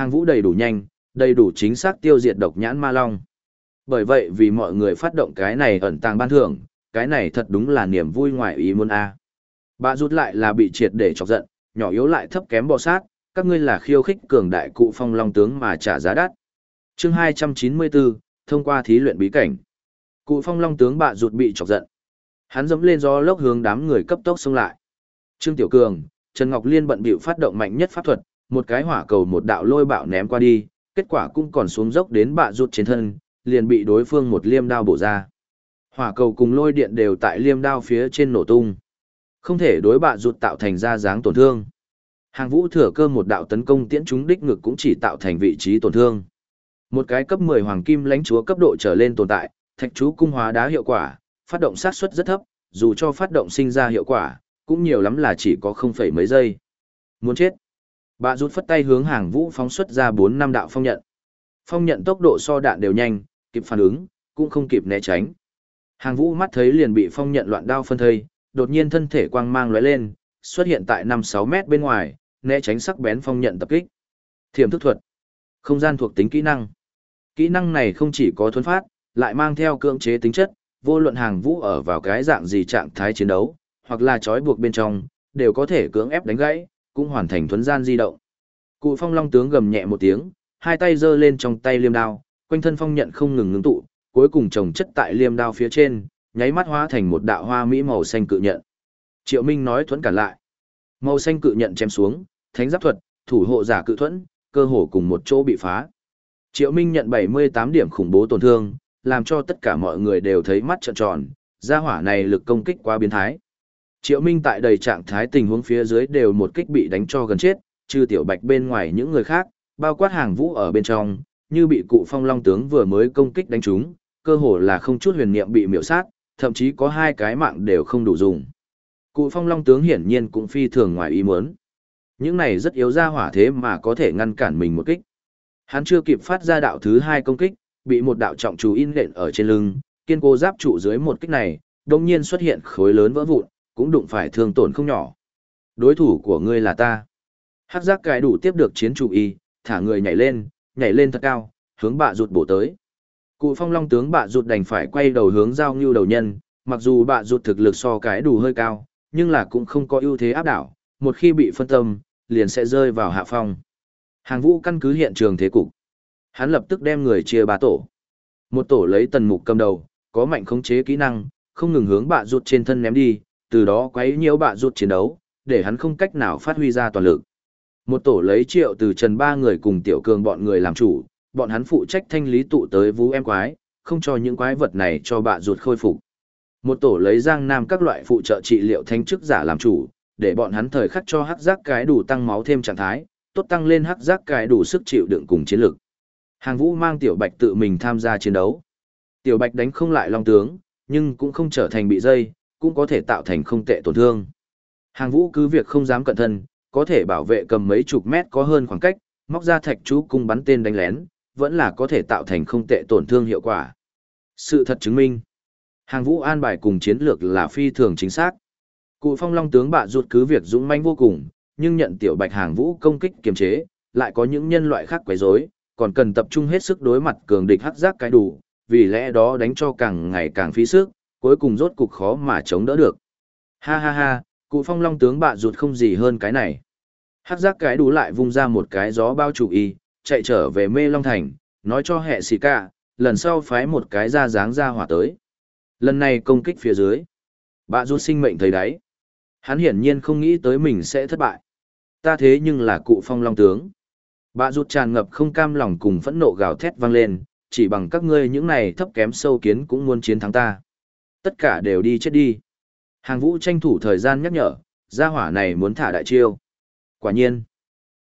Hàng vũ đầy đủ nhanh, đầy đủ chính xác tiêu diệt độc nhãn ma long. Bởi vậy vì mọi người phát động cái này ẩn tàng ban thưởng, cái này thật đúng là niềm vui ngoài ý muốn a. Bà rút lại là bị triệt để chọc giận, nhỏ yếu lại thấp kém bò sát, các ngươi là khiêu khích cường đại cụ phong long tướng mà trả giá đắt. Chương 294, thông qua thí luyện bí cảnh. Cụ phong long tướng bạ rụt bị chọc giận. Hắn dẫm lên gió lốc hướng đám người cấp tốc xông lại. Trương Tiểu Cường, Trần Ngọc Liên bận bịu phát động mạnh nhất pháp thuật, một cái hỏa cầu một đạo lôi bạo ném qua đi, kết quả cũng còn xuống dốc đến bạ rụt trên thân, liền bị đối phương một liêm đao bổ ra. Hỏa cầu cùng lôi điện đều tại liêm đao phía trên nổ tung. Không thể đối bạ rụt tạo thành ra dáng tổn thương. Hàng vũ thừa cơ một đạo tấn công tiễn chúng đích ngực cũng chỉ tạo thành vị trí tổn thương. Một cái cấp 10 hoàng kim lãnh chúa cấp độ trở lên tồn tại, thạch chú cung hóa đá hiệu quả, phát động sát suất rất thấp, dù cho phát động sinh ra hiệu quả, cũng nhiều lắm là chỉ có không phẩy mấy giây. Muốn chết bà rút phất tay hướng hàng vũ phóng xuất ra 4 năm đạo phong nhận. Phong nhận tốc độ so đạn đều nhanh, kịp phản ứng, cũng không kịp né tránh. Hàng vũ mắt thấy liền bị phong nhận loạn đao phân thây, đột nhiên thân thể quang mang lóe lên, xuất hiện tại 5-6 mét bên ngoài, né tránh sắc bén phong nhận tập kích. Thiểm thức thuật. Không gian thuộc tính kỹ năng. Kỹ năng này không chỉ có thuấn phát, lại mang theo cưỡng chế tính chất, vô luận hàng vũ ở vào cái dạng gì trạng thái chiến đấu, hoặc là trói buộc bên trong, đều có thể cưỡng ép đánh gãy, cũng hoàn thành thuấn gian di động. Cụ phong long tướng gầm nhẹ một tiếng, hai tay giơ lên trong tay liêm đao, quanh thân phong nhận không ngừng ngưng tụ, cuối cùng trồng chất tại liêm đao phía trên, nháy mắt hóa thành một đạo hoa mỹ màu xanh cự nhận. Triệu Minh nói thuẫn cản lại. Màu xanh cự nhận chém xuống, thánh giáp thuật, thủ hộ giả cự thuẫn, cơ hồ cùng một chỗ bị phá. Triệu Minh nhận 78 điểm khủng bố tổn thương, làm cho tất cả mọi người đều thấy mắt trợn tròn, gia hỏa này lực công kích quá biến thái. Triệu Minh tại đầy trạng thái tình huống phía dưới đều một kích bị đánh cho gần chết, trừ tiểu bạch bên ngoài những người khác, bao quát hàng vũ ở bên trong, như bị cụ phong long tướng vừa mới công kích đánh trúng, cơ hồ là không chút huyền niệm bị miểu sát, thậm chí có hai cái mạng đều không đủ dùng. Cụ phong long tướng hiển nhiên cũng phi thường ngoài ý muốn. Những này rất yếu ra hỏa thế mà có thể ngăn cản mình một kích. Hắn chưa kịp phát ra đạo thứ hai công kích, bị một đạo trọng chú in lệnh ở trên lưng, kiên cố giáp trụ dưới một kích này, đồng nhiên xuất hiện khối lớn vỡ vụn, cũng đụng phải thương tổn không nhỏ. Đối thủ của ngươi là ta. Hắc giác cái đủ tiếp được chiến chủ y, thả người nhảy lên, nhảy lên thật cao, hướng bạ rụt bổ tới. Cụ phong long tướng bạ rụt đành phải quay đầu hướng giao ngưu đầu nhân, mặc dù bạ rụt thực lực so cái đủ hơi cao, nhưng là cũng không có ưu thế áp đảo, một khi bị phân tâm, liền sẽ rơi vào hạ phong. Hàng vũ căn cứ hiện trường thế cục. Hắn lập tức đem người chia ba tổ. Một tổ lấy tần mục cầm đầu, có mạnh khống chế kỹ năng, không ngừng hướng bạ rụt trên thân ném đi, từ đó quấy nhiễu bạ rụt chiến đấu, để hắn không cách nào phát huy ra toàn lực. Một tổ lấy triệu từ trần ba người cùng tiểu cường bọn người làm chủ, bọn hắn phụ trách thanh lý tụ tới vũ em quái, không cho những quái vật này cho bạ rụt khôi phục. Một tổ lấy giang nam các loại phụ trợ trị liệu thanh chức giả làm chủ, để bọn hắn thời khắc cho hắc giác cái đủ tăng máu thêm trạng thái, tốt tăng lên hắc giác cái đủ sức chịu đựng cùng chiến lực. Hàng Vũ mang Tiểu Bạch tự mình tham gia chiến đấu. Tiểu Bạch đánh không lại Long tướng, nhưng cũng không trở thành bị dây, cũng có thể tạo thành không tệ tổn thương. Hàng Vũ cứ việc không dám cẩn thân, có thể bảo vệ cầm mấy chục mét có hơn khoảng cách, móc ra thạch chú cung bắn tên đánh lén, vẫn là có thể tạo thành không tệ tổn thương hiệu quả. Sự thật chứng minh, hàng vũ an bài cùng chiến lược là phi thường chính xác. Cụ phong long tướng bạ ruột cứ việc dũng manh vô cùng, nhưng nhận tiểu bạch hàng vũ công kích kiềm chế, lại có những nhân loại khác quấy rối, còn cần tập trung hết sức đối mặt cường địch hắc giác cái đủ, vì lẽ đó đánh cho càng ngày càng phí sức, cuối cùng rốt cục khó mà chống đỡ được. Ha ha ha, cụ phong long tướng bạ rụt không gì hơn cái này. Hắc giác cái đủ lại vung ra một cái gió bao chủ y, chạy trở về mê long thành, nói cho hệ xì cả, lần sau phái một cái ra dáng ra hỏa tới. Lần này công kích phía dưới. Bạ rụt sinh mệnh thấy đấy. Hắn hiển nhiên không nghĩ tới mình sẽ thất bại. Ta thế nhưng là cụ phong long tướng. Bạ rụt tràn ngập không cam lòng cùng phẫn nộ gào thét vang lên, chỉ bằng các ngươi những này thấp kém sâu kiến cũng muốn chiến thắng ta. Tất cả đều đi chết đi. Hàng vũ tranh thủ thời gian nhắc nhở, gia hỏa này muốn thả đại chiêu. Quả nhiên,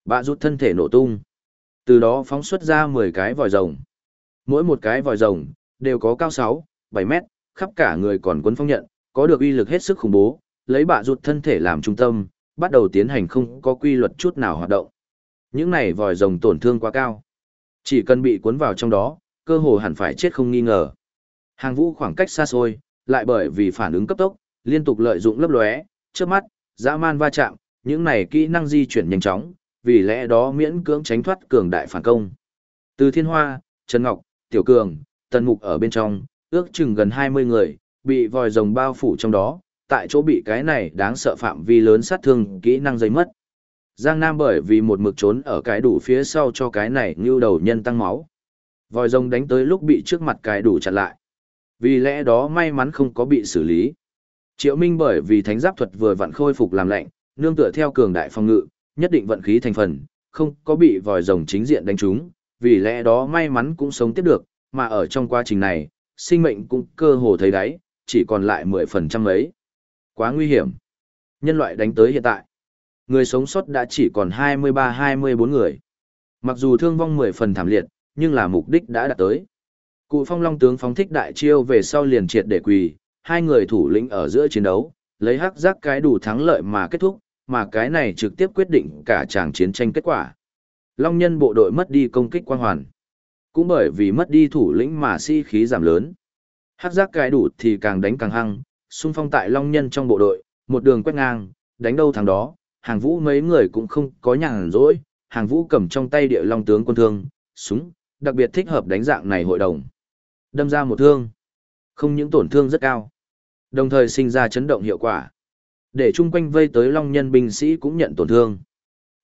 bạ rút thân thể nổ tung. Từ đó phóng xuất ra 10 cái vòi rồng. Mỗi một cái vòi rồng, đều có cao 6, 7 mét, khắp cả người còn quấn phong nhận, có được uy lực hết sức khủng bố, lấy bạ rút thân thể làm trung tâm, bắt đầu tiến hành không có quy luật chút nào hoạt động. Những này vòi rồng tổn thương quá cao. Chỉ cần bị cuốn vào trong đó, cơ hồ hẳn phải chết không nghi ngờ. Hàng vũ khoảng cách xa xôi, lại bởi vì phản ứng cấp tốc, liên tục lợi dụng lấp lóe, trước mắt, dã man va chạm, những này kỹ năng di chuyển nhanh chóng, vì lẽ đó miễn cưỡng tránh thoát cường đại phản công. Từ Thiên Hoa, Trần Ngọc, Tiểu Cường, Tần Mục ở bên trong, ước chừng gần 20 người, bị vòi rồng bao phủ trong đó, tại chỗ bị cái này đáng sợ phạm vi lớn sát thương kỹ năng dây mất. Giang Nam bởi vì một mực trốn ở cái đủ phía sau cho cái này như đầu nhân tăng máu. Vòi rồng đánh tới lúc bị trước mặt cái đủ chặn lại. Vì lẽ đó may mắn không có bị xử lý. Triệu Minh bởi vì thánh giáp thuật vừa vặn khôi phục làm lạnh, nương tựa theo cường đại phòng ngự, nhất định vận khí thành phần, không có bị vòi rồng chính diện đánh trúng, vì lẽ đó may mắn cũng sống tiếp được, mà ở trong quá trình này, sinh mệnh cũng cơ hồ thấy đáy, chỉ còn lại 10% ấy. Quá nguy hiểm. Nhân loại đánh tới hiện tại. Người sống sót đã chỉ còn 23-24 người. Mặc dù thương vong 10 phần thảm liệt, nhưng là mục đích đã đạt tới. Cụ phong long tướng phóng thích đại chiêu về sau liền triệt để quỳ, hai người thủ lĩnh ở giữa chiến đấu, lấy hắc giác cái đủ thắng lợi mà kết thúc, mà cái này trực tiếp quyết định cả tràng chiến tranh kết quả. Long nhân bộ đội mất đi công kích quan hoàn. Cũng bởi vì mất đi thủ lĩnh mà si khí giảm lớn. Hắc giác cái đủ thì càng đánh càng hăng, xung phong tại Long nhân trong bộ đội, một đường quét ngang, đánh đâu thằng đó, hàng vũ mấy người cũng không có nhàn rỗi, hàng vũ cầm trong tay địa long tướng quân thương, súng, đặc biệt thích hợp đánh dạng này hội đồng. Đâm ra một thương, không những tổn thương rất cao, đồng thời sinh ra chấn động hiệu quả. Để chung quanh vây tới long nhân binh sĩ cũng nhận tổn thương.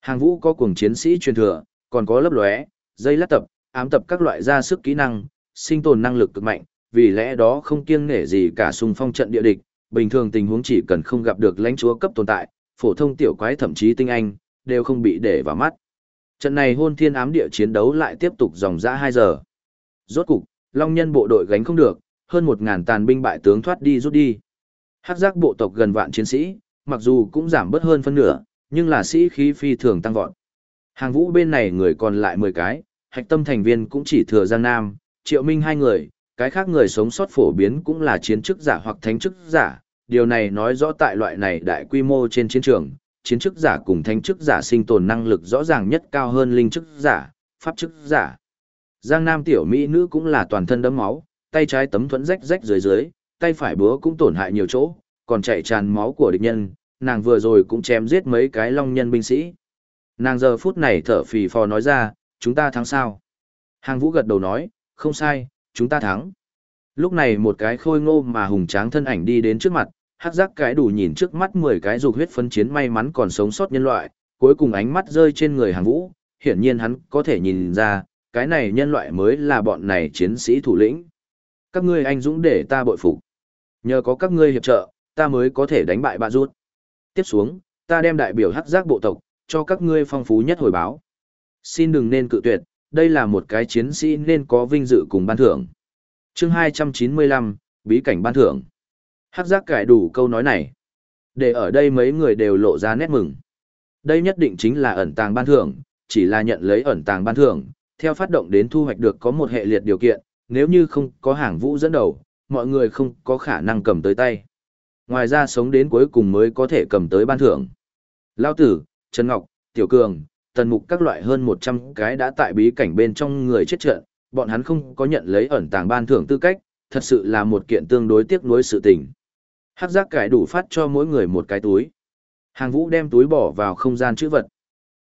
Hàng vũ có cuồng chiến sĩ truyền thừa, còn có lớp lóe, dây lát tập, ám tập các loại ra sức kỹ năng, sinh tồn năng lực cực mạnh, vì lẽ đó không kiêng nể gì cả xung phong trận địa địch, bình thường tình huống chỉ cần không gặp được lãnh chúa cấp tồn tại, phổ thông tiểu quái thậm chí tinh anh, đều không bị để vào mắt. Trận này hôn thiên ám địa chiến đấu lại tiếp tục dòng dã 2 giờ. Rốt cục, Long nhân bộ đội gánh không được, hơn một ngàn tàn binh bại tướng thoát đi rút đi. Hắc giác bộ tộc gần vạn chiến sĩ, mặc dù cũng giảm bớt hơn phân nửa, nhưng là sĩ khí phi thường tăng vọt. Hàng vũ bên này người còn lại 10 cái, hạch tâm thành viên cũng chỉ thừa Giang Nam, Triệu Minh hai người, cái khác người sống sót phổ biến cũng là chiến chức giả hoặc thánh chức giả. Điều này nói rõ tại loại này đại quy mô trên chiến trường, chiến chức giả cùng thánh chức giả sinh tồn năng lực rõ ràng nhất cao hơn linh chức giả, pháp chức giả. Giang Nam tiểu mỹ nữ cũng là toàn thân đấm máu, tay trái tấm thuẫn rách rách dưới dưới, tay phải búa cũng tổn hại nhiều chỗ, còn chảy tràn máu của địch nhân, nàng vừa rồi cũng chém giết mấy cái long nhân binh sĩ. Nàng giờ phút này thở phì phò nói ra, chúng ta thắng sao? Hàng vũ gật đầu nói, không sai, chúng ta thắng. Lúc này một cái khôi ngô mà hùng tráng thân ảnh đi đến trước mặt, hắc giác cái đủ nhìn trước mắt 10 cái dục huyết phân chiến may mắn còn sống sót nhân loại, cuối cùng ánh mắt rơi trên người hàng vũ, hiển nhiên hắn có thể nhìn ra, cái này nhân loại mới là bọn này chiến sĩ thủ lĩnh. Các ngươi anh dũng để ta bội phục. Nhờ có các ngươi hiệp trợ, ta mới có thể đánh bại bạ rút. Tiếp xuống, ta đem đại biểu hắc giác bộ tộc, cho các ngươi phong phú nhất hồi báo. Xin đừng nên cự tuyệt, đây là một cái chiến sĩ nên có vinh dự cùng ban thưởng. chương 295, bí cảnh ban thưởng. Hắc giác cải đủ câu nói này. Để ở đây mấy người đều lộ ra nét mừng. Đây nhất định chính là ẩn tàng ban thưởng, chỉ là nhận lấy ẩn tàng ban thưởng, theo phát động đến thu hoạch được có một hệ liệt điều kiện, nếu như không có hàng vũ dẫn đầu, mọi người không có khả năng cầm tới tay. Ngoài ra sống đến cuối cùng mới có thể cầm tới ban thưởng. Lao tử, Trần Ngọc, Tiểu Cường, Tần Mục các loại hơn 100 cái đã tại bí cảnh bên trong người chết trận, bọn hắn không có nhận lấy ẩn tàng ban thưởng tư cách, thật sự là một kiện tương đối tiếc nuối sự tình. Hắc giác cải đủ phát cho mỗi người một cái túi. Hàng vũ đem túi bỏ vào không gian chữ vật.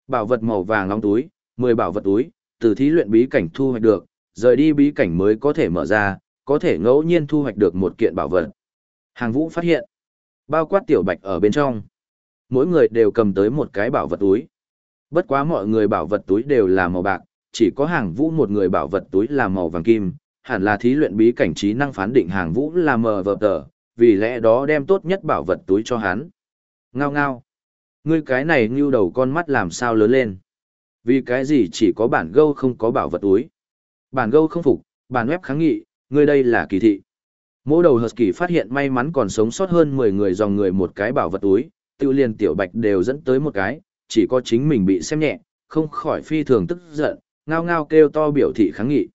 Bảo vật màu vàng nóng túi, 10 bảo vật túi, từ thí luyện bí cảnh thu hoạch được, rời đi bí cảnh mới có thể mở ra, có thể ngẫu nhiên thu hoạch được một kiện bảo vật. Hàng vũ phát hiện, bao quát tiểu bạch ở bên trong. Mỗi người đều cầm tới một cái bảo vật túi. Bất quá mọi người bảo vật túi đều là màu bạc, chỉ có hàng vũ một người bảo vật túi là màu vàng kim, hẳn là thí luyện bí cảnh trí năng phán định hàng vũ là mờ vợp tờ, vì lẽ đó đem tốt nhất bảo vật túi cho hắn. Ngao ngao. Ngươi cái này như đầu con mắt làm sao lớn lên. Vì cái gì chỉ có bản gâu không có bảo vật túi. Bản gâu không phục, bản web kháng nghị, ngươi đây là kỳ thị. Mỗ đầu Husky phát hiện may mắn còn sống sót hơn 10 người dòng người một cái bảo vật túi, tiêu liền tiểu bạch đều dẫn tới một cái, chỉ có chính mình bị xem nhẹ, không khỏi phi thường tức giận, ngao ngao kêu to biểu thị kháng nghị.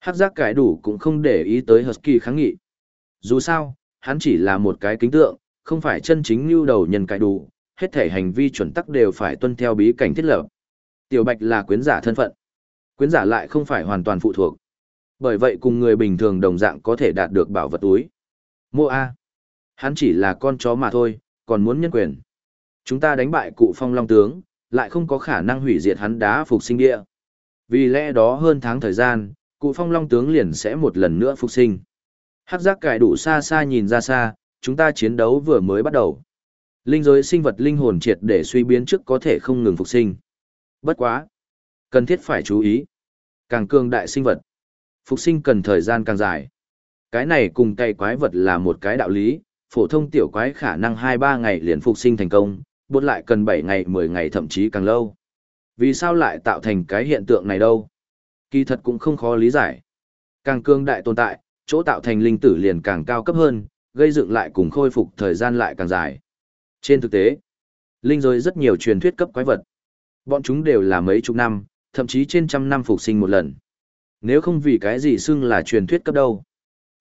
Hắc giác cải đủ cũng không để ý tới Husky kháng nghị. Dù sao, hắn chỉ là một cái kính tượng, không phải chân chính lưu đầu nhân cải đủ, hết thể hành vi chuẩn tắc đều phải tuân theo bí cảnh thiết lập. Tiểu Bạch là quyến giả thân phận. Quyến giả lại không phải hoàn toàn phụ thuộc. Bởi vậy cùng người bình thường đồng dạng có thể đạt được bảo vật túi. Mô A. Hắn chỉ là con chó mà thôi, còn muốn nhân quyền. Chúng ta đánh bại cụ phong long tướng, lại không có khả năng hủy diệt hắn đá phục sinh địa. Vì lẽ đó hơn tháng thời gian, cụ phong long tướng liền sẽ một lần nữa phục sinh. Hắc giác cải đủ xa xa nhìn ra xa, chúng ta chiến đấu vừa mới bắt đầu. Linh giới sinh vật linh hồn triệt để suy biến trước có thể không ngừng phục sinh. Bất quá. Cần thiết phải chú ý. Càng cường đại sinh vật. Phục sinh cần thời gian càng dài. Cái này cùng cày quái vật là một cái đạo lý, phổ thông tiểu quái khả năng 2-3 ngày liền phục sinh thành công, bột lại cần 7 ngày 10 ngày thậm chí càng lâu. Vì sao lại tạo thành cái hiện tượng này đâu? Kỳ thật cũng không khó lý giải. Càng cường đại tồn tại, chỗ tạo thành linh tử liền càng cao cấp hơn, gây dựng lại cùng khôi phục thời gian lại càng dài. Trên thực tế, linh giới rất nhiều truyền thuyết cấp quái vật. Bọn chúng đều là mấy chục năm, thậm chí trên trăm năm phục sinh một lần. Nếu không vì cái gì xưng là truyền thuyết cấp đâu.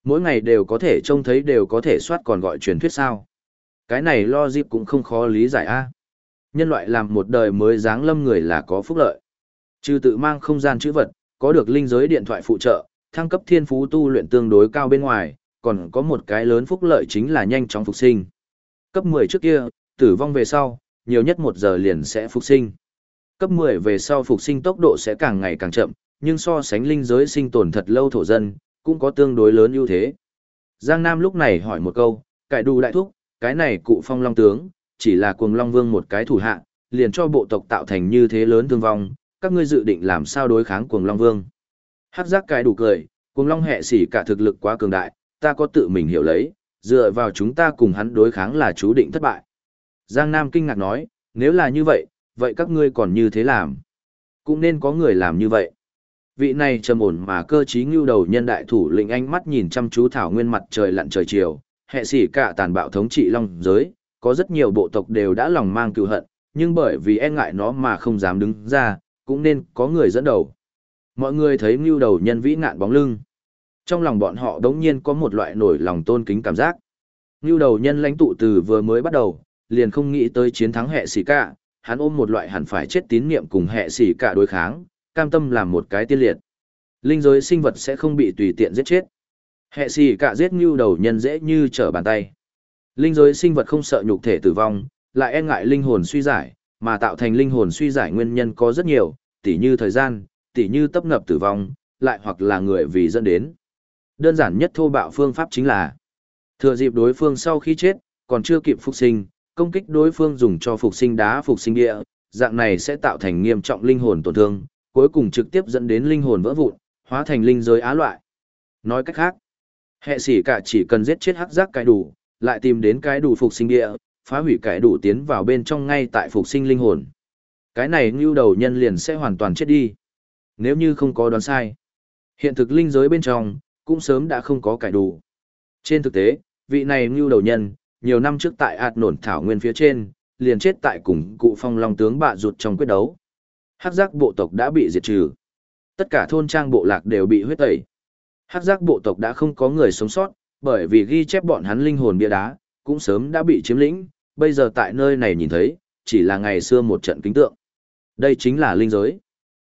Mỗi ngày đều có thể trông thấy đều có thể soát còn gọi truyền thuyết sao. Cái này lo dịp cũng không khó lý giải a. Nhân loại làm một đời mới dáng lâm người là có phúc lợi. Trừ tự mang không gian chữ vật, có được linh giới điện thoại phụ trợ, thăng cấp thiên phú tu luyện tương đối cao bên ngoài, còn có một cái lớn phúc lợi chính là nhanh chóng phục sinh. Cấp 10 trước kia, tử vong về sau, nhiều nhất một giờ liền sẽ phục sinh. Cấp 10 về sau phục sinh tốc độ sẽ càng ngày càng chậm, nhưng so sánh linh giới sinh tồn thật lâu thổ dân, cũng có tương đối lớn ưu thế. Giang Nam lúc này hỏi một câu, cải đủ đại thúc, cái này cụ phong long tướng, chỉ là cuồng long vương một cái thủ hạ, liền cho bộ tộc tạo thành như thế lớn thương vong, các ngươi dự định làm sao đối kháng cuồng long vương. Hắc giác cái đủ cười, cuồng long hệ sỉ cả thực lực quá cường đại, ta có tự mình hiểu lấy, dựa vào chúng ta cùng hắn đối kháng là chú định thất bại. Giang Nam kinh ngạc nói, nếu là như vậy, vậy các ngươi còn như thế làm. Cũng nên có người làm như vậy. Vị này trầm ổn mà cơ trí ngưu đầu nhân đại thủ lĩnh ánh mắt nhìn chăm chú thảo nguyên mặt trời lặn trời chiều, hệ sĩ cả tàn bạo thống trị long giới, có rất nhiều bộ tộc đều đã lòng mang cựu hận, nhưng bởi vì e ngại nó mà không dám đứng ra, cũng nên có người dẫn đầu. Mọi người thấy ngưu đầu nhân vĩ ngạn bóng lưng. Trong lòng bọn họ đống nhiên có một loại nổi lòng tôn kính cảm giác. Ngưu đầu nhân lãnh tụ từ vừa mới bắt đầu, liền không nghĩ tới chiến thắng hệ sĩ cả, hắn ôm một loại hẳn phải chết tín niệm cùng hệ xỉ cả đối kháng, cam tâm làm một cái tiên liệt. Linh giới sinh vật sẽ không bị tùy tiện giết chết. Hệ xỉ cả giết như đầu nhân dễ như trở bàn tay. Linh giới sinh vật không sợ nhục thể tử vong, lại e ngại linh hồn suy giải, mà tạo thành linh hồn suy giải nguyên nhân có rất nhiều, tỉ như thời gian, tỉ như tấp ngập tử vong, lại hoặc là người vì dẫn đến. Đơn giản nhất thô bạo phương pháp chính là thừa dịp đối phương sau khi chết, còn chưa kịp phục sinh, công kích đối phương dùng cho phục sinh đá phục sinh địa, dạng này sẽ tạo thành nghiêm trọng linh hồn tổn thương, cuối cùng trực tiếp dẫn đến linh hồn vỡ vụn, hóa thành linh giới á loại. Nói cách khác, hệ sĩ cả chỉ cần giết chết hắc giác cái đủ, lại tìm đến cái đủ phục sinh địa, phá hủy cái đủ tiến vào bên trong ngay tại phục sinh linh hồn. Cái này ngưu đầu nhân liền sẽ hoàn toàn chết đi. Nếu như không có đoán sai. Hiện thực linh giới bên trong, cũng sớm đã không có cải đủ. Trên thực tế, vị này ngưu đầu nhân, nhiều năm trước tại ạt nổn thảo nguyên phía trên, liền chết tại cùng cụ phong long tướng bạ rụt trong quyết đấu. Hắc giác bộ tộc đã bị diệt trừ. Tất cả thôn trang bộ lạc đều bị huyết tẩy. Hắc giác bộ tộc đã không có người sống sót, bởi vì ghi chép bọn hắn linh hồn bia đá, cũng sớm đã bị chiếm lĩnh, bây giờ tại nơi này nhìn thấy, chỉ là ngày xưa một trận kính tượng. Đây chính là linh giới.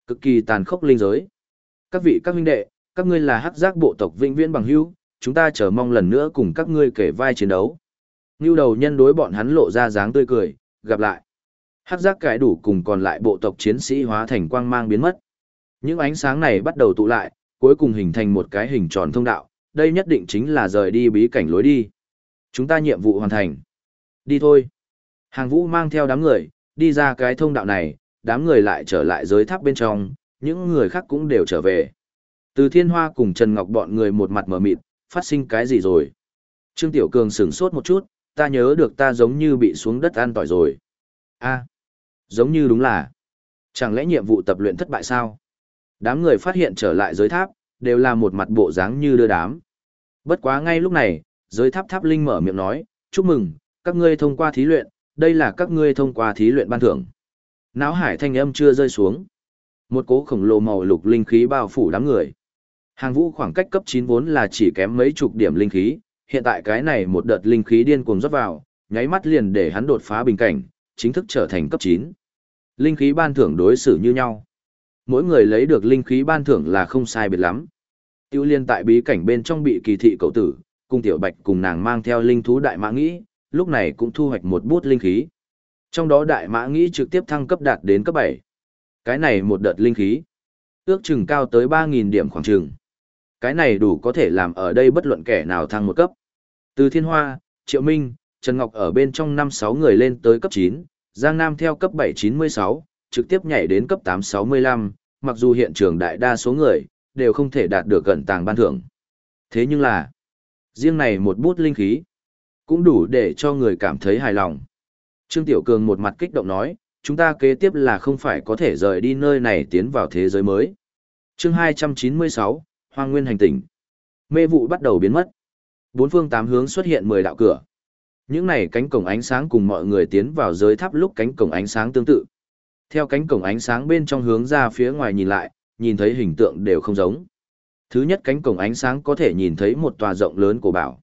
Cực kỳ tàn khốc linh giới. Các vị các huynh đệ, các ngươi là hắc giác bộ tộc vĩnh viễn bằng hữu, chúng ta chờ mong lần nữa cùng các ngươi kể vai chiến đấu. Ngưu đầu nhân đối bọn hắn lộ ra dáng tươi cười, gặp lại. Hắc giác cái đủ cùng còn lại bộ tộc chiến sĩ hóa thành quang mang biến mất. Những ánh sáng này bắt đầu tụ lại, cuối cùng hình thành một cái hình tròn thông đạo, đây nhất định chính là rời đi bí cảnh lối đi. Chúng ta nhiệm vụ hoàn thành. Đi thôi. Hàng vũ mang theo đám người, đi ra cái thông đạo này, đám người lại trở lại giới tháp bên trong, những người khác cũng đều trở về. Từ thiên hoa cùng Trần Ngọc bọn người một mặt mở mịt, phát sinh cái gì rồi? Trương Tiểu Cường sửng sốt một chút, ta nhớ được ta giống như bị xuống đất ăn tỏi rồi. a à, giống như đúng là. Chẳng lẽ nhiệm vụ tập luyện thất bại sao? Đám người phát hiện trở lại giới tháp, đều là một mặt bộ dáng như đưa đám. Bất quá ngay lúc này, giới tháp tháp linh mở miệng nói, chúc mừng, các ngươi thông qua thí luyện, đây là các ngươi thông qua thí luyện ban thưởng. Náo hải thanh âm chưa rơi xuống. Một cố khổng lồ màu lục linh khí bao phủ đám người. Hàng vũ khoảng cách cấp 9 vốn là chỉ kém mấy chục điểm linh khí, hiện tại cái này một đợt linh khí điên cuồng rót vào, nháy mắt liền để hắn đột phá bình cảnh, chính thức trở thành cấp 9. Linh khí ban thưởng đối xử như nhau. Mỗi người lấy được linh khí ban thưởng là không sai biệt lắm. Tiêu liên tại bí cảnh bên trong bị kỳ thị cậu tử, cùng tiểu bạch cùng nàng mang theo linh thú đại mã nghĩ, lúc này cũng thu hoạch một bút linh khí. Trong đó đại mã nghĩ trực tiếp thăng cấp đạt đến cấp 7. Cái này một đợt linh khí. Ước chừng cao tới 3.000 điểm khoảng chừng. Cái này đủ có thể làm ở đây bất luận kẻ nào thăng một cấp. Từ Thiên Hoa, Triệu Minh, Trần Ngọc ở bên trong 5-6 người lên tới cấp 9, Giang Nam theo cấp 796, trực tiếp nhảy đến cấp 865, mặc dù hiện trường đại đa số người, đều không thể đạt được gần tàng ban thưởng. Thế nhưng là, riêng này một bút linh khí, cũng đủ để cho người cảm thấy hài lòng. Trương Tiểu Cường một mặt kích động nói, chúng ta kế tiếp là không phải có thể rời đi nơi này tiến vào thế giới mới. chương 296, Hoang Nguyên hành tỉnh. Mê vụ bắt đầu biến mất. Bốn phương tám hướng xuất hiện 10 đạo cửa. Những này cánh cổng ánh sáng cùng mọi người tiến vào giới tháp lúc cánh cổng ánh sáng tương tự. Theo cánh cổng ánh sáng bên trong hướng ra phía ngoài nhìn lại, nhìn thấy hình tượng đều không giống. Thứ nhất cánh cổng ánh sáng có thể nhìn thấy một tòa rộng lớn của bảo.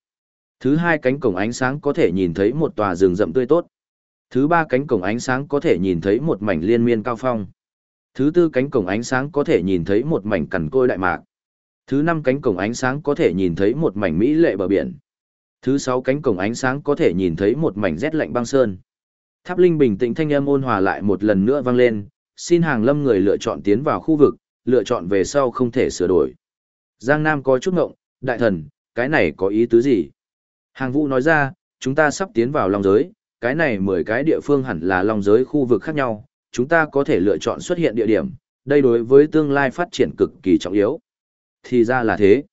Thứ hai cánh cổng ánh sáng có thể nhìn thấy một tòa rừng rậm tươi tốt. Thứ ba cánh cổng ánh sáng có thể nhìn thấy một mảnh liên miên cao phong. Thứ tư cánh cổng ánh sáng có thể nhìn thấy một mảnh cằn côi đại mạc. Thứ năm cánh cổng ánh sáng có thể nhìn thấy một mảnh mỹ lệ bờ biển. Thứ sáu cánh cổng ánh sáng có thể nhìn thấy một mảnh rét lạnh băng sơn. Tháp Linh bình tĩnh thanh âm ôn hòa lại một lần nữa vang lên, xin hàng lâm người lựa chọn tiến vào khu vực, lựa chọn về sau không thể sửa đổi. Giang Nam có chút ngộng, đại thần, cái này có ý tứ gì? Hàng vũ nói ra, chúng ta sắp tiến vào long giới, cái này mười cái địa phương hẳn là long giới khu vực khác nhau, chúng ta có thể lựa chọn xuất hiện địa điểm, đây đối với tương lai phát triển cực kỳ trọng yếu. Thì ra là thế.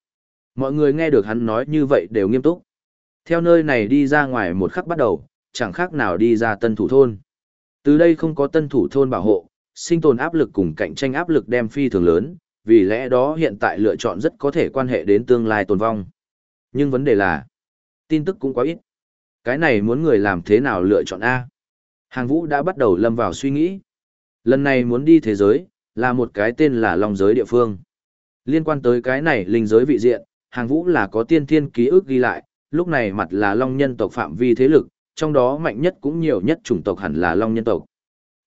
Mọi người nghe được hắn nói như vậy đều nghiêm túc. Theo nơi này đi ra ngoài một khắc bắt đầu, chẳng khác nào đi ra tân thủ thôn. Từ đây không có tân thủ thôn bảo hộ, sinh tồn áp lực cùng cạnh tranh áp lực đem phi thường lớn, vì lẽ đó hiện tại lựa chọn rất có thể quan hệ đến tương lai tồn vong. Nhưng vấn đề là, tin tức cũng quá ít. Cái này muốn người làm thế nào lựa chọn A? Hàng vũ đã bắt đầu lâm vào suy nghĩ. Lần này muốn đi thế giới, là một cái tên là Long giới địa phương. Liên quan tới cái này linh giới vị diện, hàng vũ là có tiên thiên ký ức ghi lại, lúc này mặt là Long nhân tộc phạm vi thế lực, trong đó mạnh nhất cũng nhiều nhất chủng tộc hẳn là Long nhân tộc.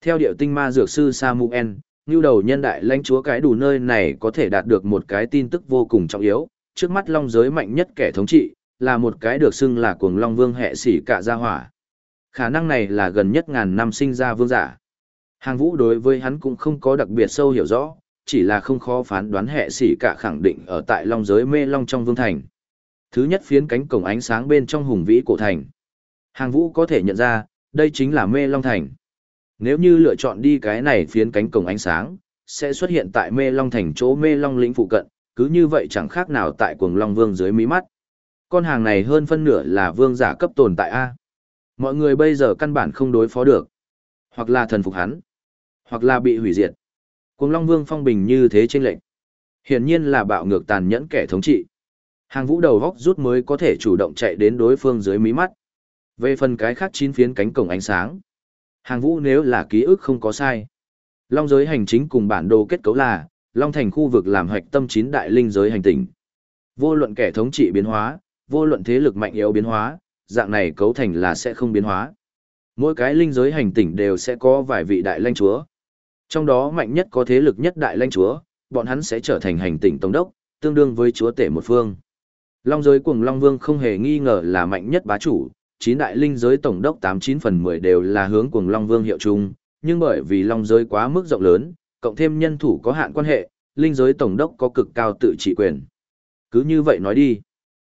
Theo điệu tinh ma dược sư Samuel, như đầu nhân đại lãnh chúa cái đủ nơi này có thể đạt được một cái tin tức vô cùng trọng yếu, trước mắt Long giới mạnh nhất kẻ thống trị, là một cái được xưng là cuồng Long Vương hệ sĩ cả gia hỏa. Khả năng này là gần nhất ngàn năm sinh ra vương giả. Hàng vũ đối với hắn cũng không có đặc biệt sâu hiểu rõ, chỉ là không khó phán đoán hệ sĩ cả khẳng định ở tại Long giới mê Long trong vương thành. Thứ nhất phiến cánh cổng ánh sáng bên trong hùng vĩ cổ thành. Hàng vũ có thể nhận ra, đây chính là mê long thành. Nếu như lựa chọn đi cái này phiến cánh cổng ánh sáng, sẽ xuất hiện tại mê long thành chỗ mê long lĩnh phụ cận, cứ như vậy chẳng khác nào tại cuồng long vương dưới mí mắt. Con hàng này hơn phân nửa là vương giả cấp tồn tại A. Mọi người bây giờ căn bản không đối phó được. Hoặc là thần phục hắn, hoặc là bị hủy diệt. Cùng long vương phong bình như thế trên lệnh. Hiển nhiên là bạo ngược tàn nhẫn kẻ thống trị. Hàng vũ đầu góc rút mới có thể chủ động chạy đến đối phương dưới mí mắt. Về phần cái khác chín phiến cánh cổng ánh sáng. Hàng vũ nếu là ký ức không có sai. Long giới hành chính cùng bản đồ kết cấu là, Long thành khu vực làm hoạch tâm chín đại linh giới hành tinh. Vô luận kẻ thống trị biến hóa, vô luận thế lực mạnh yếu biến hóa, dạng này cấu thành là sẽ không biến hóa. Mỗi cái linh giới hành tinh đều sẽ có vài vị đại lãnh chúa. Trong đó mạnh nhất có thế lực nhất đại lãnh chúa, bọn hắn sẽ trở thành hành tinh tổng đốc, tương đương với chúa tể một phương. Long giới cuồng Long Vương không hề nghi ngờ là mạnh nhất bá chủ, chín đại linh giới tổng đốc tám chín phần mười đều là hướng cuồng Long Vương hiệu chung, nhưng bởi vì Long giới quá mức rộng lớn, cộng thêm nhân thủ có hạn quan hệ, linh giới tổng đốc có cực cao tự trị quyền. Cứ như vậy nói đi.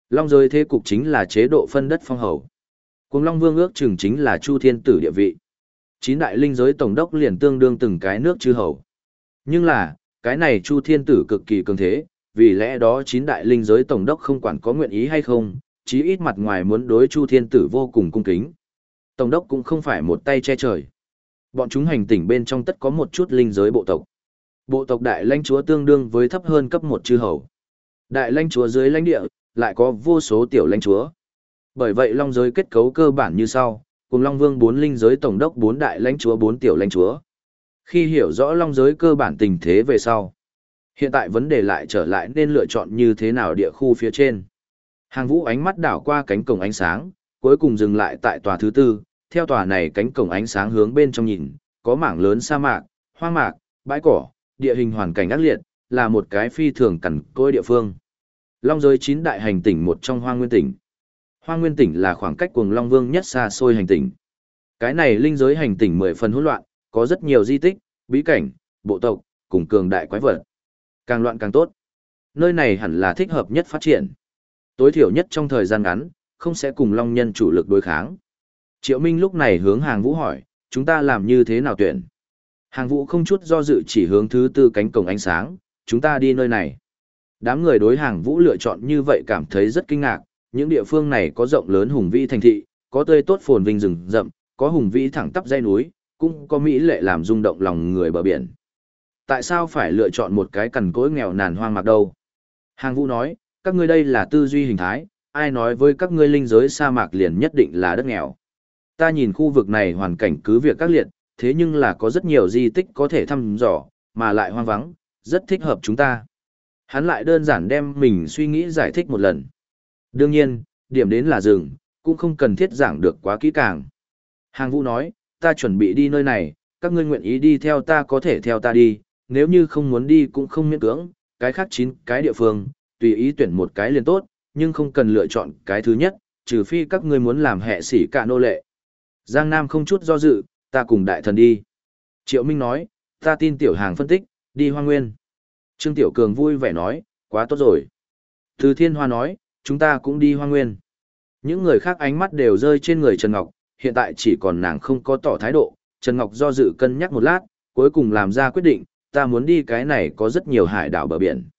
Long giới thế cục chính là chế độ phân đất phong hầu. Cuồng Long Vương ước chừng chính là Chu Thiên Tử địa vị. Chín đại linh giới tổng đốc liền tương đương từng cái nước chư hầu. Nhưng là, cái này Chu Thiên Tử cực kỳ cường thế, vì lẽ đó chín đại linh giới tổng đốc không quản có nguyện ý hay không, chí ít mặt ngoài muốn đối Chu Thiên Tử vô cùng cung kính. Tổng đốc cũng không phải một tay che trời. Bọn chúng hành tỉnh bên trong tất có một chút linh giới bộ tộc. Bộ tộc đại lãnh chúa tương đương với thấp hơn cấp một chư hầu. Đại lãnh chúa dưới lãnh địa, lại có vô số tiểu lãnh chúa. Bởi vậy long giới kết cấu cơ bản như sau, cùng long vương bốn linh giới tổng đốc bốn đại lãnh chúa bốn tiểu lãnh chúa. Khi hiểu rõ long giới cơ bản tình thế về sau, Hiện tại vấn đề lại trở lại nên lựa chọn như thế nào địa khu phía trên. Hàng vũ ánh mắt đảo qua cánh cổng ánh sáng, cuối cùng dừng lại tại tòa thứ tư, theo tòa này cánh cổng ánh sáng hướng bên trong nhìn, có mảng lớn sa mạc, hoang mạc, bãi cỏ, địa hình hoàn cảnh ác liệt, là một cái phi thường cằn cỗi địa phương. Long giới chín đại hành tỉnh một trong hoang nguyên tỉnh. Hoang nguyên tỉnh là khoảng cách cuồng Long Vương nhất xa xôi hành tỉnh. Cái này linh giới hành tỉnh mười phần hỗn loạn, có rất nhiều di tích, bí cảnh, bộ tộc, cùng cường đại quái vật. Càng loạn càng tốt. Nơi này hẳn là thích hợp nhất phát triển. Tối thiểu nhất trong thời gian ngắn, không sẽ cùng long nhân chủ lực đối kháng. Triệu Minh lúc này hướng hàng vũ hỏi, chúng ta làm như thế nào tuyển? Hàng vũ không chút do dự chỉ hướng thứ tư cánh cổng ánh sáng, chúng ta đi nơi này. Đám người đối hàng vũ lựa chọn như vậy cảm thấy rất kinh ngạc, những địa phương này có rộng lớn hùng vĩ thành thị, có tươi tốt phồn vinh rừng rậm, có hùng vĩ thẳng tắp dãy núi, cũng có mỹ lệ làm rung động lòng người bờ biển. Tại sao phải lựa chọn một cái cằn cỗi nghèo nàn hoang mạc đâu? Hàng Vũ nói, các ngươi đây là tư duy hình thái, ai nói với các ngươi linh giới sa mạc liền nhất định là đất nghèo. Ta nhìn khu vực này hoàn cảnh cứ việc các liệt, thế nhưng là có rất nhiều di tích có thể thăm dò, mà lại hoang vắng, rất thích hợp chúng ta. Hắn lại đơn giản đem mình suy nghĩ giải thích một lần. Đương nhiên, điểm đến là rừng, cũng không cần thiết giảng được quá kỹ càng. Hàng Vũ nói, ta chuẩn bị đi nơi này, các ngươi nguyện ý đi theo ta có thể theo ta đi, nếu như không muốn đi cũng không miễn cưỡng, cái khác chín cái địa phương, tùy ý tuyển một cái liền tốt, nhưng không cần lựa chọn cái thứ nhất, trừ phi các ngươi muốn làm hệ sĩ cả nô lệ. Giang Nam không chút do dự, ta cùng đại thần đi. Triệu Minh nói, ta tin tiểu hàng phân tích, đi Hoang nguyên. Trương Tiểu Cường vui vẻ nói, quá tốt rồi. Từ Thiên Hoa nói, chúng ta cũng đi hoa nguyên. Những người khác ánh mắt đều rơi trên người Trần Ngọc, hiện tại chỉ còn nàng không có tỏ thái độ. Trần Ngọc do dự cân nhắc một lát, cuối cùng làm ra quyết định, ta muốn đi cái này có rất nhiều hải đảo bờ biển.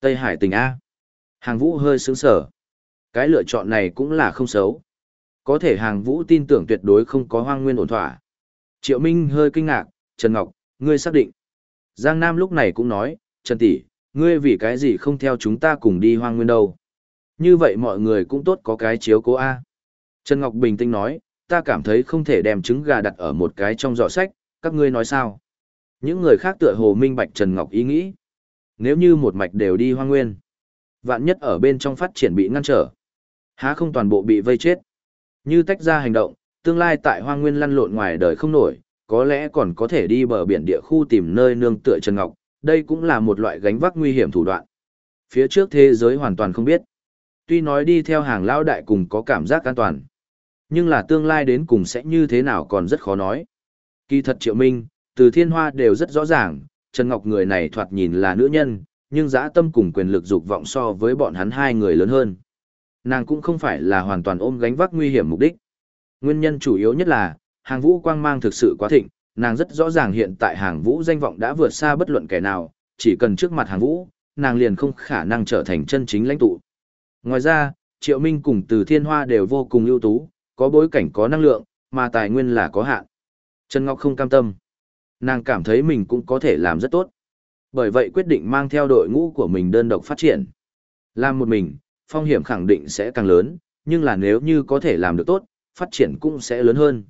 Tây Hải tỉnh A. Hàng vũ hơi sướng sở. Cái lựa chọn này cũng là không xấu. Có thể hàng vũ tin tưởng tuyệt đối không có hoang nguyên ổn thỏa. Triệu Minh hơi kinh ngạc, Trần Ngọc, ngươi xác định. Giang Nam lúc này cũng nói, Trần Tỷ, ngươi vì cái gì không theo chúng ta cùng đi hoang nguyên đâu. Như vậy mọi người cũng tốt có cái chiếu cố A. Trần Ngọc bình tĩnh nói, ta cảm thấy không thể đem trứng gà đặt ở một cái trong giỏ sách, các ngươi nói sao? Những người khác tựa hồ minh bạch Trần Ngọc ý nghĩ. Nếu như một mạch đều đi hoang nguyên, vạn nhất ở bên trong phát triển bị ngăn trở, há không toàn bộ bị vây chết. Như tách ra hành động, tương lai tại hoang nguyên lăn lộn ngoài đời không nổi, có lẽ còn có thể đi bờ biển địa khu tìm nơi nương tựa Trần Ngọc, đây cũng là một loại gánh vác nguy hiểm thủ đoạn. Phía trước thế giới hoàn toàn không biết. Tuy nói đi theo hàng Lão đại cùng có cảm giác an toàn, nhưng là tương lai đến cùng sẽ như thế nào còn rất khó nói. Kỳ thật Triệu Minh, từ thiên hoa đều rất rõ ràng, Trần Ngọc người này thoạt nhìn là nữ nhân, nhưng dã tâm cùng quyền lực dục vọng so với bọn hắn hai người lớn hơn. Nàng cũng không phải là hoàn toàn ôm gánh vác nguy hiểm mục đích. Nguyên nhân chủ yếu nhất là, hàng vũ quang mang thực sự quá thịnh, nàng rất rõ ràng hiện tại hàng vũ danh vọng đã vượt xa bất luận kẻ nào, chỉ cần trước mặt hàng vũ, nàng liền không khả năng trở thành chân chính lãnh tụ. Ngoài ra, Triệu Minh cùng từ thiên hoa đều vô cùng ưu tú, có bối cảnh có năng lượng, mà tài nguyên là có hạn. Trần Ngọc không cam tâm. Nàng cảm thấy mình cũng có thể làm rất tốt. Bởi vậy quyết định mang theo đội ngũ của mình đơn độc phát triển. Làm một mình, phong hiểm khẳng định sẽ càng lớn, nhưng là nếu như có thể làm được tốt, phát triển cũng sẽ lớn hơn.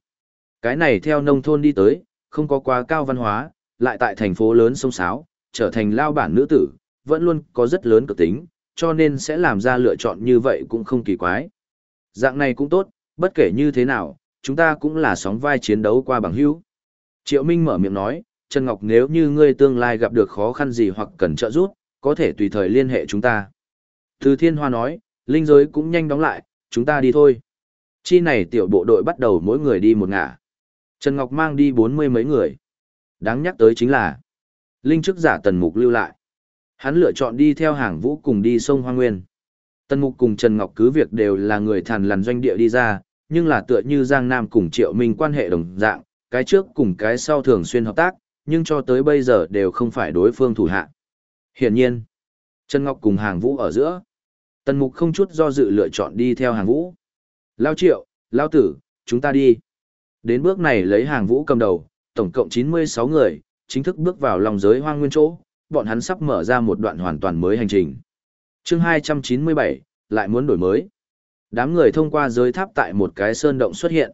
Cái này theo nông thôn đi tới, không có quá cao văn hóa, lại tại thành phố lớn sông sáo, trở thành lao bản nữ tử, vẫn luôn có rất lớn cực tính, cho nên sẽ làm ra lựa chọn như vậy cũng không kỳ quái. Dạng này cũng tốt, bất kể như thế nào, chúng ta cũng là sóng vai chiến đấu qua bằng hữu. Triệu Minh mở miệng nói, Trần Ngọc nếu như ngươi tương lai gặp được khó khăn gì hoặc cần trợ giúp, có thể tùy thời liên hệ chúng ta. Từ Thiên Hoa nói, linh giới cũng nhanh đóng lại, chúng ta đi thôi. Chi này tiểu bộ đội bắt đầu mỗi người đi một ngả. Trần Ngọc mang đi bốn mươi mấy người. Đáng nhắc tới chính là, linh chức giả Tần Mục lưu lại. Hắn lựa chọn đi theo hàng vũ cùng đi sông Hoa Nguyên. tân Mục cùng Trần Ngọc cứ việc đều là người thàn lằn doanh địa đi ra, nhưng là tựa như Giang Nam cùng Triệu Minh quan hệ đồng dạng, cái trước cùng cái sau thường xuyên hợp tác, nhưng cho tới bây giờ đều không phải đối phương thủ hạ. Hiển nhiên, Trần Ngọc cùng hàng vũ ở giữa. Tần Mục không chút do dự lựa chọn đi theo hàng vũ. Lao triệu, Lao tử, chúng ta đi. Đến bước này lấy hàng vũ cầm đầu, tổng cộng 96 người, chính thức bước vào lòng giới hoang nguyên chỗ, bọn hắn sắp mở ra một đoạn hoàn toàn mới hành trình. chương 297, lại muốn đổi mới. Đám người thông qua giới tháp tại một cái sơn động xuất hiện.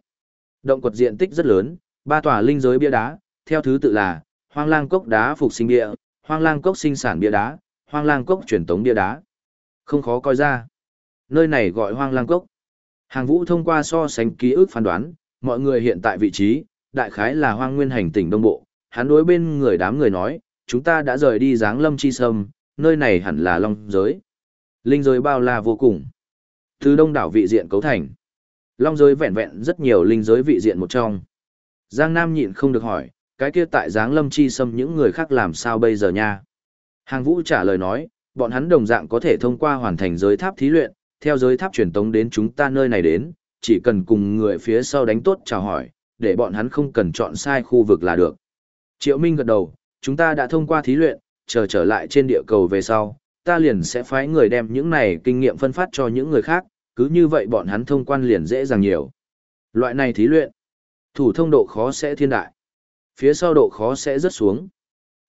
Động quật diện tích rất lớn, ba tòa linh giới bia đá, theo thứ tự là Hoang Lang Cốc đá phục sinh bia, Hoang Lang Cốc sinh sản bia đá, Hoang Lang Cốc truyền tống bia đá. Không khó coi ra. Nơi này gọi Hoang Lang Cốc. Hàng Vũ thông qua so sánh ký ức phán đoán, mọi người hiện tại vị trí, đại khái là Hoang Nguyên hành tỉnh Đông Bộ. Hắn đối bên người đám người nói, chúng ta đã rời đi dáng lâm chi sâm, nơi này hẳn là Long giới. Linh giới bao la vô cùng. Từ đông đảo vị diện cấu thành. Long giới vẹn vẹn rất nhiều linh giới vị diện một trong. Giang Nam nhịn không được hỏi, cái kia tại Giáng Lâm Chi Sâm những người khác làm sao bây giờ nha? Hàng Vũ trả lời nói, bọn hắn đồng dạng có thể thông qua hoàn thành giới tháp thí luyện, theo giới tháp truyền tống đến chúng ta nơi này đến, chỉ cần cùng người phía sau đánh tốt chào hỏi, để bọn hắn không cần chọn sai khu vực là được. Triệu Minh gật đầu, chúng ta đã thông qua thí luyện, chờ trở lại trên địa cầu về sau, ta liền sẽ phái người đem những này kinh nghiệm phân phát cho những người khác, cứ như vậy bọn hắn thông quan liền dễ dàng nhiều. Loại này thí luyện, thủ thông độ khó sẽ thiên đại, phía sau độ khó sẽ rất xuống.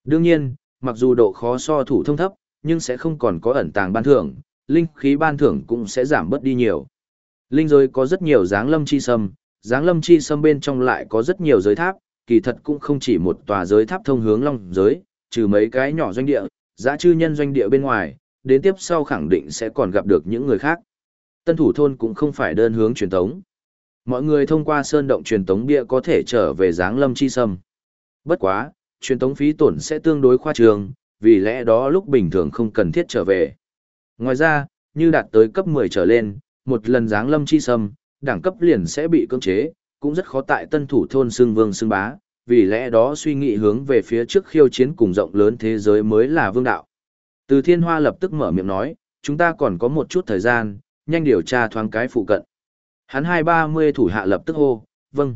Đương nhiên, mặc dù độ khó so thủ thông thấp, nhưng sẽ không còn có ẩn tàng ban thưởng, linh khí ban thưởng cũng sẽ giảm bớt đi nhiều. Linh giới có rất nhiều dáng lâm chi sâm, dáng lâm chi sâm bên trong lại có rất nhiều giới tháp, kỳ thật cũng không chỉ một tòa giới tháp thông hướng long giới, trừ mấy cái nhỏ doanh địa, giã chư nhân doanh địa bên ngoài, đến tiếp sau khẳng định sẽ còn gặp được những người khác. Tân thủ thôn cũng không phải đơn hướng truyền tống. Mọi người thông qua sơn động truyền tống bia có thể trở về dáng lâm chi sâm. Bất quá, truyền tống phí tổn sẽ tương đối khoa trường, vì lẽ đó lúc bình thường không cần thiết trở về. Ngoài ra, như đạt tới cấp 10 trở lên, một lần dáng lâm chi sâm, đẳng cấp liền sẽ bị cưỡng chế, cũng rất khó tại tân thủ thôn xương vương xương bá, vì lẽ đó suy nghĩ hướng về phía trước khiêu chiến cùng rộng lớn thế giới mới là vương đạo. Từ thiên hoa lập tức mở miệng nói, chúng ta còn có một chút thời gian, nhanh điều tra thoáng cái phụ cận. Hắn hai ba mươi thủ hạ lập tức hô, vâng.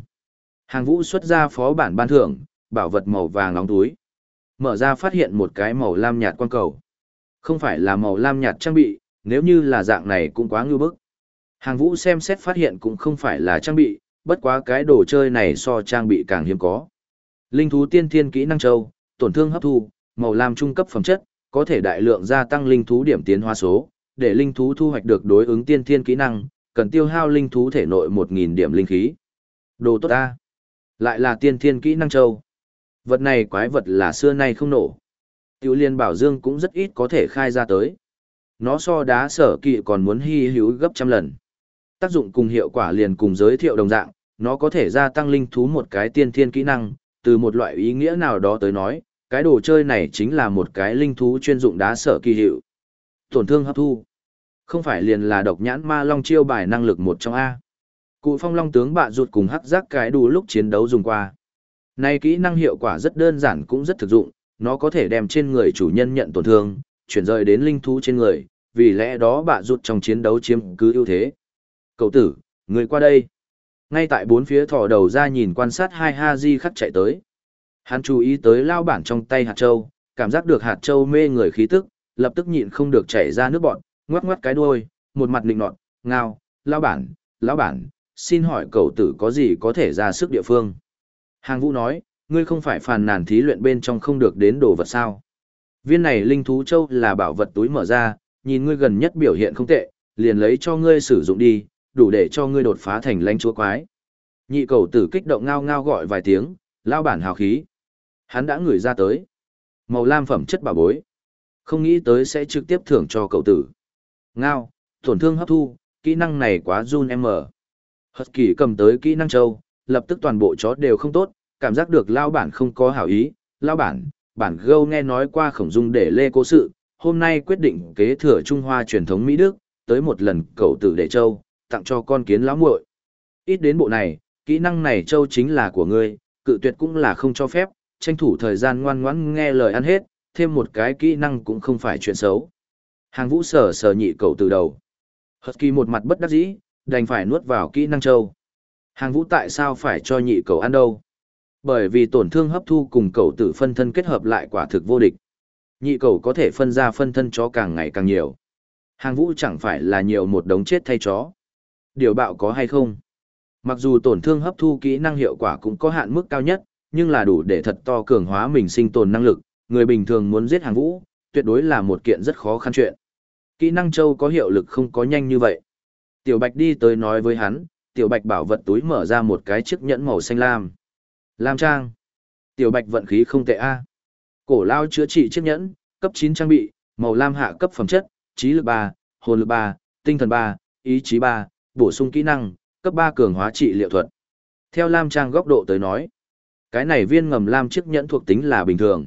Hàng vũ xuất ra phó bản ban thưởng, bảo vật màu vàng nóng túi. Mở ra phát hiện một cái màu lam nhạt quan cầu. Không phải là màu lam nhạt trang bị, nếu như là dạng này cũng quá ngư bức. Hàng vũ xem xét phát hiện cũng không phải là trang bị, bất quá cái đồ chơi này so trang bị càng hiếm có. Linh thú tiên thiên kỹ năng châu, tổn thương hấp thu, màu lam trung cấp phẩm chất, có thể đại lượng gia tăng linh thú điểm tiến hóa số, để linh thú thu hoạch được đối ứng tiên thiên kỹ năng, cần tiêu hao linh thú thể nội 1000 điểm linh khí. Đồ tốt ta. Lại là tiên thiên kỹ năng châu. Vật này quái vật là xưa nay không nổ. Tiểu liên bảo dương cũng rất ít có thể khai ra tới. Nó so đá sở kỵ còn muốn hy hữu gấp trăm lần. Tác dụng cùng hiệu quả liền cùng giới thiệu đồng dạng, nó có thể gia tăng linh thú một cái tiên thiên kỹ năng, từ một loại ý nghĩa nào đó tới nói, cái đồ chơi này chính là một cái linh thú chuyên dụng đá sở kỳ hiệu. Tổn thương hấp thu. Không phải liền là độc nhãn ma long chiêu bài năng lực một trong A. Cụ phong long tướng bạ ruột cùng hắc giác cái đủ lúc chiến đấu dùng qua. Này kỹ năng hiệu quả rất đơn giản cũng rất thực dụng, nó có thể đem trên người chủ nhân nhận tổn thương, chuyển rời đến linh thú trên người, vì lẽ đó bạ ruột trong chiến đấu chiếm cứ ưu thế. Cậu tử, người qua đây. Ngay tại bốn phía thỏ đầu ra nhìn quan sát hai ha di khắc chạy tới. Hắn chú ý tới lao bản trong tay hạt châu, cảm giác được hạt châu mê người khí tức, lập tức nhịn không được chảy ra nước bọn, ngoắc ngoắc cái đuôi, một mặt nịnh nọt, ngao, lao bản, lão bản, xin hỏi cậu tử có gì có thể ra sức địa phương. Hàng vũ nói, ngươi không phải phàn nàn thí luyện bên trong không được đến đồ vật sao. Viên này linh thú châu là bảo vật túi mở ra, nhìn ngươi gần nhất biểu hiện không tệ, liền lấy cho ngươi sử dụng đi, đủ để cho ngươi đột phá thành lãnh chúa quái. Nhị cầu tử kích động ngao ngao gọi vài tiếng, lao bản hào khí. Hắn đã ngửi ra tới. Màu lam phẩm chất bảo bối. Không nghĩ tới sẽ trực tiếp thưởng cho cậu tử. Ngao, tổn thương hấp thu, kỹ năng này quá run em mở. Hật kỳ cầm tới kỹ năng châu, lập tức toàn bộ chó đều không tốt, cảm giác được lao bản không có hảo ý. Lao bản, bản gâu nghe nói qua khổng dung để lê cố sự, hôm nay quyết định kế thừa Trung Hoa truyền thống Mỹ Đức, tới một lần cậu tử để châu, tặng cho con kiến lão muội. Ít đến bộ này, kỹ năng này châu chính là của ngươi, cự tuyệt cũng là không cho phép, tranh thủ thời gian ngoan ngoãn nghe lời ăn hết, thêm một cái kỹ năng cũng không phải chuyện xấu. Hàng vũ sở sở nhị cầu từ đầu. Hật kỳ một mặt bất đắc dĩ, đành phải nuốt vào kỹ năng châu. Hàng vũ tại sao phải cho nhị cầu ăn đâu? Bởi vì tổn thương hấp thu cùng cầu tử phân thân kết hợp lại quả thực vô địch. Nhị cầu có thể phân ra phân thân chó càng ngày càng nhiều. Hàng vũ chẳng phải là nhiều một đống chết thay chó. Điều bạo có hay không? Mặc dù tổn thương hấp thu kỹ năng hiệu quả cũng có hạn mức cao nhất, nhưng là đủ để thật to cường hóa mình sinh tồn năng lực, người bình thường muốn giết hàng vũ, tuyệt đối là một kiện rất khó khăn chuyện. Kỹ năng châu có hiệu lực không có nhanh như vậy. Tiểu Bạch đi tới nói với hắn, Tiểu Bạch bảo vật túi mở ra một cái chiếc nhẫn màu xanh lam. Lam trang. Tiểu Bạch vận khí không tệ a. Cổ lao chữa trị chiếc nhẫn, cấp 9 trang bị, màu lam hạ cấp phẩm chất, trí lực 3, hồn lực 3, tinh thần 3, ý chí 3, bổ sung kỹ năng, cấp 3 cường hóa trị liệu thuật. Theo Lam Trang góc độ tới nói, cái này viên ngầm Lam chiếc nhẫn thuộc tính là bình thường.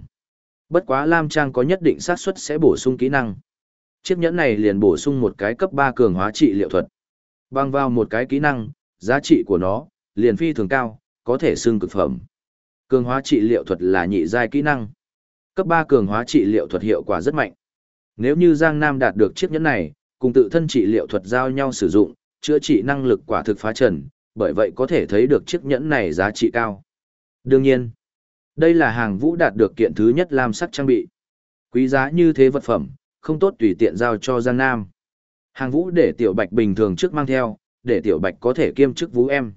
Bất quá Lam Trang có nhất định xác suất sẽ bổ sung kỹ năng. Chiếc nhẫn này liền bổ sung một cái cấp 3 cường hóa trị liệu thuật. Bằng vào một cái kỹ năng, giá trị của nó, liền phi thường cao, có thể xưng cực phẩm. Cường hóa trị liệu thuật là nhị giai kỹ năng. Cấp 3 cường hóa trị liệu thuật hiệu quả rất mạnh. Nếu như Giang Nam đạt được chiếc nhẫn này, cùng tự thân trị liệu thuật giao nhau sử dụng, chữa trị năng lực quả thực phá trần, bởi vậy có thể thấy được chiếc nhẫn này giá trị cao. Đương nhiên, đây là hàng vũ đạt được kiện thứ nhất làm sắc trang bị. Quý giá như thế vật phẩm, không tốt tùy tiện giao cho Giang Nam. Hàng vũ để tiểu bạch bình thường trước mang theo, để tiểu bạch có thể kiêm chức vũ em.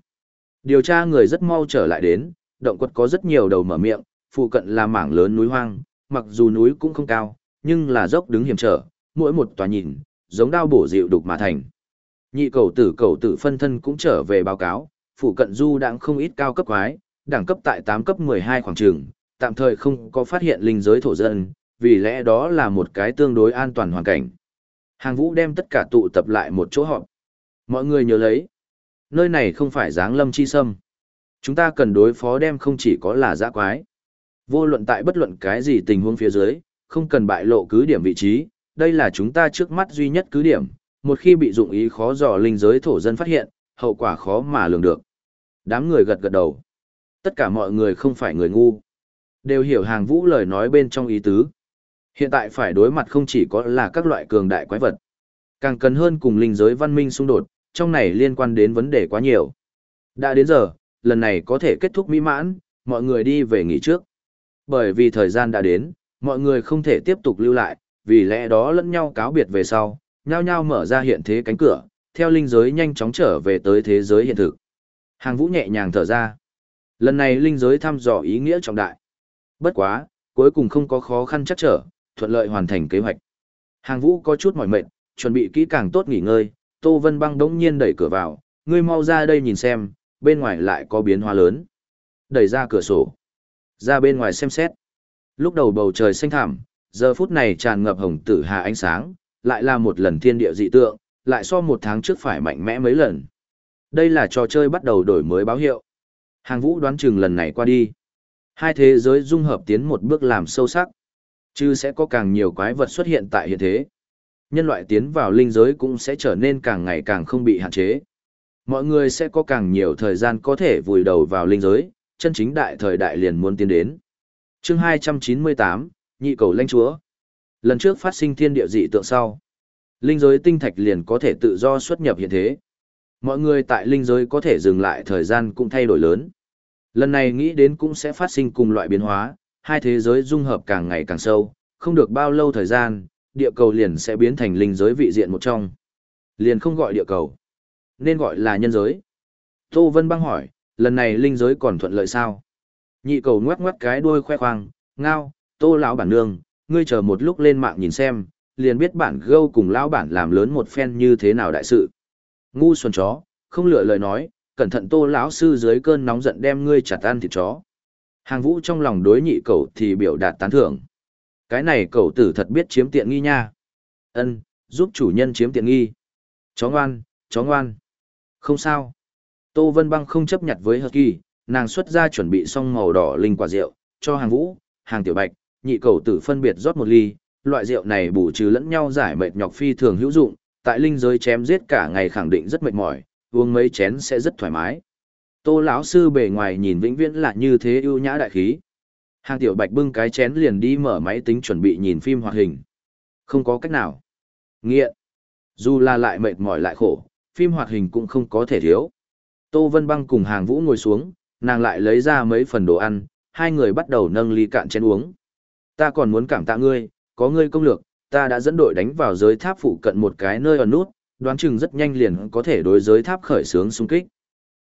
Điều tra người rất mau trở lại đến, động quật có rất nhiều đầu mở miệng, phụ cận là mảng lớn núi hoang, mặc dù núi cũng không cao, nhưng là dốc đứng hiểm trở, mỗi một tòa nhìn, giống đao bổ dịu đục mà thành. Nhị cầu tử cầu tử phân thân cũng trở về báo cáo, phụ cận du đang không ít cao cấp quái, đẳng cấp tại 8 cấp 12 khoảng trường, tạm thời không có phát hiện linh giới thổ dân, vì lẽ đó là một cái tương đối an toàn hoàn cảnh. Hàng vũ đem tất cả tụ tập lại một chỗ họp. Mọi người nhớ lấy, nơi này không phải giáng lâm chi sâm. Chúng ta cần đối phó đem không chỉ có là giã quái. Vô luận tại bất luận cái gì tình huống phía dưới, không cần bại lộ cứ điểm vị trí, đây là chúng ta trước mắt duy nhất cứ điểm, một khi bị dụng ý khó dò linh giới thổ dân phát hiện, hậu quả khó mà lường được. Đám người gật gật đầu. Tất cả mọi người không phải người ngu. Đều hiểu hàng vũ lời nói bên trong ý tứ. Hiện tại phải đối mặt không chỉ có là các loại cường đại quái vật. Càng cần hơn cùng linh giới văn minh xung đột, trong này liên quan đến vấn đề quá nhiều. Đã đến giờ, lần này có thể kết thúc mỹ mãn, mọi người đi về nghỉ trước. Bởi vì thời gian đã đến, mọi người không thể tiếp tục lưu lại, vì lẽ đó lẫn nhau cáo biệt về sau, nhao nhao mở ra hiện thế cánh cửa, theo linh giới nhanh chóng trở về tới thế giới hiện thực. Hàng vũ nhẹ nhàng thở ra. Lần này linh giới thăm dò ý nghĩa trọng đại. Bất quá, cuối cùng không có khó khăn chắc trở, thuận lợi hoàn thành kế hoạch. Hàng vũ có chút mỏi mệt, chuẩn bị kỹ càng tốt nghỉ ngơi, Tô Vân Băng đống nhiên đẩy cửa vào, ngươi mau ra đây nhìn xem, bên ngoài lại có biến hóa lớn. Đẩy ra cửa sổ. Ra bên ngoài xem xét. Lúc đầu bầu trời xanh thẳm, giờ phút này tràn ngập hồng tử hà ánh sáng, lại là một lần thiên địa dị tượng, lại so một tháng trước phải mạnh mẽ mấy lần. Đây là trò chơi bắt đầu đổi mới báo hiệu. Hàng vũ đoán chừng lần này qua đi. Hai thế giới dung hợp tiến một bước làm sâu sắc. Chứ sẽ có càng nhiều quái vật xuất hiện tại hiện thế. Nhân loại tiến vào linh giới cũng sẽ trở nên càng ngày càng không bị hạn chế. Mọi người sẽ có càng nhiều thời gian có thể vùi đầu vào linh giới, chân chính đại thời đại liền muốn tiến đến. chương 298, nhị cầu lãnh chúa. Lần trước phát sinh thiên địa dị tượng sau. Linh giới tinh thạch liền có thể tự do xuất nhập hiện thế. Mọi người tại linh giới có thể dừng lại thời gian cũng thay đổi lớn. Lần này nghĩ đến cũng sẽ phát sinh cùng loại biến hóa, hai thế giới dung hợp càng ngày càng sâu, không được bao lâu thời gian, địa cầu liền sẽ biến thành linh giới vị diện một trong. Liền không gọi địa cầu, nên gọi là nhân giới. Tô Vân băng hỏi, lần này linh giới còn thuận lợi sao? Nhị cầu ngoắc ngoắc cái đuôi khoe khoang, ngao, tô lão bản nương, ngươi chờ một lúc lên mạng nhìn xem, liền biết bản gâu cùng lão bản làm lớn một phen như thế nào đại sự. Ngu xuân chó, không lựa lời nói, cẩn thận tô lão sư dưới cơn nóng giận đem ngươi chặt ăn thịt chó. Hàng vũ trong lòng đối nhị cậu thì biểu đạt tán thưởng. Cái này cậu tử thật biết chiếm tiện nghi nha. Ân, giúp chủ nhân chiếm tiện nghi. Chó ngoan, chó ngoan. Không sao. Tô Vân Băng không chấp nhận với Hợp Kỳ, nàng xuất ra chuẩn bị xong màu đỏ linh quả rượu, cho hàng vũ, hàng tiểu bạch, nhị cầu tử phân biệt rót một ly. Loại rượu này bù trừ lẫn nhau giải mệt nhọc phi thường hữu dụng, tại linh giới chém giết cả ngày khẳng định rất mệt mỏi, uống mấy chén sẽ rất thoải mái. Tô lão sư bề ngoài nhìn vĩnh viễn là như thế ưu nhã đại khí. Hàng tiểu bạch bưng cái chén liền đi mở máy tính chuẩn bị nhìn phim hoạt hình. Không có cách nào. Nghiện. Dù là lại mệt mỏi lại khổ, phim hoạt hình cũng không có thể thiếu. Tô Vân Băng cùng hàng vũ ngồi xuống, nàng lại lấy ra mấy phần đồ ăn, hai người bắt đầu nâng ly cạn chén uống. Ta còn muốn cảm tạ ngươi, có ngươi công lược, ta đã dẫn đội đánh vào giới tháp phụ cận một cái nơi ở nút, đoán chừng rất nhanh liền có thể đối giới tháp khởi xướng xung kích.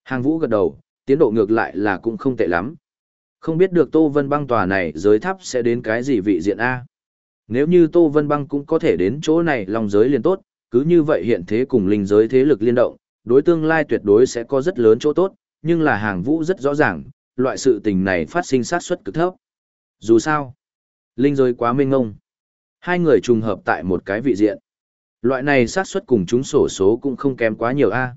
Hàng vũ gật đầu, tiến độ ngược lại là cũng không tệ lắm. Không biết được Tô Vân Băng tòa này giới tháp sẽ đến cái gì vị diện A. Nếu như Tô Vân Băng cũng có thể đến chỗ này lòng giới liền tốt, cứ như vậy hiện thế cùng linh giới thế lực liên động, đối tương lai tuyệt đối sẽ có rất lớn chỗ tốt, nhưng là hàng vũ rất rõ ràng, loại sự tình này phát sinh sát suất cực thấp. Dù sao, linh giới quá mênh ngông. Hai người trùng hợp tại một cái vị diện. Loại này sát suất cùng chúng sổ số cũng không kém quá nhiều a.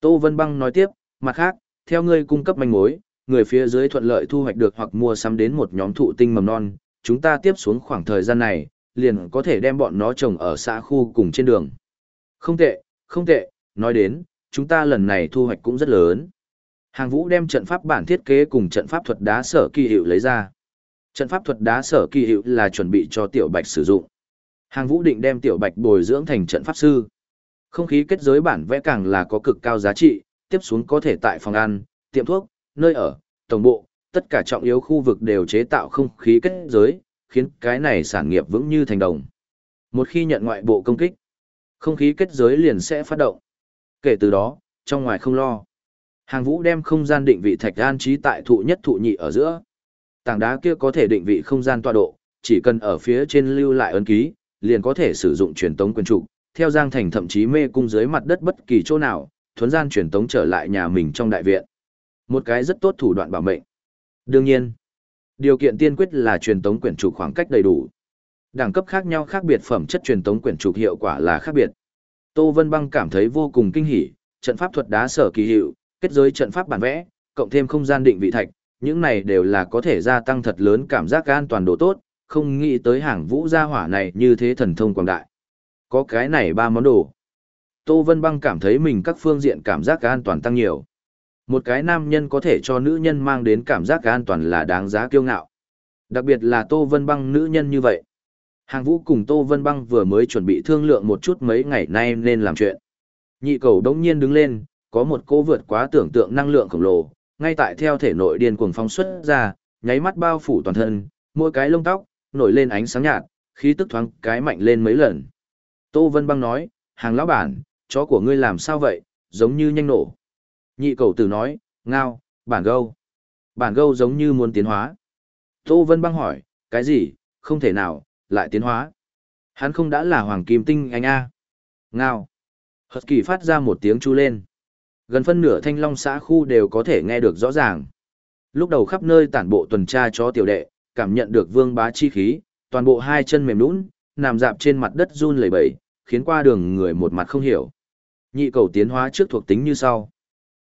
Tô Vân Băng nói tiếp, mặt khác, theo ngươi cung cấp manh mối, người phía dưới thuận lợi thu hoạch được hoặc mua sắm đến một nhóm thụ tinh mầm non, chúng ta tiếp xuống khoảng thời gian này, liền có thể đem bọn nó trồng ở xã khu cùng trên đường. Không tệ, không tệ, nói đến, chúng ta lần này thu hoạch cũng rất lớn. Hàng Vũ đem trận pháp bản thiết kế cùng trận pháp thuật đá sở kỳ hiệu lấy ra. Trận pháp thuật đá sở kỳ hiệu là chuẩn bị cho Tiểu Bạch sử dụng. Hàng Vũ định đem Tiểu Bạch bồi dưỡng thành trận pháp sư. Không khí kết giới bản vẽ càng là có cực cao giá trị, tiếp xuống có thể tại phòng ăn, tiệm thuốc, nơi ở, tổng bộ, tất cả trọng yếu khu vực đều chế tạo không khí kết giới, khiến cái này sản nghiệp vững như thành đồng. Một khi nhận ngoại bộ công kích, không khí kết giới liền sẽ phát động. Kể từ đó, trong ngoài không lo. Hàng vũ đem không gian định vị thạch an trí tại thụ nhất thụ nhị ở giữa. Tảng đá kia có thể định vị không gian tọa độ, chỉ cần ở phía trên lưu lại ấn ký, liền có thể sử dụng truyền tống quyền trục, theo Giang Thành thậm chí mê cung dưới mặt đất bất kỳ chỗ nào, thuấn gian truyền tống trở lại nhà mình trong đại viện. Một cái rất tốt thủ đoạn bảo mệnh. Đương nhiên, điều kiện tiên quyết là truyền tống quyển trục khoảng cách đầy đủ. Đẳng cấp khác nhau khác biệt phẩm chất truyền tống quyển trục hiệu quả là khác biệt. Tô Vân Băng cảm thấy vô cùng kinh hỉ, trận pháp thuật đá sở kỳ hiệu, kết giới trận pháp bản vẽ, cộng thêm không gian định vị thạch, những này đều là có thể gia tăng thật lớn cảm giác an toàn độ tốt, không nghĩ tới hàng vũ gia hỏa này như thế thần thông quảng đại. Có cái này ba món đồ. Tô Vân Băng cảm thấy mình các phương diện cảm giác an toàn tăng nhiều. Một cái nam nhân có thể cho nữ nhân mang đến cảm giác an toàn là đáng giá kiêu ngạo. Đặc biệt là Tô Vân Băng nữ nhân như vậy. Hàng vũ cùng Tô Vân Băng vừa mới chuẩn bị thương lượng một chút mấy ngày nay nên làm chuyện. Nhị cầu đống nhiên đứng lên, có một cô vượt quá tưởng tượng năng lượng khổng lồ, ngay tại theo thể nội điên cuồng phóng xuất ra, nháy mắt bao phủ toàn thân, mỗi cái lông tóc, nổi lên ánh sáng nhạt, khí tức thoáng cái mạnh lên mấy lần. Tô Vân Băng nói, hàng lão bản, chó của ngươi làm sao vậy, giống như nhanh nổ. Nhị cầu tử nói, ngao, bản gâu. Bản gâu giống như muốn tiến hóa. Tô Vân Băng hỏi, cái gì, không thể nào, lại tiến hóa. Hắn không đã là hoàng kim tinh anh a Ngao. Hật kỳ phát ra một tiếng chu lên. Gần phân nửa thanh long xã khu đều có thể nghe được rõ ràng. Lúc đầu khắp nơi tản bộ tuần tra cho tiểu đệ, cảm nhận được vương bá chi khí, toàn bộ hai chân mềm nũng, nằm dạp trên mặt đất run lẩy bẩy, khiến qua đường người một mặt không hiểu. Nhị cầu tiến hóa trước thuộc tính như sau.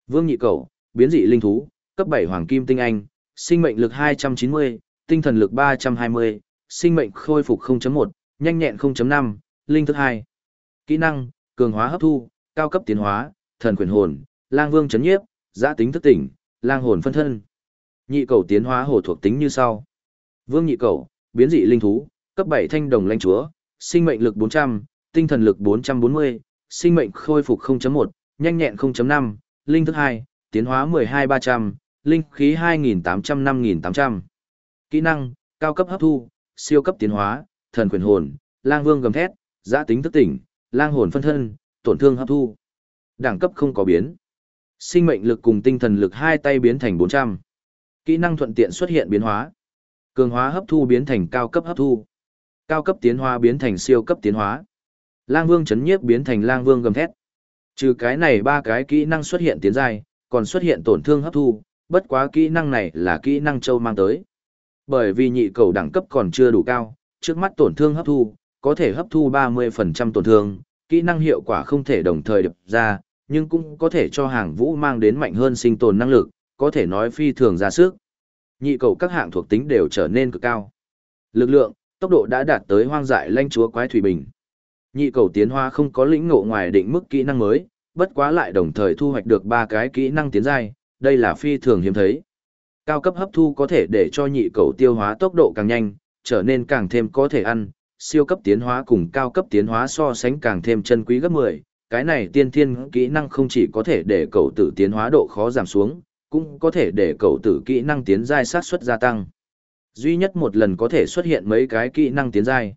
Vương nhị cầu, biến dị linh thú, cấp 7 hoàng kim tinh anh, sinh mệnh lực 290, tinh thần lực 320, sinh mệnh khôi phục 0.1, nhanh nhẹn 0.5, linh thức 2. Kỹ năng, cường hóa hấp thu, cao cấp tiến hóa, thần quyền hồn, lang vương chấn nhiếp, giã tính thức tỉnh, lang hồn phân thân. Nhị cầu tiến hóa hồ thuộc tính như sau. Vương nhị cầu, biến dị linh thú, cấp 7 thanh đồng lãnh chúa, sinh mệnh lực 400, tinh thần lực 440, sinh mệnh khôi phục 0.1, nhanh nhẹn 0.5, linh thức 2, tiến hóa 12300, linh khí 2800 5800. Kỹ năng, cao cấp hấp thu, siêu cấp tiến hóa, thần quyền hồn, lang vương gầm thét, giã tính thức tỉnh, lang hồn phân thân, tổn thương hấp thu. Đẳng cấp không có biến. Sinh mệnh lực cùng tinh thần lực hai tay biến thành 400. Kỹ năng thuận tiện xuất hiện biến hóa. Cường hóa hấp thu biến thành cao cấp hấp thu. Cao cấp tiến hóa biến thành siêu cấp tiến hóa. Lang Vương chấn nhiếp biến thành Lang Vương gầm thét. Trừ cái này ba cái kỹ năng xuất hiện tiến giai, còn xuất hiện tổn thương hấp thu, bất quá kỹ năng này là kỹ năng châu mang tới. Bởi vì nhị cầu đẳng cấp còn chưa đủ cao, trước mắt tổn thương hấp thu, có thể hấp thu 30% tổn thương, kỹ năng hiệu quả không thể đồng thời đập ra, nhưng cũng có thể cho hàng vũ mang đến mạnh hơn sinh tồn năng lực, có thể nói phi thường ra sức. Nhị cầu các hạng thuộc tính đều trở nên cực cao. Lực lượng, tốc độ đã đạt tới hoang dại lanh chúa quái thủy bình. Nhị cầu tiến hóa không có lĩnh ngộ ngoài định mức kỹ năng mới, bất quá lại đồng thời thu hoạch được ba cái kỹ năng tiến giai, đây là phi thường hiếm thấy. Cao cấp hấp thu có thể để cho nhị cầu tiêu hóa tốc độ càng nhanh, trở nên càng thêm có thể ăn, siêu cấp tiến hóa cùng cao cấp tiến hóa so sánh càng thêm chân quý gấp 10, cái này tiên thiên kỹ năng không chỉ có thể để cậu tử tiến hóa độ khó giảm xuống, cũng có thể để cậu tử kỹ năng tiến giai sát suất gia tăng. Duy nhất một lần có thể xuất hiện mấy cái kỹ năng tiến giai.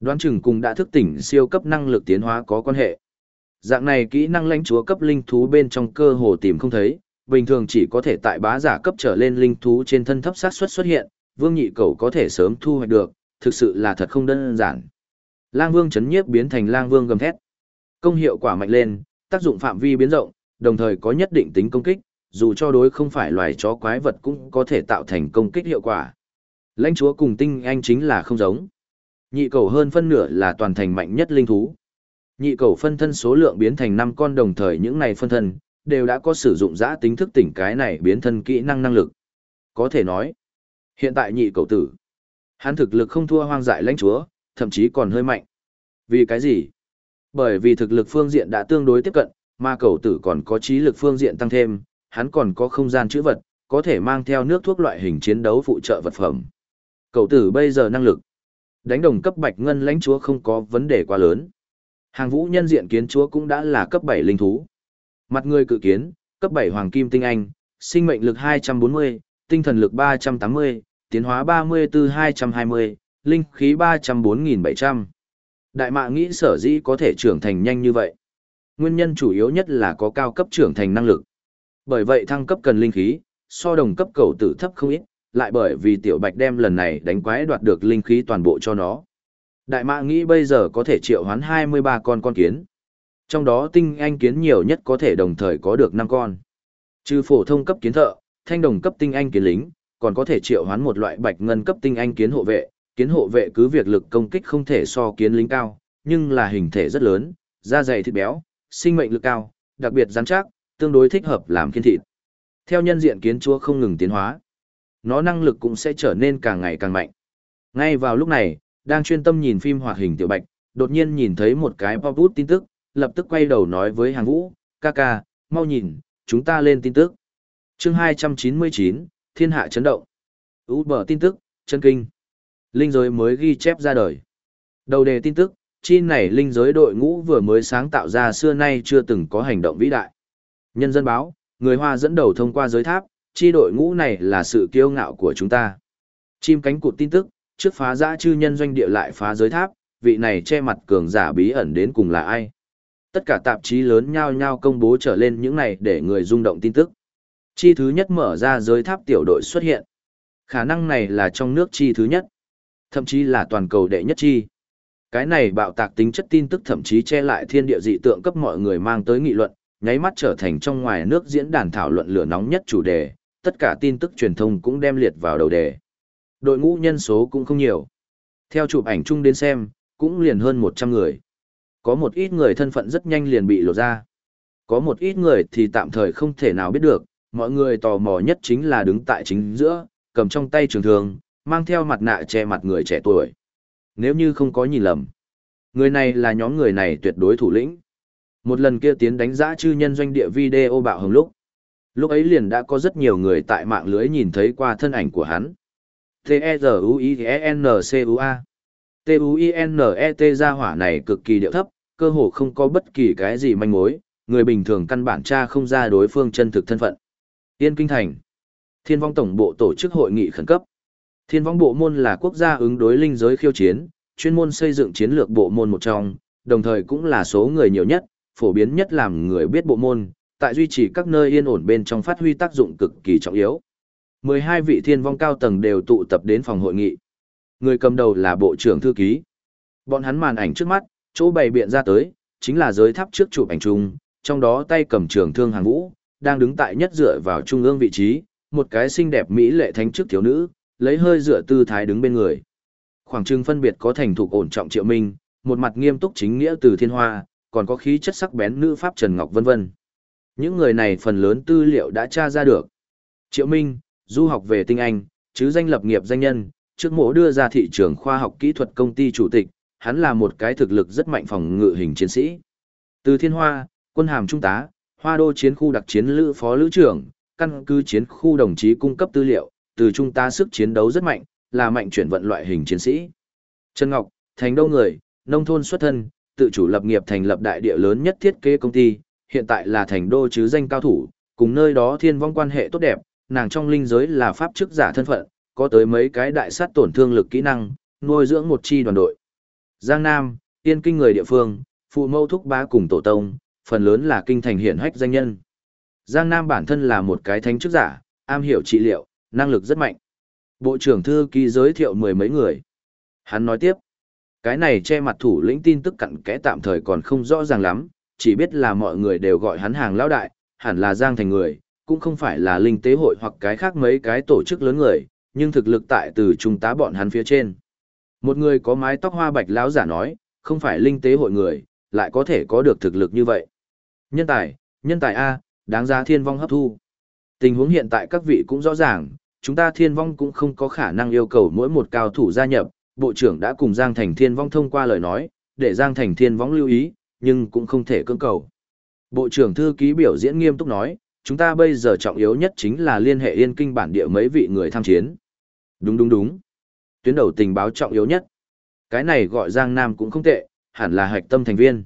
Đoán chừng cùng đã thức tỉnh siêu cấp năng lực tiến hóa có quan hệ. Dạng này kỹ năng lãnh chúa cấp linh thú bên trong cơ hồ tìm không thấy, bình thường chỉ có thể tại bá giả cấp trở lên linh thú trên thân thấp sát suất xuất hiện, vương nhị cầu có thể sớm thu hoạch được, thực sự là thật không đơn giản. Lang vương chấn nhiếp biến thành lang vương gầm thét. Công hiệu quả mạnh lên, tác dụng phạm vi biến rộng, đồng thời có nhất định tính công kích, dù cho đối không phải loài chó quái vật cũng có thể tạo thành công kích hiệu quả. Lãnh chúa cùng tinh anh chính là không giống. Nhị cầu hơn phân nửa là toàn thành mạnh nhất linh thú. Nhị cầu phân thân số lượng biến thành 5 con đồng thời những này phân thân, đều đã có sử dụng giã tính thức tỉnh cái này biến thân kỹ năng năng lực. Có thể nói, hiện tại nhị cầu tử, hắn thực lực không thua hoang dại lãnh chúa, thậm chí còn hơi mạnh. Vì cái gì? Bởi vì thực lực phương diện đã tương đối tiếp cận, mà cầu tử còn có trí lực phương diện tăng thêm, hắn còn có không gian chữ vật, có thể mang theo nước thuốc loại hình chiến đấu phụ trợ vật phẩm. Cầu tử bây giờ năng lực. Đánh đồng cấp bạch ngân lãnh chúa không có vấn đề quá lớn. Hàng vũ nhân diện kiến chúa cũng đã là cấp 7 linh thú. Mặt người cự kiến, cấp 7 hoàng kim tinh anh, sinh mệnh lực 240, tinh thần lực 380, tiến hóa 34-220, linh khí 304.700. Đại mạ nghĩ sở dĩ có thể trưởng thành nhanh như vậy. Nguyên nhân chủ yếu nhất là có cao cấp trưởng thành năng lực. Bởi vậy thăng cấp cần linh khí, so đồng cấp cầu tử thấp không ít, lại bởi vì tiểu bạch đem lần này đánh quái đoạt được linh khí toàn bộ cho nó. Đại mạ nghĩ bây giờ có thể triệu hoán 23 con con kiến. Trong đó tinh anh kiến nhiều nhất có thể đồng thời có được 5 con. Trừ phổ thông cấp kiến thợ, thanh đồng cấp tinh anh kiến lính, còn có thể triệu hoán một loại bạch ngân cấp tinh anh kiến hộ vệ. Kiến hộ vệ cứ việc lực công kích không thể so kiến lính cao, nhưng là hình thể rất lớn, da dày thịt béo, sinh mệnh lực cao, đặc biệt rắn chắc, tương đối thích hợp làm kiên thịt. Theo nhân diện kiến chúa không ngừng tiến hóa, nó năng lực cũng sẽ trở nên càng ngày càng mạnh. Ngay vào lúc này, đang chuyên tâm nhìn phim hoạt hình tiểu bạch, đột nhiên nhìn thấy một cái pop-up tin tức, lập tức quay đầu nói với hàng vũ, ca ca, mau nhìn, chúng ta lên tin tức. chương 299, thiên hạ chấn động. Uber tin tức, chân kinh. Linh giới mới ghi chép ra đời. Đầu đề tin tức, chi này linh giới đội ngũ vừa mới sáng tạo ra xưa nay chưa từng có hành động vĩ đại. Nhân dân báo, người Hoa dẫn đầu thông qua giới tháp, chi đội ngũ này là sự kiêu ngạo của chúng ta. Chim cánh cụt tin tức, trước phá giã chư nhân doanh địa lại phá giới tháp, vị này che mặt cường giả bí ẩn đến cùng là ai. Tất cả tạp chí lớn nhao nhao công bố trở lên những này để người rung động tin tức. Chi thứ nhất mở ra giới tháp tiểu đội xuất hiện. Khả năng này là trong nước chi thứ nhất. Thậm chí là toàn cầu đệ nhất chi. Cái này bạo tạc tính chất tin tức thậm chí che lại thiên địa dị tượng cấp mọi người mang tới nghị luận, nháy mắt trở thành trong ngoài nước diễn đàn thảo luận lửa nóng nhất chủ đề, tất cả tin tức truyền thông cũng đem liệt vào đầu đề. Đội ngũ nhân số cũng không nhiều. Theo chụp ảnh chung đến xem, cũng liền hơn 100 người. Có một ít người thân phận rất nhanh liền bị lộ ra. Có một ít người thì tạm thời không thể nào biết được, mọi người tò mò nhất chính là đứng tại chính giữa, cầm trong tay trường thường, mang theo mặt nạ che mặt người trẻ tuổi. Nếu như không có nhìn lầm, người này là nhóm người này tuyệt đối thủ lĩnh. Một lần kia tiến đánh giá chư nhân doanh địa video bạo hồng lúc. Lúc ấy liền đã có rất nhiều người tại mạng lưới nhìn thấy qua thân ảnh của hắn. T-E-Z-U-I-E-N-C-U-A T-U-I-N-E-T ra hỏa này cực kỳ điệu thấp, cơ hồ không có bất kỳ cái gì manh mối, người bình thường căn bản tra không ra đối phương chân thực thân phận. Yên Kinh Thành Thiên vong tổng bộ tổ chức hội nghị khẩn cấp. Thiên vong bộ môn là quốc gia ứng đối linh giới khiêu chiến, chuyên môn xây dựng chiến lược bộ môn một trong, đồng thời cũng là số người nhiều nhất, phổ biến nhất làm người biết bộ môn, tại duy trì các nơi yên ổn bên trong phát huy tác dụng cực kỳ trọng yếu. 12 vị thiên vong cao tầng đều tụ tập đến phòng hội nghị. Người cầm đầu là bộ trưởng thư ký. Bọn hắn màn ảnh trước mắt, chỗ bày biện ra tới, chính là giới tháp trước chụp ảnh chung, trong đó tay cầm trường thương hàng vũ, đang đứng tại nhất dựa vào trung ương vị trí, một cái xinh đẹp mỹ lệ thánh trước thiếu nữ, lấy hơi dựa tư thái đứng bên người. Khoảng trưng phân biệt có thành thục ổn trọng triệu minh, một mặt nghiêm túc chính nghĩa từ thiên hoa, còn có khí chất sắc bén nữ pháp Trần Ngọc vân vân. Những người này phần lớn tư liệu đã tra ra được. Triệu Minh, du học về tinh Anh, chứ danh lập nghiệp danh nhân, trước mộ đưa ra thị trường khoa học kỹ thuật công ty chủ tịch, hắn là một cái thực lực rất mạnh phòng ngự hình chiến sĩ. Từ Thiên Hoa, quân hàm trung tá, Hoa Đô chiến khu đặc chiến lữ phó lữ trưởng, căn cứ chiến khu đồng chí cung cấp tư liệu, từ trung tá sức chiến đấu rất mạnh, là mạnh chuyển vận loại hình chiến sĩ. Trần Ngọc, thành đô người, nông thôn xuất thân, tự chủ lập nghiệp thành lập đại địa lớn nhất thiết kế công ty, hiện tại là thành đô chứ danh cao thủ, cùng nơi đó thiên vong quan hệ tốt đẹp, nàng trong linh giới là pháp chức giả thân phận, có tới mấy cái đại sát tổn thương lực kỹ năng, nuôi dưỡng một chi đoàn đội. Giang Nam, tiên kinh người địa phương, phụ mâu thúc bá cùng tổ tông, phần lớn là kinh thành hiển hách danh nhân. Giang Nam bản thân là một cái thánh chức giả, am hiểu trị liệu, năng lực rất mạnh. Bộ trưởng thư ký giới thiệu mười mấy người. Hắn nói tiếp, cái này che mặt thủ lĩnh tin tức cặn kẽ tạm thời còn không rõ ràng lắm, chỉ biết là mọi người đều gọi hắn hàng lão đại, hẳn là Giang thành người, cũng không phải là linh tế hội hoặc cái khác mấy cái tổ chức lớn người, nhưng thực lực tại từ trung tá bọn hắn phía trên. Một người có mái tóc hoa bạch lão giả nói, không phải linh tế hội người, lại có thể có được thực lực như vậy. Nhân tài, nhân tài A, đáng giá thiên vong hấp thu. Tình huống hiện tại các vị cũng rõ ràng, chúng ta thiên vong cũng không có khả năng yêu cầu mỗi một cao thủ gia nhập, bộ trưởng đã cùng Giang Thành Thiên Vong thông qua lời nói, để Giang Thành Thiên Vong lưu ý, nhưng cũng không thể cưỡng cầu. Bộ trưởng thư ký biểu diễn nghiêm túc nói, chúng ta bây giờ trọng yếu nhất chính là liên hệ yên kinh bản địa mấy vị người tham chiến. Đúng đúng đúng. Tuyến đầu tình báo trọng yếu nhất. Cái này gọi Giang Nam cũng không tệ, hẳn là hạch tâm thành viên.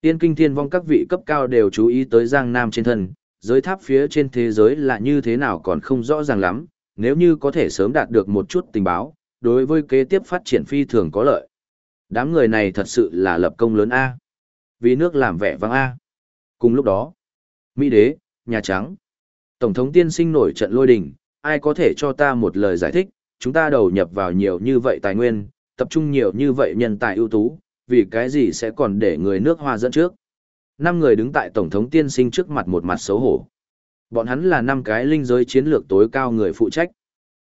Yên kinh thiên vong các vị cấp cao đều chú ý tới Giang Nam trên thân, giới tháp phía trên thế giới là như thế nào còn không rõ ràng lắm, nếu như có thể sớm đạt được một chút tình báo, đối với kế tiếp phát triển phi thường có lợi. Đám người này thật sự là lập công lớn A. Vì nước làm vẻ vang A. Cùng lúc đó, Mỹ đế, Nhà Trắng. Tổng thống tiên sinh nổi trận lôi đình, ai có thể cho ta một lời giải thích, chúng ta đầu nhập vào nhiều như vậy tài nguyên, tập trung nhiều như vậy nhân tài ưu tú, vì cái gì sẽ còn để người nước hoa dẫn trước. Năm người đứng tại Tổng thống tiên sinh trước mặt một mặt xấu hổ. Bọn hắn là năm cái linh giới chiến lược tối cao người phụ trách.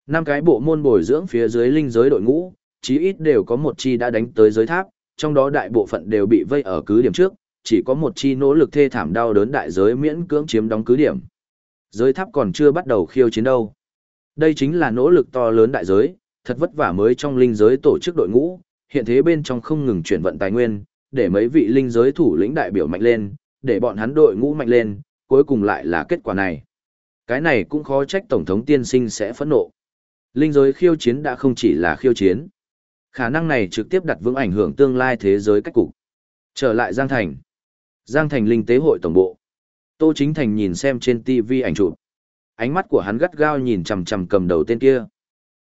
Năm cái bộ môn bồi dưỡng phía dưới linh giới đội ngũ, chí ít đều có một chi đã đánh tới giới tháp, trong đó đại bộ phận đều bị vây ở cứ điểm trước, chỉ có một chi nỗ lực thê thảm đau đớn đại giới miễn cưỡng chiếm đóng cứ điểm. Giới tháp còn chưa bắt đầu khiêu chiến đâu. Đây chính là nỗ lực to lớn đại giới, thật vất vả mới trong linh giới tổ chức đội ngũ, hiện thế bên trong không ngừng chuyển vận tài nguyên, để mấy vị linh giới thủ lĩnh đại biểu mạnh lên, để bọn hắn đội ngũ mạnh lên, cuối cùng lại là kết quả này. Cái này cũng khó trách Tổng thống tiên sinh sẽ phẫn nộ. Linh giới khiêu chiến đã không chỉ là khiêu chiến. Khả năng này trực tiếp đặt vững ảnh hưởng tương lai thế giới cách cục. Trở lại Giang Thành. Giang Thành Linh tế hội tổng bộ. Tô Chính Thành nhìn xem trên TV ảnh chụp. Ánh mắt của hắn gắt gao nhìn chằm chằm cầm đầu tên kia.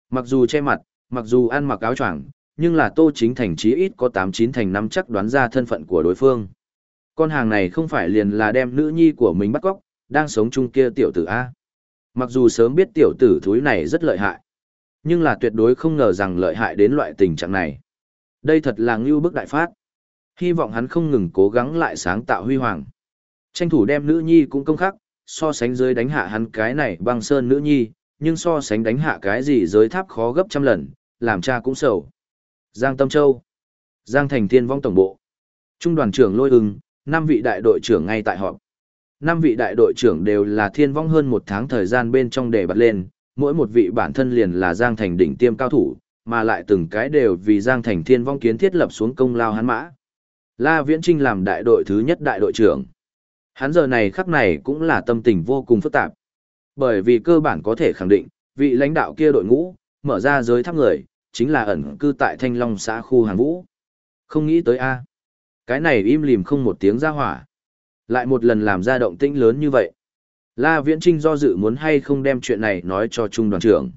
Mặc dù che mặt, mặc dù ăn mặc áo choàng, nhưng là Tô Chính Thành chí ít có 8-9 thành năm chắc đoán ra thân phận của đối phương. Con hàng này không phải liền là đem nữ nhi của mình bắt cóc, đang sống chung kia tiểu tử A. Mặc dù sớm biết tiểu tử thúi này rất lợi hại, nhưng là tuyệt đối không ngờ rằng lợi hại đến loại tình trạng này. Đây thật là ngưu bức đại phát. Hy vọng hắn không ngừng cố gắng lại sáng tạo huy hoàng. Tranh thủ đem nữ nhi cũng công khắc, so sánh dưới đánh hạ hắn cái này băng sơn nữ nhi, nhưng so sánh đánh hạ cái gì giới tháp khó gấp trăm lần, làm cha cũng sầu. Giang Tâm Châu, Giang Thành Thiên Vong Tổng Bộ, Trung đoàn trưởng Lôi ưng, năm vị đại đội trưởng ngay tại họp. Năm vị đại đội trưởng đều là thiên vong hơn một tháng thời gian bên trong để bật lên, mỗi một vị bản thân liền là Giang Thành đỉnh tiêm cao thủ, mà lại từng cái đều vì Giang Thành thiên vong kiến thiết lập xuống công lao hắn mã. La Viễn Trinh làm đại đội thứ nhất đại đội trưởng. Hắn giờ này khắc này cũng là tâm tình vô cùng phức tạp. Bởi vì cơ bản có thể khẳng định, vị lãnh đạo kia đội ngũ, mở ra giới tháp người, chính là ẩn cư tại Thanh Long xã khu hàng vũ. Không nghĩ tới A. Cái này im lìm không một tiếng ra hỏa. Lại một lần làm ra động tĩnh lớn như vậy. La Viễn Trinh do dự muốn hay không đem chuyện này nói cho Trung đoàn trưởng.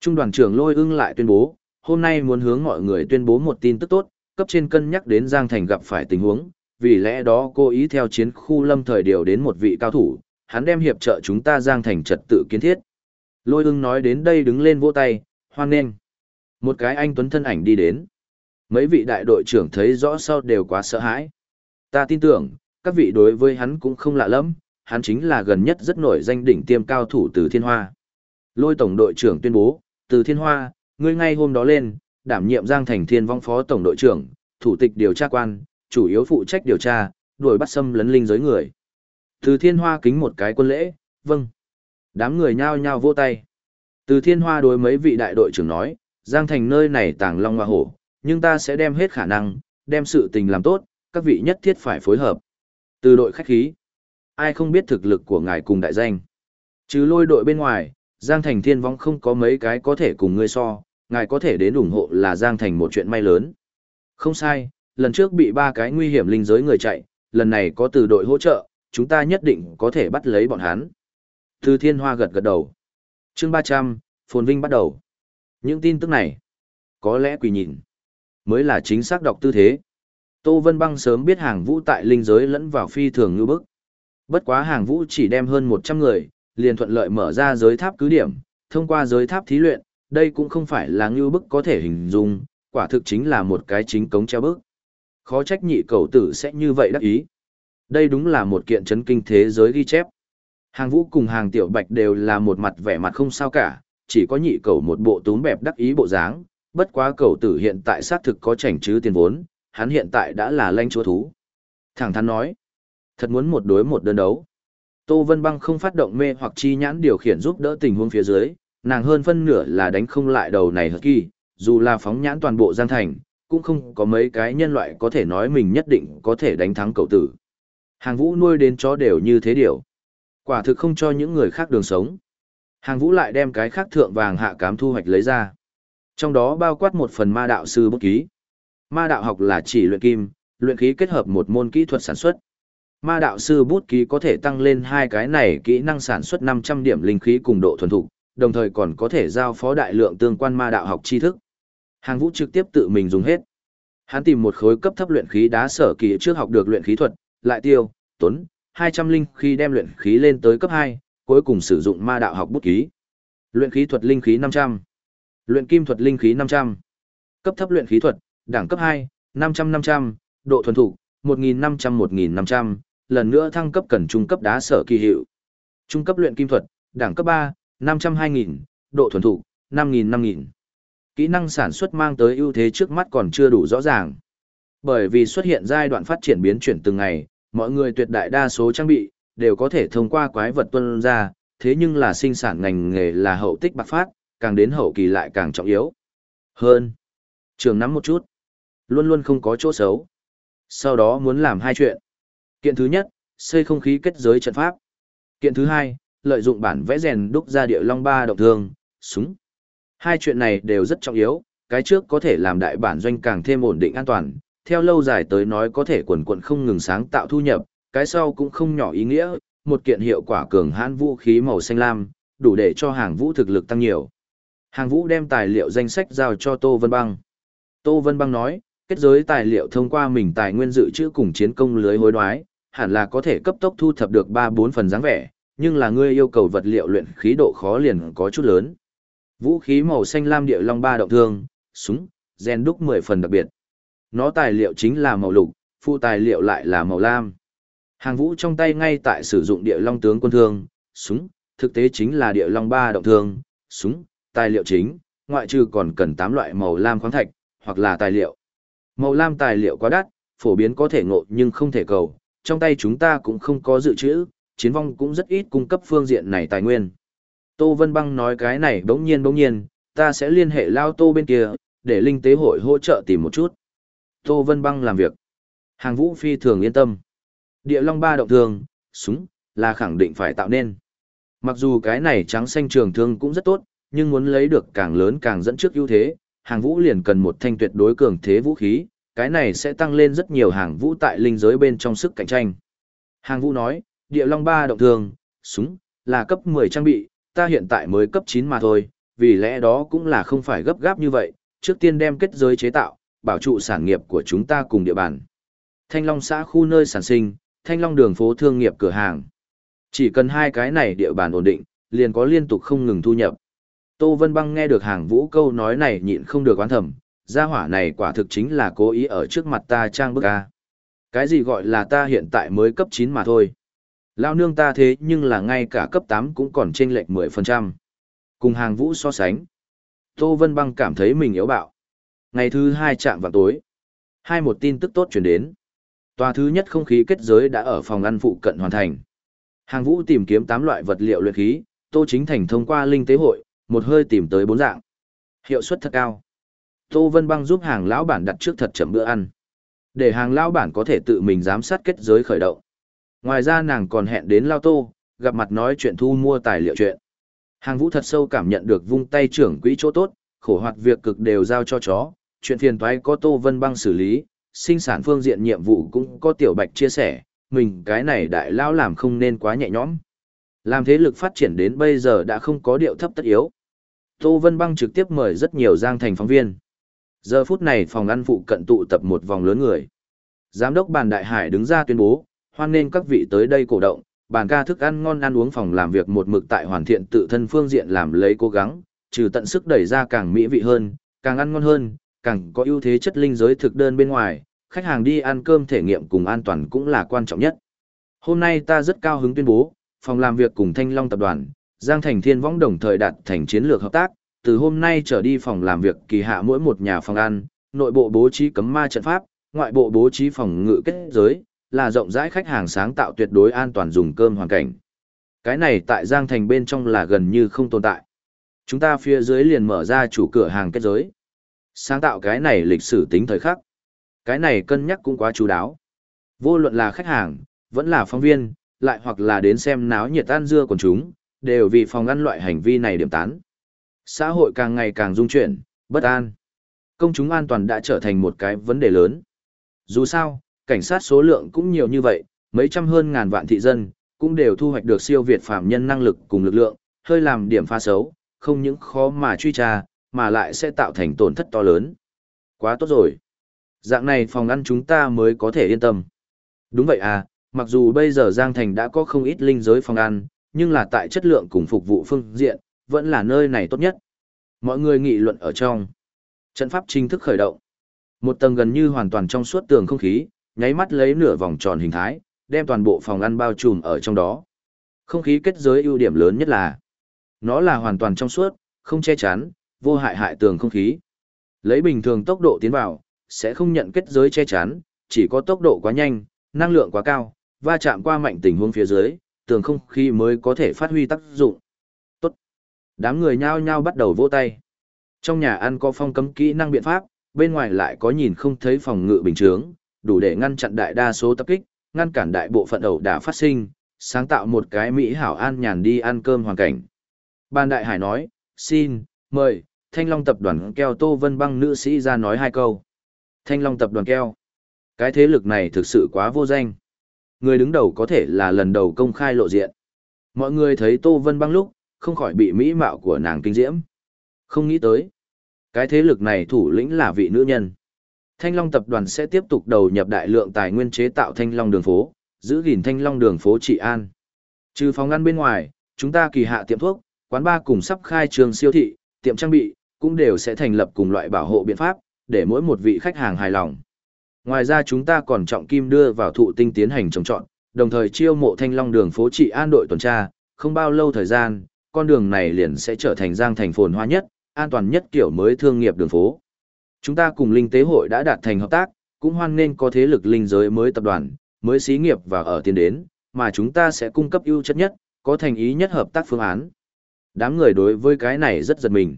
Trung đoàn trưởng lôi ưng lại tuyên bố, hôm nay muốn hướng mọi người tuyên bố một tin tức tốt, cấp trên cân nhắc đến Giang Thành gặp phải tình huống, vì lẽ đó cô ý theo chiến khu lâm thời điều đến một vị cao thủ, hắn đem hiệp trợ chúng ta Giang Thành trật tự kiến thiết. Lôi ưng nói đến đây đứng lên vỗ tay, hoan nghênh. Một cái anh tuấn thân ảnh đi đến. Mấy vị đại đội trưởng thấy rõ sau đều quá sợ hãi. Ta tin tưởng, các vị đối với hắn cũng không lạ lắm, hắn chính là gần nhất rất nổi danh đỉnh tiêm cao thủ từ Thiên Hoa. Lôi tổng đội trưởng tuyên bố, từ Thiên Hoa, ngươi ngay hôm đó lên, đảm nhiệm Giang Thành Thiên Vong phó tổng đội trưởng, thủ tịch điều tra quan, chủ yếu phụ trách điều tra, đuổi bắt xâm lấn linh giới người. Từ Thiên Hoa kính một cái quân lễ, vâng. Đám người nhao nhao vỗ tay. Từ Thiên Hoa đối mấy vị đại đội trưởng nói, Giang Thành nơi này tàng long hoa hổ, nhưng ta sẽ đem hết khả năng, đem sự tình làm tốt, các vị nhất thiết phải phối hợp. Từ đội khách khí, ai không biết thực lực của ngài cùng đại danh. Chứ lôi đội bên ngoài, Giang Thành thiên vong không có mấy cái có thể cùng ngươi so, ngài có thể đến ủng hộ là Giang Thành một chuyện may lớn. Không sai, lần trước bị ba cái nguy hiểm linh giới người chạy, lần này có từ đội hỗ trợ, chúng ta nhất định có thể bắt lấy bọn hắn. Từ thiên hoa gật gật đầu. chương 300, phồn vinh bắt đầu. Những tin tức này, có lẽ quỳ nhìn, mới là chính xác đọc tư thế. Tô Vân Băng sớm biết hàng vũ tại linh giới lẫn vào phi thường như bức. Bất quá hàng vũ chỉ đem hơn 100 người, liền thuận lợi mở ra giới tháp cứ điểm, thông qua giới tháp thí luyện, đây cũng không phải là như bức có thể hình dung, quả thực chính là một cái chính cống treo bức. Khó trách nhị cầu tử sẽ như vậy đắc ý. Đây đúng là một kiện chấn kinh thế giới ghi chép. Hàng vũ cùng hàng tiểu bạch đều là một mặt vẻ mặt không sao cả, chỉ có nhị cầu một bộ túm bẹp đắc ý bộ dáng, bất quá cầu tử hiện tại xác thực có chảnh chứ tiền vốn, hắn hiện tại đã là lãnh chúa thú. Thẳng thắn nói, thật muốn một đối một đơn đấu. Tô Vân Băng không phát động mê hoặc chi nhãn điều khiển giúp đỡ tình huống phía dưới, nàng hơn phân nửa là đánh không lại đầu này hợp kỳ, dù là phóng nhãn toàn bộ Giang Thành, cũng không có mấy cái nhân loại có thể nói mình nhất định có thể đánh thắng cậu tử. Hàng vũ nuôi đến chó đều như thế điều. Quả thực không cho những người khác đường sống. Hàng vũ lại đem cái khác thượng vàng hạ cám thu hoạch lấy ra. Trong đó bao quát một phần ma đạo sư bút ký. Ma đạo học là chỉ luyện kim, luyện khí kết hợp một môn kỹ thuật sản xuất. Ma đạo sư bút ký có thể tăng lên hai cái này kỹ năng sản xuất 500 điểm linh khí cùng độ thuần thục, đồng thời còn có thể giao phó đại lượng tương quan ma đạo học tri thức. Hàng Vũ trực tiếp tự mình dùng hết. Hắn tìm một khối cấp thấp luyện khí đá sở kỳ trước học được luyện khí thuật, lại tiêu, tuấn, 200 linh khí đem luyện khí lên tới cấp 2, cuối cùng sử dụng ma đạo học bút ký. Luyện khí thuật linh khí 500. Luyện kim thuật linh khí 500. Cấp thấp luyện khí thuật, đẳng cấp 2, 500-500, độ thuần thủ, 1500-1500, lần nữa thăng cấp cần trung cấp đá sở kỳ hiệu. Trung cấp luyện kim thuật, đẳng cấp 3, 500-2000, độ thuần thủ, 5000-5000. Kỹ năng sản xuất mang tới ưu thế trước mắt còn chưa đủ rõ ràng. Bởi vì xuất hiện giai đoạn phát triển biến chuyển từng ngày, mọi người tuyệt đại đa số trang bị, đều có thể thông qua quái vật tuân ra, thế nhưng là sinh sản ngành nghề là hậu tích bạc phát, càng đến hậu kỳ lại càng trọng yếu. Hơn. Trường nắm một chút. Luôn luôn không có chỗ xấu. Sau đó muốn làm hai chuyện. Kiện thứ nhất, xây không khí kết giới trận pháp. Kiện thứ hai, lợi dụng bản vẽ rèn đúc ra địa long ba động thương, súng. Hai chuyện này đều rất trọng yếu, cái trước có thể làm đại bản doanh càng thêm ổn định an toàn, theo lâu dài tới nói có thể quần quận không ngừng sáng tạo thu nhập, cái sau cũng không nhỏ ý nghĩa, một kiện hiệu quả cường hãn vũ khí màu xanh lam, đủ để cho hàng vũ thực lực tăng nhiều. Hàng vũ đem tài liệu danh sách giao cho Tô Vân Băng. Tô Vân Băng nói, kết giới tài liệu thông qua mình tài nguyên dự trữ cùng chiến công lưới hối đoái, hẳn là có thể cấp tốc thu thập được 3-4 phần dáng vẻ, nhưng là ngươi yêu cầu vật liệu luyện khí độ khó liền có chút lớn. Vũ khí màu xanh lam địa long ba động thương, súng, gen đúc 10 phần đặc biệt. Nó tài liệu chính là màu lục, phụ tài liệu lại là màu lam. Hàng vũ trong tay ngay tại sử dụng địa long tướng quân thương, súng, thực tế chính là địa long ba động thương, súng, tài liệu chính, ngoại trừ còn cần 8 loại màu lam khoáng thạch, hoặc là tài liệu. Màu lam tài liệu quá đắt, phổ biến có thể ngộ nhưng không thể cầu, trong tay chúng ta cũng không có dự trữ, chiến vong cũng rất ít cung cấp phương diện này tài nguyên. Tô Vân Băng nói cái này đống nhiên đống nhiên, ta sẽ liên hệ lao tô bên kia, để linh tế hội hỗ trợ tìm một chút. Tô Vân Băng làm việc. Hàng vũ phi thường yên tâm. Địa long ba động thường, súng, là khẳng định phải tạo nên. Mặc dù cái này trắng xanh trường thương cũng rất tốt, nhưng muốn lấy được càng lớn càng dẫn trước ưu thế, hàng vũ liền cần một thanh tuyệt đối cường thế vũ khí, cái này sẽ tăng lên rất nhiều hàng vũ tại linh giới bên trong sức cạnh tranh. Hàng vũ nói, địa long ba động thường, súng, là cấp 10 trang bị, ta hiện tại mới cấp 9 mà thôi, vì lẽ đó cũng là không phải gấp gáp như vậy, trước tiên đem kết giới chế tạo, bảo trụ sản nghiệp của chúng ta cùng địa bàn. Thanh Long xã khu nơi sản sinh, Thanh Long đường phố thương nghiệp cửa hàng. Chỉ cần hai cái này địa bàn ổn định, liền có liên tục không ngừng thu nhập. Tô Vân Băng nghe được hàng vũ câu nói này nhịn không được oán thầm, gia hỏa này quả thực chính là cố ý ở trước mặt ta trang bức a. Cái gì gọi là ta hiện tại mới cấp 9 mà thôi. Lao nương ta thế nhưng là ngay cả cấp 8 cũng còn chênh lệch 10%. Cùng hàng vũ so sánh. Tô Vân Băng cảm thấy mình yếu bạo. Ngày thứ hai chạm vào tối. Hai một tin tức tốt chuyển đến. Tòa thứ nhất không khí kết giới đã ở phòng ăn phụ cận hoàn thành. Hàng vũ tìm kiếm 8 loại vật liệu luyện khí, Tô Chính Thành thông qua linh tế hội, một hơi tìm tới bốn dạng. Hiệu suất thật cao. Tô Vân Băng giúp hàng lão bản đặt trước thật chậm bữa ăn. Để hàng lão bản có thể tự mình giám sát kết giới khởi động. Ngoài ra nàng còn hẹn đến Lao Tô, gặp mặt nói chuyện thu mua tài liệu chuyện. Hàng vũ thật sâu cảm nhận được vung tay trưởng quỹ chỗ tốt, khổ hoạt việc cực đều giao cho chó, chuyện phiền toái có Tô Vân Băng xử lý, sinh sản phương diện nhiệm vụ cũng có Tiểu Bạch chia sẻ, mình cái này đại lão làm không nên quá nhẹ nhõm. Làm thế lực phát triển đến bây giờ đã không có điệu thấp tất yếu. Tô Vân Băng trực tiếp mời rất nhiều giang thành phóng viên. Giờ phút này phòng ăn phụ cận tụ tập một vòng lớn người. Giám đốc bàn đại hải đứng ra tuyên bố, hoan nên các vị tới đây cổ động, bàn ca thức ăn ngon ăn uống phòng làm việc một mực tại hoàn thiện tự thân phương diện làm lấy cố gắng, trừ tận sức đẩy ra càng mỹ vị hơn, càng ăn ngon hơn, càng có ưu thế chất linh giới thực đơn bên ngoài, khách hàng đi ăn cơm thể nghiệm cùng an toàn cũng là quan trọng nhất. Hôm nay ta rất cao hứng tuyên bố, phòng làm việc cùng Thanh Long tập đoàn, Giang Thành Thiên Võng đồng thời đạt thành chiến lược hợp tác, từ hôm nay trở đi phòng làm việc kỳ hạ mỗi một nhà phòng ăn, nội bộ bố trí cấm ma trận pháp, ngoại bộ bố trí phòng ngự kết giới, là rộng rãi khách hàng sáng tạo tuyệt đối an toàn dùng cơm hoàn cảnh. Cái này tại Giang Thành bên trong là gần như không tồn tại. Chúng ta phía dưới liền mở ra chủ cửa hàng kết giới. Sáng tạo cái này lịch sử tính thời khắc. Cái này cân nhắc cũng quá chú đáo. Vô luận là khách hàng, vẫn là phóng viên, lại hoặc là đến xem náo nhiệt tan dưa của chúng, đều vì phòng ngăn loại hành vi này điểm tán. Xã hội càng ngày càng dung chuyển, bất an. Công chúng an toàn đã trở thành một cái vấn đề lớn. Dù sao, cảnh sát số lượng cũng nhiều như vậy, mấy trăm hơn ngàn vạn thị dân, cũng đều thu hoạch được siêu việt phạm nhân năng lực cùng lực lượng, hơi làm điểm pha xấu, không những khó mà truy tra, mà lại sẽ tạo thành tổn thất to lớn. Quá tốt rồi. Dạng này phòng ăn chúng ta mới có thể yên tâm. Đúng vậy à, mặc dù bây giờ Giang Thành đã có không ít linh giới phòng ăn, nhưng là tại chất lượng cùng phục vụ phương diện, vẫn là nơi này tốt nhất. Mọi người nghị luận ở trong. Trận pháp chính thức khởi động. Một tầng gần như hoàn toàn trong suốt tường không khí, nháy mắt lấy nửa vòng tròn hình thái, đem toàn bộ phòng ăn bao trùm ở trong đó. Không khí kết giới ưu điểm lớn nhất là nó là hoàn toàn trong suốt, không che chắn, vô hại hại tường không khí. Lấy bình thường tốc độ tiến vào, sẽ không nhận kết giới che chắn, chỉ có tốc độ quá nhanh, năng lượng quá cao, va chạm qua mạnh tình huống phía dưới, tường không khí mới có thể phát huy tác dụng. Tốt. Đám người nhao nhao bắt đầu vỗ tay. Trong nhà ăn có phong cấm kỹ năng biện pháp, bên ngoài lại có nhìn không thấy phòng ngự bình chướng, đủ để ngăn chặn đại đa số tập kích, ngăn cản đại bộ phận ẩu đả phát sinh, sáng tạo một cái mỹ hảo an nhàn đi ăn cơm hoàn cảnh. Ban đại hải nói, xin, mời, Thanh Long tập đoàn keo Tô Vân Băng nữ sĩ ra nói hai câu. Thanh Long tập đoàn keo. Cái thế lực này thực sự quá vô danh. Người đứng đầu có thể là lần đầu công khai lộ diện. Mọi người thấy Tô Vân Băng lúc, không khỏi bị mỹ mạo của nàng kinh diễm. Không nghĩ tới. Cái thế lực này thủ lĩnh là vị nữ nhân. Thanh Long tập đoàn sẽ tiếp tục đầu nhập đại lượng tài nguyên chế tạo Thanh Long đường phố, giữ gìn Thanh Long đường phố trị an. Trừ phòng ngăn bên ngoài, chúng ta kỳ hạ tiệm thuốc, quán bar cùng sắp khai trường siêu thị, tiệm trang bị, cũng đều sẽ thành lập cùng loại bảo hộ biện pháp, để mỗi một vị khách hàng hài lòng. Ngoài ra chúng ta còn trọng kim đưa vào thụ tinh tiến hành trồng trọn, đồng thời chiêu mộ thanh long đường phố trị an đội tuần tra, không bao lâu thời gian, con đường này liền sẽ trở thành giang thành phồn hoa nhất, an toàn nhất kiểu mới thương nghiệp đường phố. Chúng ta cùng linh tế hội đã đạt thành hợp tác, cũng hoan nên có thế lực linh giới mới tập đoàn, mới xí nghiệp và ở tiến đến, mà chúng ta sẽ cung cấp ưu chất nhất, có thành ý nhất hợp tác phương án. Đám người đối với cái này rất giật mình.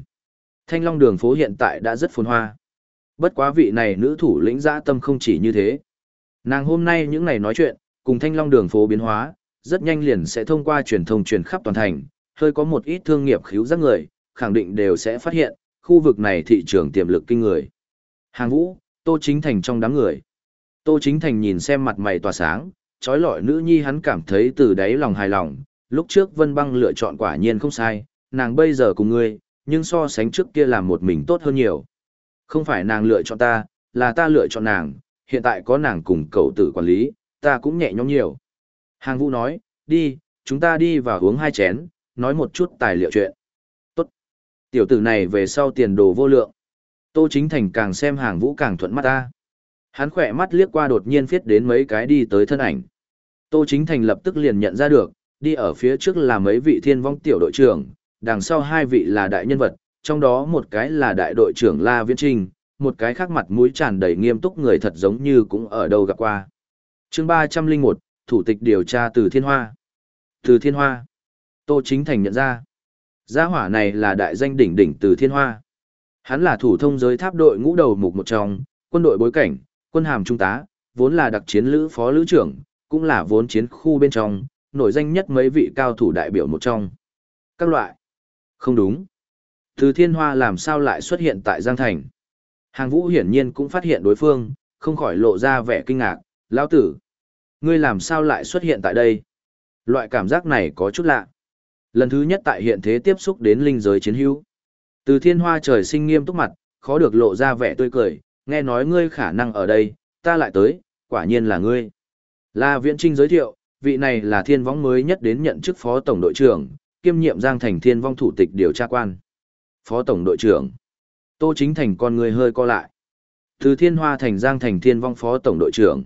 Thanh Long đường phố hiện tại đã rất phồn hoa. Bất quá vị này nữ thủ lĩnh dã tâm không chỉ như thế. Nàng hôm nay những ngày nói chuyện, cùng Thanh Long đường phố biến hóa, rất nhanh liền sẽ thông qua truyền thông truyền khắp toàn thành, hơi có một ít thương nghiệp khíu giác người, khẳng định đều sẽ phát hiện, khu vực này thị trường tiềm lực kinh người. Hàng vũ, Tô Chính Thành trong đám người. Tô Chính Thành nhìn xem mặt mày tỏa sáng, trói lọi nữ nhi hắn cảm thấy từ đáy lòng hài lòng, lúc trước Vân Băng lựa chọn quả nhiên không sai, nàng bây giờ cùng ngươi, nhưng so sánh trước kia làm một mình tốt hơn nhiều. Không phải nàng lựa chọn ta, là ta lựa chọn nàng, hiện tại có nàng cùng cậu tử quản lý, ta cũng nhẹ nhõm nhiều. Hàng vũ nói, đi, chúng ta đi vào uống hai chén, nói một chút tài liệu chuyện. Tốt. Tiểu tử này về sau tiền đồ vô lượng. Tô Chính Thành càng xem hàng vũ càng thuận mắt ta. Hắn khỏe mắt liếc qua đột nhiên viết đến mấy cái đi tới thân ảnh. Tô Chính Thành lập tức liền nhận ra được, đi ở phía trước là mấy vị thiên vong tiểu đội trưởng, đằng sau hai vị là đại nhân vật, trong đó một cái là đại đội trưởng La Viễn Trinh, một cái khác mặt mũi tràn đầy nghiêm túc người thật giống như cũng ở đâu gặp qua. chương 301, Thủ tịch điều tra từ Thiên Hoa. Từ Thiên Hoa. Tô Chính Thành nhận ra. Gia hỏa này là đại danh đỉnh đỉnh từ Thiên Hoa. Hắn là thủ thông giới tháp đội ngũ đầu mục một trong, quân đội bối cảnh, quân hàm trung tá, vốn là đặc chiến lữ phó lữ trưởng, cũng là vốn chiến khu bên trong, nổi danh nhất mấy vị cao thủ đại biểu một trong. Các loại. Không đúng. Từ thiên hoa làm sao lại xuất hiện tại Giang Thành? Hàng vũ hiển nhiên cũng phát hiện đối phương, không khỏi lộ ra vẻ kinh ngạc. Lão tử, ngươi làm sao lại xuất hiện tại đây? Loại cảm giác này có chút lạ. Lần thứ nhất tại hiện thế tiếp xúc đến linh giới chiến hữu. Từ thiên hoa trời sinh nghiêm túc mặt, khó được lộ ra vẻ tươi cười, nghe nói ngươi khả năng ở đây, ta lại tới, quả nhiên là ngươi. La Viễn Trinh giới thiệu, vị này là thiên võng mới nhất đến nhận chức phó tổng đội trưởng, kiêm nhiệm Giang Thành Thiên Vong thủ tịch điều tra quan. Phó tổng đội trưởng. Tô Chính Thành con người hơi co lại. Từ Thiên Hoa thành Giang Thành Thiên Vong phó tổng đội trưởng.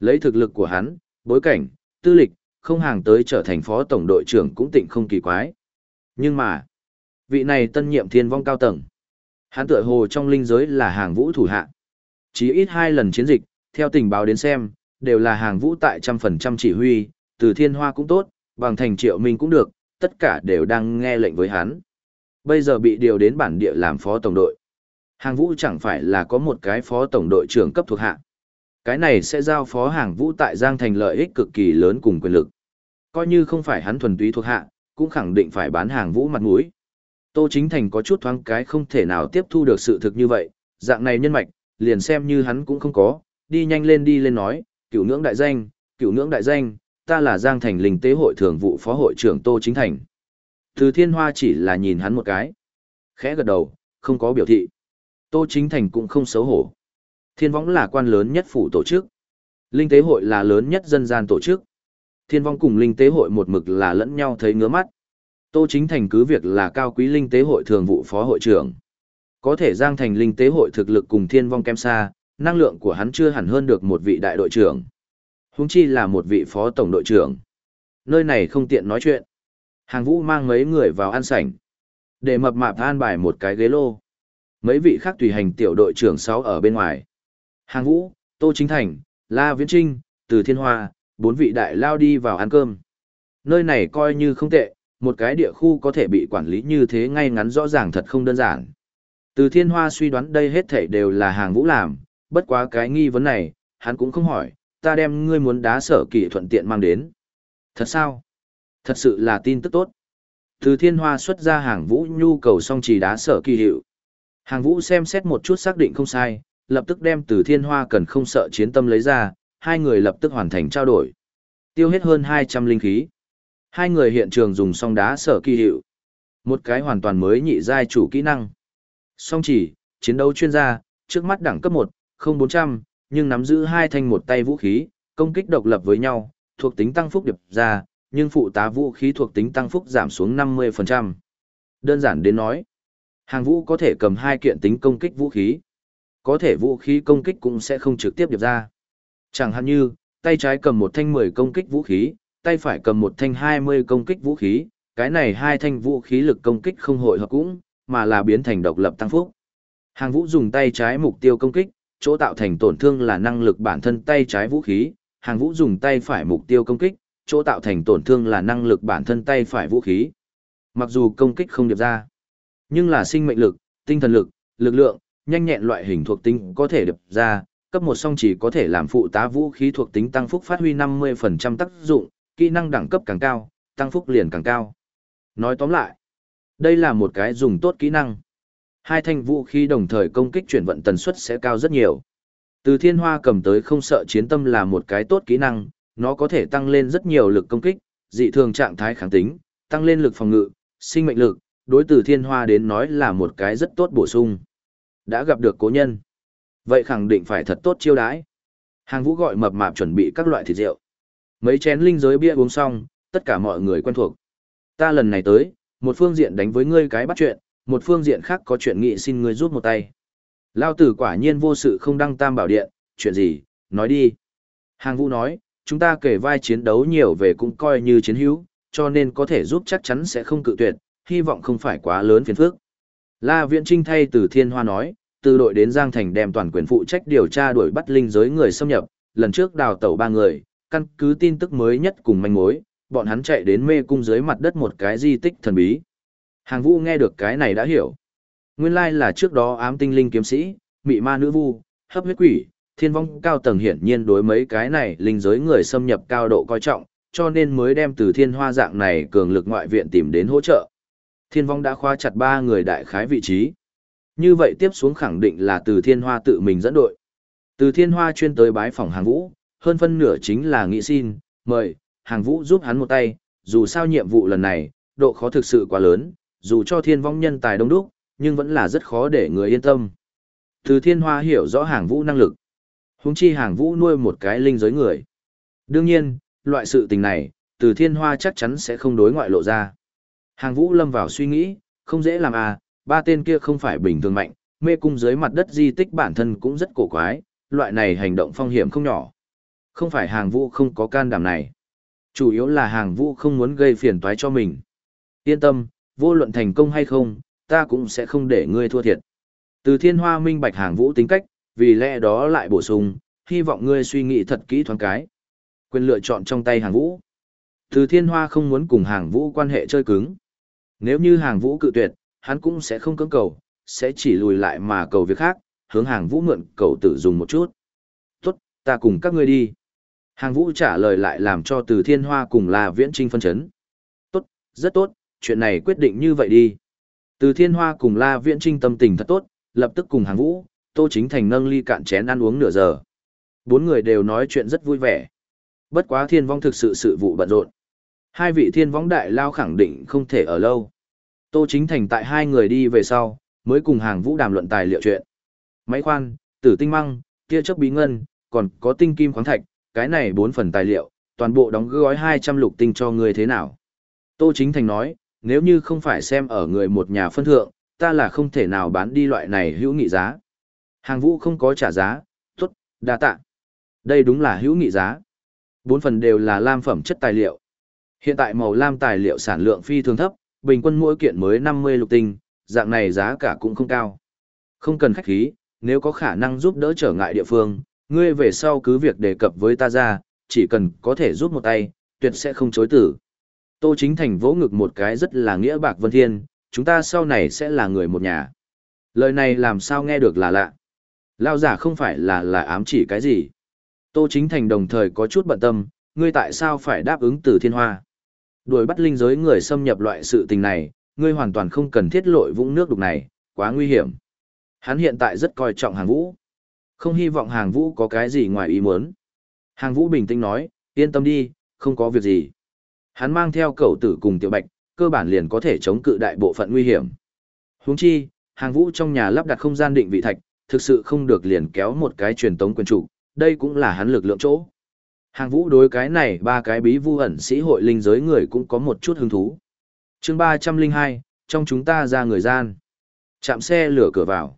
Lấy thực lực của hắn, bối cảnh, tư lịch, không hàng tới trở thành phó tổng đội trưởng cũng tịnh không kỳ quái. Nhưng mà, vị này tân nhiệm Thiên Vong cao tầng. Hắn tựa hồ trong linh giới là hàng vũ thủ hạ. Chỉ ít hai lần chiến dịch, theo tình báo đến xem, đều là hàng vũ tại trăm phần trăm chỉ huy, từ thiên hoa cũng tốt, bằng thành triệu minh cũng được, tất cả đều đang nghe lệnh với hắn. Bây giờ bị điều đến bản địa làm phó tổng đội. Hàng vũ chẳng phải là có một cái phó tổng đội trưởng cấp thuộc hạ. Cái này sẽ giao phó hàng vũ tại Giang Thành lợi ích cực kỳ lớn cùng quyền lực. Coi như không phải hắn thuần túy thuộc hạ, cũng khẳng định phải bán hàng vũ mặt mũi. Tô Chính Thành có chút thoáng cái không thể nào tiếp thu được sự thực như vậy, dạng này nhân mạch, liền xem như hắn cũng không có, đi nhanh lên đi lên nói, cửu ngưỡng đại danh, cửu ngưỡng đại danh, ta là Giang Thành Linh Tế Hội Thường vụ Phó Hội trưởng Tô Chính Thành. Từ Thiên Hoa chỉ là nhìn hắn một cái. Khẽ gật đầu, không có biểu thị. Tô Chính Thành cũng không xấu hổ. Thiên Võng là quan lớn nhất phủ tổ chức. Linh Tế Hội là lớn nhất dân gian tổ chức. Thiên Võng cùng Linh Tế Hội một mực là lẫn nhau thấy ngứa mắt. Tô Chính Thành cứ việc là cao quý Linh Tế Hội Thường vụ Phó Hội trưởng. Có thể Giang Thành Linh Tế Hội thực lực cùng Thiên Vong kém xa, năng lượng của hắn chưa hẳn hơn được một vị đại đội trưởng. Huống chi là một vị phó tổng đội trưởng. Nơi này không tiện nói chuyện. Hàng vũ mang mấy người vào ăn sảnh. Để mập mạp an bài một cái ghế lô. Mấy vị khác tùy hành tiểu đội trưởng 6 ở bên ngoài. Hàng vũ, Tô Chính Thành, La Viễn Trinh, Từ Thiên Hoa, bốn vị đại lao đi vào ăn cơm. Nơi này coi như không tệ, một cái địa khu có thể bị quản lý như thế ngay ngắn rõ ràng thật không đơn giản. Từ Thiên Hoa suy đoán đây hết thảy đều là hàng vũ làm, bất quá cái nghi vấn này, hắn cũng không hỏi, ta đem ngươi muốn đá sở kỳ thuận tiện mang đến. Thật sao? Thật sự là tin tức tốt. Từ thiên hoa xuất ra hàng vũ nhu cầu song trì đá sở kỳ hiệu. Hàng vũ xem xét một chút xác định không sai, lập tức đem từ thiên hoa cần không sợ chiến tâm lấy ra, hai người lập tức hoàn thành trao đổi. Tiêu hết hơn 200 linh khí. Hai người hiện trường dùng song đá sở kỳ hiệu. Một cái hoàn toàn mới nhị giai chủ kỹ năng. Song chỉ, chiến đấu chuyên gia, trước mắt đẳng cấp 1, không 400, nhưng nắm giữ hai thanh một tay vũ khí, công kích độc lập với nhau, thuộc tính tăng phúc điệp ra, nhưng phụ tá vũ khí thuộc tính tăng phúc giảm xuống 50%. Đơn giản đến nói, hàng vũ có thể cầm hai kiện tính công kích vũ khí. Có thể vũ khí công kích cũng sẽ không trực tiếp điệp ra. Chẳng hạn như, tay trái cầm một thanh 10 công kích vũ khí, tay phải cầm một thanh 20 công kích vũ khí, cái này hai thanh vũ khí lực công kích không hội hợp cũng, mà là biến thành độc lập tăng phúc. Hàng vũ dùng tay trái mục tiêu công kích, chỗ tạo thành tổn thương là năng lực bản thân tay trái vũ khí, hàng vũ dùng tay phải mục tiêu công kích, chỗ tạo thành tổn thương là năng lực bản thân tay phải vũ khí. Mặc dù công kích không điệp ra, nhưng là sinh mệnh lực, tinh thần lực, lực lượng, nhanh nhẹn loại hình thuộc tính có thể điệp ra, cấp một song chỉ có thể làm phụ tá vũ khí thuộc tính tăng phúc phát huy 50% tác dụng, kỹ năng đẳng cấp càng cao, tăng phúc liền càng cao. Nói tóm lại, đây là một cái dùng tốt kỹ năng. Hai thanh vũ khí đồng thời công kích chuyển vận tần suất sẽ cao rất nhiều. Từ thiên hoa cầm tới không sợ chiến tâm là một cái tốt kỹ năng, nó có thể tăng lên rất nhiều lực công kích, dị thường trạng thái kháng tính, tăng lên lực phòng ngự, sinh mệnh lực, đối từ thiên hoa đến nói là một cái rất tốt bổ sung. Đã gặp được cố nhân. Vậy khẳng định phải thật tốt chiêu đãi. Hàng vũ gọi mập mạp chuẩn bị các loại thịt rượu. Mấy chén linh giới bia uống xong, tất cả mọi người quen thuộc. Ta lần này tới, một phương diện đánh với ngươi cái bắt chuyện, một phương diện khác có chuyện nghị xin ngươi rút một tay. Lao tử quả nhiên vô sự không đăng tam bảo điện, chuyện gì, nói đi. Hàng vũ nói, chúng ta kể vai chiến đấu nhiều về cũng coi như chiến hữu, cho nên có thể giúp chắc chắn sẽ không cự tuyệt, hy vọng không phải quá lớn phiền phức. La Viễn Trinh thay từ Thiên Hoa nói, từ đội đến Giang Thành đem toàn quyền phụ trách điều tra đuổi bắt linh giới người xâm nhập, lần trước đào tẩu ba người, căn cứ tin tức mới nhất cùng manh mối, bọn hắn chạy đến mê cung dưới mặt đất một cái di tích thần bí. Hàng vũ nghe được cái này đã hiểu. Nguyên lai là trước đó ám tinh linh kiếm sĩ, mị ma nữ vu, hấp huyết quỷ, thiên vong cao tầng hiển nhiên đối mấy cái này linh giới người xâm nhập cao độ coi trọng, cho nên mới đem từ thiên hoa dạng này cường lực ngoại viện tìm đến hỗ trợ. Thiên vong đã khóa chặt ba người đại khái vị trí. Như vậy tiếp xuống khẳng định là từ thiên hoa tự mình dẫn đội. Từ thiên hoa chuyên tới bái phòng hàng vũ, hơn phân nửa chính là nghĩ xin, mời, hàng vũ giúp hắn một tay, dù sao nhiệm vụ lần này, độ khó thực sự quá lớn, dù cho thiên vong nhân tài đông đúc, nhưng vẫn là rất khó để người yên tâm. Từ thiên hoa hiểu rõ hàng vũ năng lực. Huống chi hàng vũ nuôi một cái linh giới người. Đương nhiên, loại sự tình này, từ thiên hoa chắc chắn sẽ không đối ngoại lộ ra. Hàng vũ lâm vào suy nghĩ, không dễ làm à, ba tên kia không phải bình thường mạnh, mê cung dưới mặt đất di tích bản thân cũng rất cổ quái, loại này hành động phong hiểm không nhỏ. Không phải hàng vũ không có can đảm này. Chủ yếu là hàng vũ không muốn gây phiền toái cho mình. Yên tâm, vô luận thành công hay không, ta cũng sẽ không để ngươi thua thiệt. Từ thiên hoa minh bạch hàng vũ tính cách, vì lẽ đó lại bổ sung, hy vọng ngươi suy nghĩ thật kỹ thoáng cái. Quyền lựa chọn trong tay hàng vũ. Từ thiên hoa không muốn cùng hàng vũ quan hệ chơi cứng. Nếu như hàng vũ cự tuyệt, hắn cũng sẽ không cưỡng cầu, sẽ chỉ lùi lại mà cầu việc khác, hướng hàng vũ mượn cầu tử dùng một chút. Tốt, ta cùng các ngươi đi. Hàng vũ trả lời lại làm cho từ thiên hoa cùng là viễn trinh phân chấn. Tốt, rất tốt, chuyện này quyết định như vậy đi. Từ thiên hoa cùng la viễn trinh tâm tình thật tốt, lập tức cùng hàng vũ, tô chính thành nâng ly cạn chén ăn uống nửa giờ. Bốn người đều nói chuyện rất vui vẻ. Bất quá thiên vong thực sự sự vụ bận rộn. Hai vị thiên vong đại lao khẳng định không thể ở lâu. Tô chính thành tại hai người đi về sau, mới cùng hàng vũ đàm luận tài liệu chuyện. Máy khoan, tử tinh măng, tia chớp bí ngân, còn có tinh kim khoáng thạch, cái này bốn phần tài liệu, toàn bộ đóng gói 200 lục tinh cho người thế nào. Tô Chính Thành nói, nếu như không phải xem ở người một nhà phân thượng, ta là không thể nào bán đi loại này hữu nghị giá. Hàng vũ không có trả giá, tốt, đa tạ. Đây đúng là hữu nghị giá. Bốn phần đều là lam phẩm chất tài liệu. Hiện tại màu lam tài liệu sản lượng phi thường thấp, bình quân mỗi kiện mới 50 lục tinh, dạng này giá cả cũng không cao. Không cần khách khí, nếu có khả năng giúp đỡ trở ngại địa phương, ngươi về sau cứ việc đề cập với ta ra, chỉ cần có thể giúp một tay, tuyệt sẽ không chối tử. Tô Chính Thành vỗ ngực một cái rất là nghĩa bạc vân thiên, chúng ta sau này sẽ là người một nhà. Lời này làm sao nghe được là lạ. Lao giả không phải là là ám chỉ cái gì. Tô Chính Thành đồng thời có chút bận tâm, ngươi tại sao phải đáp ứng từ thiên hoa. Đuổi bắt linh giới người xâm nhập loại sự tình này, ngươi hoàn toàn không cần thiết lội vũng nước đục này, quá nguy hiểm. Hắn hiện tại rất coi trọng hàng vũ. Không hy vọng hàng vũ có cái gì ngoài ý muốn. Hàng vũ bình tĩnh nói, yên tâm đi, không có việc gì. Hắn mang theo cậu tử cùng tiểu bạch, cơ bản liền có thể chống cự đại bộ phận nguy hiểm. Huống chi, hàng vũ trong nhà lắp đặt không gian định vị thạch, thực sự không được liền kéo một cái truyền tống quyền chủ, đây cũng là hắn lực lượng chỗ. Hàng vũ đối cái này ba cái bí vu ẩn sĩ hội linh giới người cũng có một chút hứng thú. chương 302, trong chúng ta ra người gian. Chạm xe lửa cửa vào.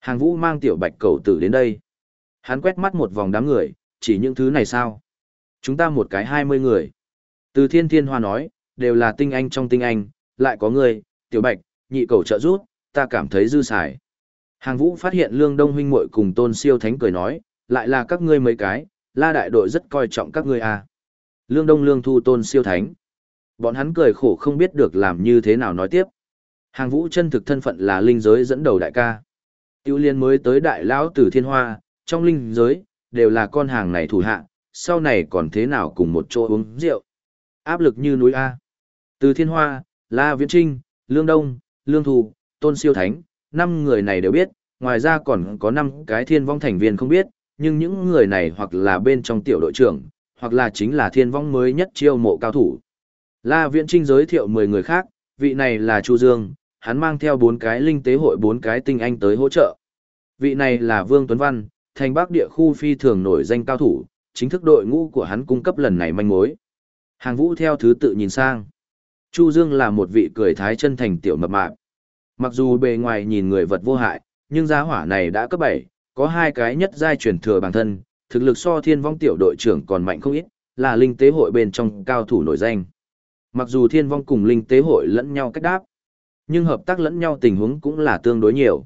Hàng vũ mang tiểu bạch cầu tử đến đây. Hắn quét mắt một vòng đám người, chỉ những thứ này sao? Chúng ta một cái hai mươi người. Từ thiên thiên hoa nói, đều là tinh anh trong tinh anh, lại có người, tiểu bạch, nhị cầu trợ rút, ta cảm thấy dư xài. Hàng vũ phát hiện lương đông huynh muội cùng tôn siêu thánh cười nói, lại là các ngươi mấy cái, la đại đội rất coi trọng các ngươi à. Lương đông lương thu tôn siêu thánh. Bọn hắn cười khổ không biết được làm như thế nào nói tiếp. Hàng vũ chân thực thân phận là linh giới dẫn đầu đại ca. Tiêu liên mới tới đại lão tử thiên hoa, trong linh giới, đều là con hàng này thủ hạ, sau này còn thế nào cùng một chỗ uống rượu. Áp lực như núi A. Từ thiên hoa, La Viễn Trinh, Lương Đông, Lương Thu, Tôn Siêu Thánh, năm người này đều biết, ngoài ra còn có năm cái thiên vong thành viên không biết, nhưng những người này hoặc là bên trong tiểu đội trưởng, hoặc là chính là thiên vong mới nhất chiêu mộ cao thủ. La Viễn Trinh giới thiệu 10 người khác, vị này là Chu Dương, hắn mang theo bốn cái linh tế hội bốn cái tinh anh tới hỗ trợ. Vị này là Vương Tuấn Văn, thành bắc địa khu phi thường nổi danh cao thủ, chính thức đội ngũ của hắn cung cấp lần này manh mối. Hàng vũ theo thứ tự nhìn sang. Chu Dương là một vị cười thái chân thành tiểu mập mạp. Mặc dù bề ngoài nhìn người vật vô hại, nhưng giá hỏa này đã cấp 7, có hai cái nhất giai truyền thừa bản thân, thực lực so thiên vong tiểu đội trưởng còn mạnh không ít, là linh tế hội bên trong cao thủ nổi danh. Mặc dù thiên vong cùng linh tế hội lẫn nhau cách đáp, nhưng hợp tác lẫn nhau tình huống cũng là tương đối nhiều.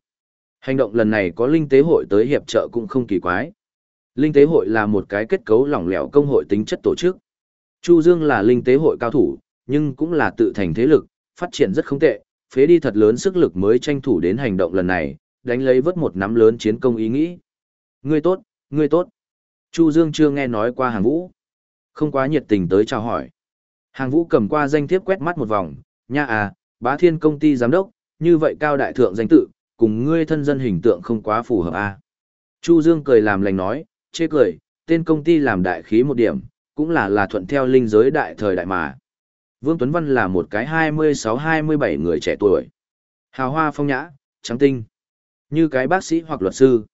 Hành động lần này có linh tế hội tới hiệp trợ cũng không kỳ quái. Linh tế hội là một cái kết cấu lỏng lẻo công hội tính chất tổ chức. Chu Dương là linh tế hội cao thủ, nhưng cũng là tự thành thế lực, phát triển rất không tệ, phế đi thật lớn sức lực mới tranh thủ đến hành động lần này, đánh lấy vớt một nắm lớn chiến công ý nghĩ. Ngươi tốt, ngươi tốt. Chu Dương chưa nghe nói qua hàng vũ. Không quá nhiệt tình tới chào hỏi. Hàng vũ cầm qua danh thiếp quét mắt một vòng, nha à, bá thiên công ty giám đốc, như vậy cao đại thượng danh tự, cùng ngươi thân dân hình tượng không quá phù hợp à. Chu Dương cười làm lành nói, chê cười, tên công ty làm đại khí một điểm, cũng là là thuận theo linh giới đại thời đại mà. Vương Tuấn Văn là một cái 26-27 người trẻ tuổi. Hào hoa phong nhã, trắng tinh. Như cái bác sĩ hoặc luật sư.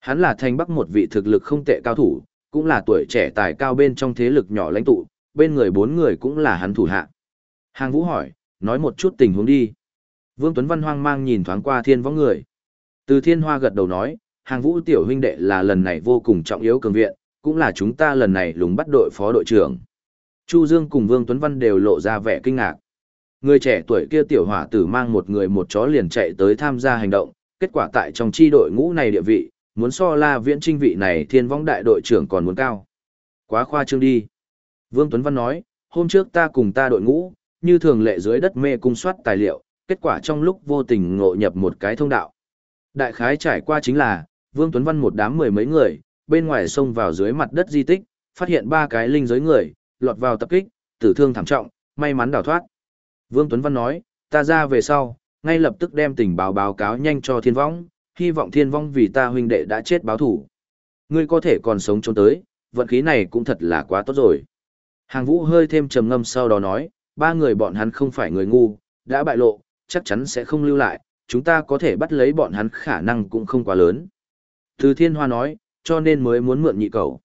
Hắn là thành bắc một vị thực lực không tệ cao thủ, cũng là tuổi trẻ tài cao bên trong thế lực nhỏ lãnh tụ, bên người bốn người cũng là hắn thủ hạ. Hàng Vũ hỏi, nói một chút tình huống đi. Vương Tuấn Văn hoang mang nhìn thoáng qua thiên võng người. Từ thiên hoa gật đầu nói, hàng vũ tiểu huynh đệ là lần này vô cùng trọng yếu cường viện, cũng là chúng ta lần này lùng bắt đội phó đội trưởng. Chu Dương cùng Vương Tuấn Văn đều lộ ra vẻ kinh ngạc. Người trẻ tuổi kia tiểu hỏa tử mang một người một chó liền chạy tới tham gia hành động, kết quả tại trong chi đội ngũ này địa vị, muốn so la viễn trinh vị này thiên vong đại đội trưởng còn muốn cao. Quá khoa trương đi. Vương Tuấn Văn nói, hôm trước ta cùng ta đội ngũ, như thường lệ dưới đất mê cung soát tài liệu, kết quả trong lúc vô tình ngộ nhập một cái thông đạo. Đại khái trải qua chính là, Vương Tuấn Văn một đám mười mấy người, bên ngoài sông vào dưới mặt đất di tích, phát hiện ba cái linh giới người, lọt vào tập kích, tử thương thảm trọng, may mắn đào thoát. Vương Tuấn Văn nói, ta ra về sau, ngay lập tức đem tình báo báo cáo nhanh cho thiên vong, hy vọng thiên vong vì ta huynh đệ đã chết báo thủ. Ngươi có thể còn sống trốn tới, vận khí này cũng thật là quá tốt rồi. Hàng vũ hơi thêm trầm ngâm sau đó nói, ba người bọn hắn không phải người ngu, đã bại lộ, chắc chắn sẽ không lưu lại, chúng ta có thể bắt lấy bọn hắn khả năng cũng không quá lớn. Từ thiên hoa nói, cho nên mới muốn mượn nhị cầu.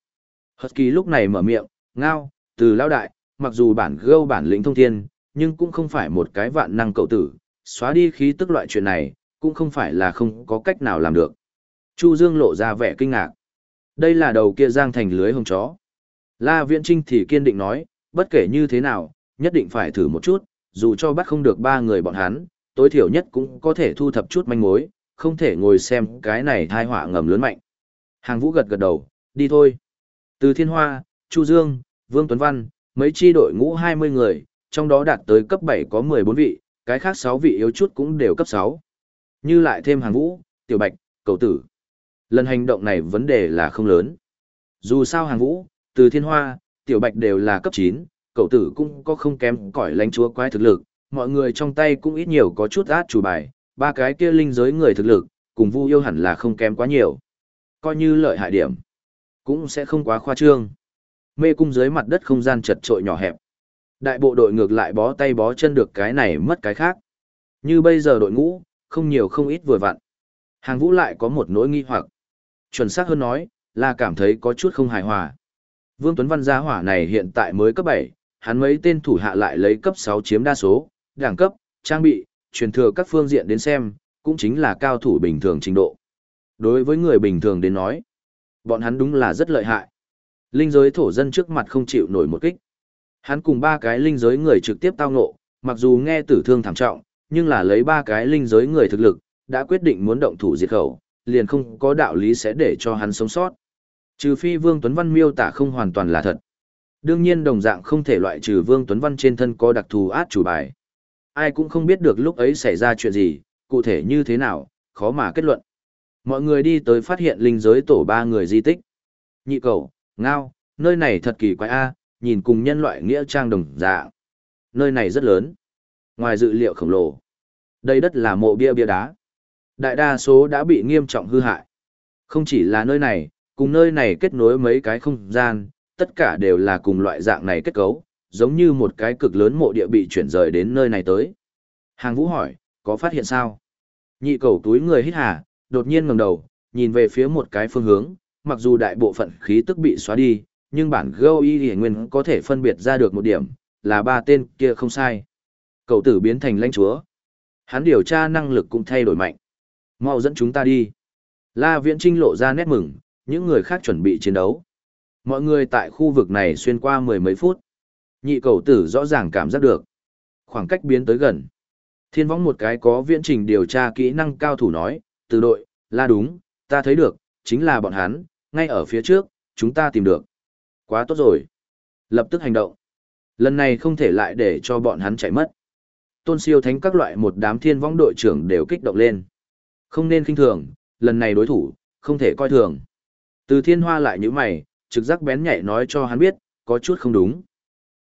Hật kỳ lúc này mở miệng, ngao, từ lão đại, mặc dù bản gâu bản lĩnh thông thiên, nhưng cũng không phải một cái vạn năng cậu tử, xóa đi khí tức loại chuyện này, cũng không phải là không có cách nào làm được. Chu Dương lộ ra vẻ kinh ngạc. Đây là đầu kia giang thành lưới hồng chó. La Viễn Trinh thì kiên định nói, bất kể như thế nào, nhất định phải thử một chút, dù cho bắt không được ba người bọn hắn, tối thiểu nhất cũng có thể thu thập chút manh mối, không thể ngồi xem cái này thai họa ngầm lớn mạnh. Hàng vũ gật gật đầu, đi thôi. Từ Thiên Hoa, Chu Dương, Vương Tuấn Văn, mấy chi đội ngũ 20 người, trong đó đạt tới cấp 7 có 14 vị, cái khác 6 vị yếu chút cũng đều cấp 6. Như lại thêm hàng vũ, tiểu bạch, cầu tử. Lần hành động này vấn đề là không lớn. Dù sao hàng vũ, từ thiên hoa, tiểu bạch đều là cấp 9, cầu tử cũng có không kém cỏi lãnh chúa quái thực lực, mọi người trong tay cũng ít nhiều có chút át chủ bài, ba cái kia linh giới người thực lực, cùng vu yêu hẳn là không kém quá nhiều. Coi như lợi hại điểm, cũng sẽ không quá khoa trương. Mê cung dưới mặt đất không gian chật trội nhỏ hẹp. Đại bộ đội ngược lại bó tay bó chân được cái này mất cái khác. Như bây giờ đội ngũ, không nhiều không ít vừa vặn. Hàng vũ lại có một nỗi nghi hoặc. Chuẩn xác hơn nói, là cảm thấy có chút không hài hòa. Vương Tuấn Văn gia hỏa này hiện tại mới cấp 7, hắn mấy tên thủ hạ lại lấy cấp 6 chiếm đa số, đẳng cấp, trang bị, truyền thừa các phương diện đến xem, cũng chính là cao thủ bình thường trình độ. Đối với người bình thường đến nói, bọn hắn đúng là rất lợi hại. Linh giới thổ dân trước mặt không chịu nổi một kích. Hắn cùng ba cái linh giới người trực tiếp tao ngộ, mặc dù nghe tử thương thảm trọng, nhưng là lấy ba cái linh giới người thực lực, đã quyết định muốn động thủ diệt khẩu, liền không có đạo lý sẽ để cho hắn sống sót. Trừ phi Vương Tuấn Văn miêu tả không hoàn toàn là thật. Đương nhiên đồng dạng không thể loại trừ Vương Tuấn Văn trên thân có đặc thù át chủ bài. Ai cũng không biết được lúc ấy xảy ra chuyện gì, cụ thể như thế nào, khó mà kết luận. Mọi người đi tới phát hiện linh giới tổ ba người di tích. Nhị cầu, ngao, nơi này thật kỳ quái a, nhìn cùng nhân loại nghĩa trang đồng dạng. Nơi này rất lớn. Ngoài dự liệu khổng lồ, đây đất là mộ bia bia đá. Đại đa số đã bị nghiêm trọng hư hại. Không chỉ là nơi này, cùng nơi này kết nối mấy cái không gian, tất cả đều là cùng loại dạng này kết cấu, giống như một cái cực lớn mộ địa bị chuyển rời đến nơi này tới. Hàng vũ hỏi, có phát hiện sao? Nhị cầu túi người hít hà, đột nhiên ngẩng đầu, nhìn về phía một cái phương hướng, mặc dù đại bộ phận khí tức bị xóa đi, nhưng bản gâu y hiển nguyên có thể phân biệt ra được một điểm, là ba tên kia không sai. Cậu tử biến thành lãnh chúa. Hắn điều tra năng lực cũng thay đổi mạnh. Mau dẫn chúng ta đi. La Viễn Trinh lộ ra nét mừng, những người khác chuẩn bị chiến đấu. Mọi người tại khu vực này xuyên qua mười mấy phút. Nhị cầu tử rõ ràng cảm giác được. Khoảng cách biến tới gần. Thiên võng một cái có viễn trình điều tra kỹ năng cao thủ nói, từ đội, là đúng, ta thấy được, chính là bọn hắn, ngay ở phía trước, chúng ta tìm được. Quá tốt rồi. Lập tức hành động. Lần này không thể lại để cho bọn hắn chạy mất. Tôn siêu thánh các loại một đám thiên vong đội trưởng đều kích động lên. Không nên kinh thường, lần này đối thủ, không thể coi thường. Từ thiên hoa lại như mày, trực giác bén nhạy nói cho hắn biết, có chút không đúng.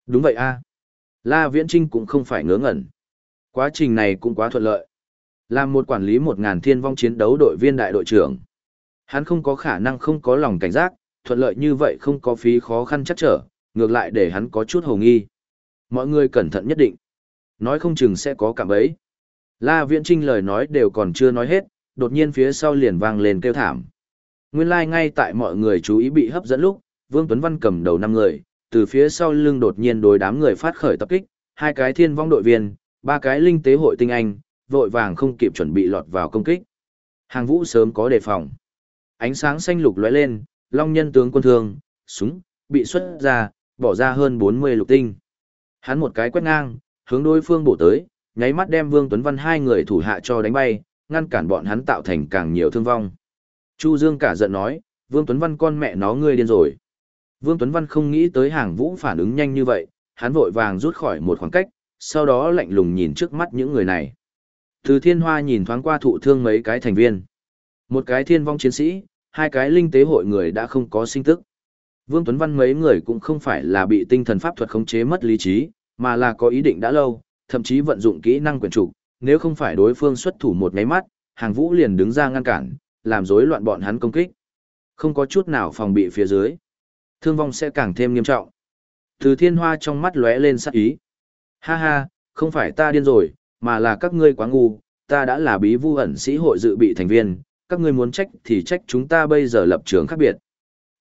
Đúng vậy a La Viễn Trinh cũng không phải ngớ ngẩn. Quá trình này cũng quá thuận lợi. Làm một quản lý một ngàn thiên vong chiến đấu đội viên đại đội trưởng. Hắn không có khả năng không có lòng cảnh giác, thuận lợi như vậy không có phí khó khăn chắc trở, ngược lại để hắn có chút hồ nghi. Mọi người cẩn thận nhất định. Nói không chừng sẽ có cảm ấy. La Viễn Trinh lời nói đều còn chưa nói hết, đột nhiên phía sau liền vang lên kêu thảm. Nguyên lai like ngay tại mọi người chú ý bị hấp dẫn lúc, Vương Tuấn Văn cầm đầu năm người, từ phía sau lưng đột nhiên đối đám người phát khởi tập kích, hai cái thiên vong đội viên, ba cái linh tế hội tinh anh, vội vàng không kịp chuẩn bị lọt vào công kích. Hàng vũ sớm có đề phòng. Ánh sáng xanh lục lóe lên, long nhân tướng quân thương, súng, bị xuất ra, bỏ ra hơn 40 lục tinh. Hắn một cái quét ngang, hướng đối phương bổ tới, nháy mắt đem Vương Tuấn Văn hai người thủ hạ cho đánh bay, ngăn cản bọn hắn tạo thành càng nhiều thương vong. Chu Dương cả giận nói, Vương Tuấn Văn con mẹ nó ngươi điên rồi. Vương Tuấn Văn không nghĩ tới hàng vũ phản ứng nhanh như vậy, hắn vội vàng rút khỏi một khoảng cách, sau đó lạnh lùng nhìn trước mắt những người này. Từ thiên hoa nhìn thoáng qua thụ thương mấy cái thành viên. Một cái thiên vong chiến sĩ, hai cái linh tế hội người đã không có sinh tức. Vương Tuấn Văn mấy người cũng không phải là bị tinh thần pháp thuật khống chế mất lý trí, mà là có ý định đã lâu, thậm chí vận dụng kỹ năng quyền trục, nếu không phải đối phương xuất thủ một nháy mắt, hàng vũ liền đứng ra ngăn cản, làm rối loạn bọn hắn công kích. Không có chút nào phòng bị phía dưới. Thương vong sẽ càng thêm nghiêm trọng. Từ thiên hoa trong mắt lóe lên sắc ý. Ha ha, không phải ta điên rồi, mà là các ngươi quá ngu, ta đã là bí vu ẩn sĩ hội dự bị thành viên, các ngươi muốn trách thì trách chúng ta bây giờ lập trường khác biệt.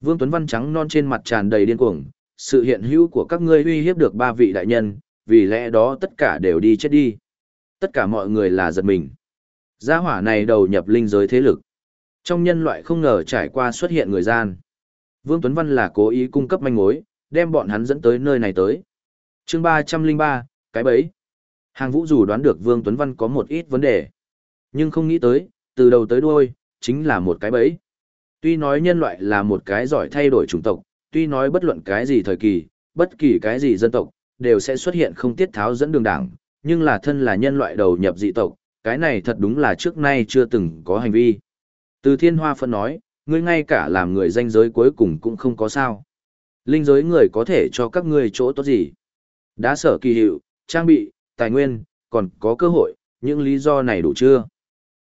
Vương Tuấn Văn trắng non trên mặt tràn đầy điên cuồng, sự hiện hữu của các ngươi uy hiếp được ba vị đại nhân, vì lẽ đó tất cả đều đi chết đi. Tất cả mọi người là giật mình. Gia hỏa này đầu nhập linh giới thế lực. Trong nhân loại không ngờ trải qua xuất hiện người gian. Vương Tuấn Văn là cố ý cung cấp manh mối, đem bọn hắn dẫn tới nơi này tới. chương 303, cái bẫy. Hàng vũ dù đoán được Vương Tuấn Văn có một ít vấn đề. Nhưng không nghĩ tới, từ đầu tới đuôi, chính là một cái bẫy. Tuy nói nhân loại là một cái giỏi thay đổi chủng tộc, tuy nói bất luận cái gì thời kỳ, bất kỳ cái gì dân tộc, đều sẽ xuất hiện không tiết tháo dẫn đường đảng, nhưng là thân là nhân loại đầu nhập dị tộc, cái này thật đúng là trước nay chưa từng có hành vi. Từ thiên hoa phân nói, ngươi ngay cả làm người danh giới cuối cùng cũng không có sao. Linh giới người có thể cho các ngươi chỗ tốt gì? Đã sở kỳ hiệu, trang bị, tài nguyên, còn có cơ hội, những lý do này đủ chưa?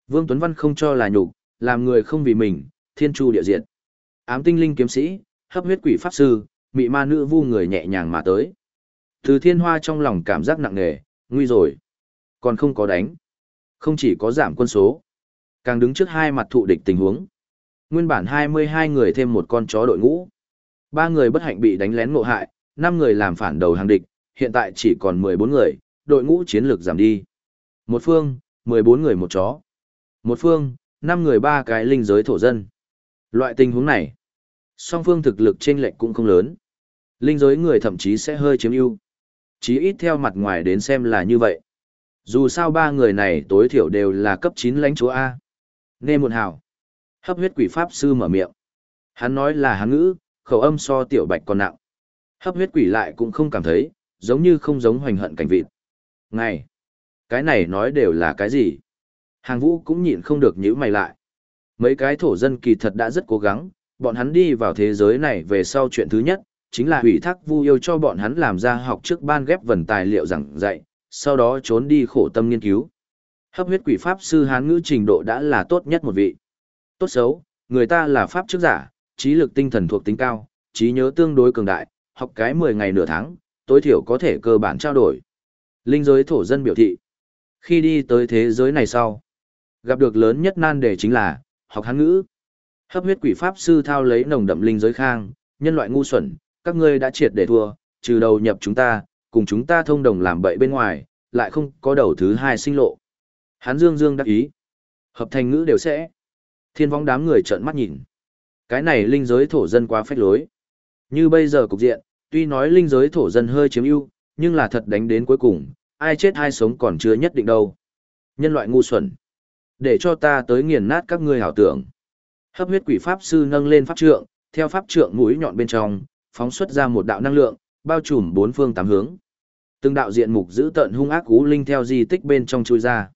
Vương Tuấn Văn không cho là nhục, làm người không vì mình, thiên chu địa diệt. Ám tinh linh kiếm sĩ, hấp huyết quỷ pháp sư, mị ma nữ vu người nhẹ nhàng mà tới. Từ thiên hoa trong lòng cảm giác nặng nề, nguy rồi. Còn không có đánh. Không chỉ có giảm quân số, càng đứng trước hai mặt thụ địch tình huống. Nguyên bản 22 người thêm một con chó đội ngũ. ba người bất hạnh bị đánh lén ngộ hại, năm người làm phản đầu hàng địch, hiện tại chỉ còn 14 người, đội ngũ chiến lược giảm đi. Một phương, 14 người một chó. Một phương, năm người ba cái linh giới thổ dân. Loại tình huống này, song phương thực lực chênh lệch cũng không lớn. Linh giới người thậm chí sẽ hơi chiếm ưu. Chí ít theo mặt ngoài đến xem là như vậy. Dù sao ba người này tối thiểu đều là cấp 9 lãnh chúa A. Nê một hào. Hấp huyết quỷ pháp sư mở miệng. Hắn nói là hắn ngữ, khẩu âm so tiểu bạch còn nặng. Hấp huyết quỷ lại cũng không cảm thấy, giống như không giống hoành hận cảnh vịt. Ngày. Cái này nói đều là cái gì? Hàng vũ cũng nhịn không được nhữ mày lại. Mấy cái thổ dân kỳ thật đã rất cố gắng, bọn hắn đi vào thế giới này về sau chuyện thứ nhất, chính là ủy thác vu yêu cho bọn hắn làm ra học trước ban ghép vần tài liệu giảng dạy, sau đó trốn đi khổ tâm nghiên cứu. Hấp huyết quỷ pháp sư hán ngữ trình độ đã là tốt nhất một vị. Tốt xấu, người ta là pháp trước giả, trí lực tinh thần thuộc tính cao, trí nhớ tương đối cường đại, học cái 10 ngày nửa tháng, tối thiểu có thể cơ bản trao đổi. Linh giới thổ dân biểu thị. Khi đi tới thế giới này sau, gặp được lớn nhất nan đề chính là, học hán ngữ. Hấp huyết quỷ pháp sư thao lấy nồng đậm linh giới khang, nhân loại ngu xuẩn, các ngươi đã triệt để thua, trừ đầu nhập chúng ta, cùng chúng ta thông đồng làm bậy bên ngoài, lại không có đầu thứ hai sinh lộ. Hán dương dương đắc ý. Hợp thành ngữ đều sẽ. Thiên vong đám người trợn mắt nhìn. Cái này linh giới thổ dân quá phách lối. Như bây giờ cục diện, tuy nói linh giới thổ dân hơi chiếm ưu, nhưng là thật đánh đến cuối cùng, ai chết ai sống còn chưa nhất định đâu. Nhân loại ngu xuẩn. Để cho ta tới nghiền nát các ngươi hảo tưởng. Hấp huyết quỷ pháp sư nâng lên pháp trượng, theo pháp trượng mũi nhọn bên trong, phóng xuất ra một đạo năng lượng, bao trùm bốn phương tám hướng. Từng đạo diện mục giữ tận hung ác cú linh theo di tích bên trong chui ra.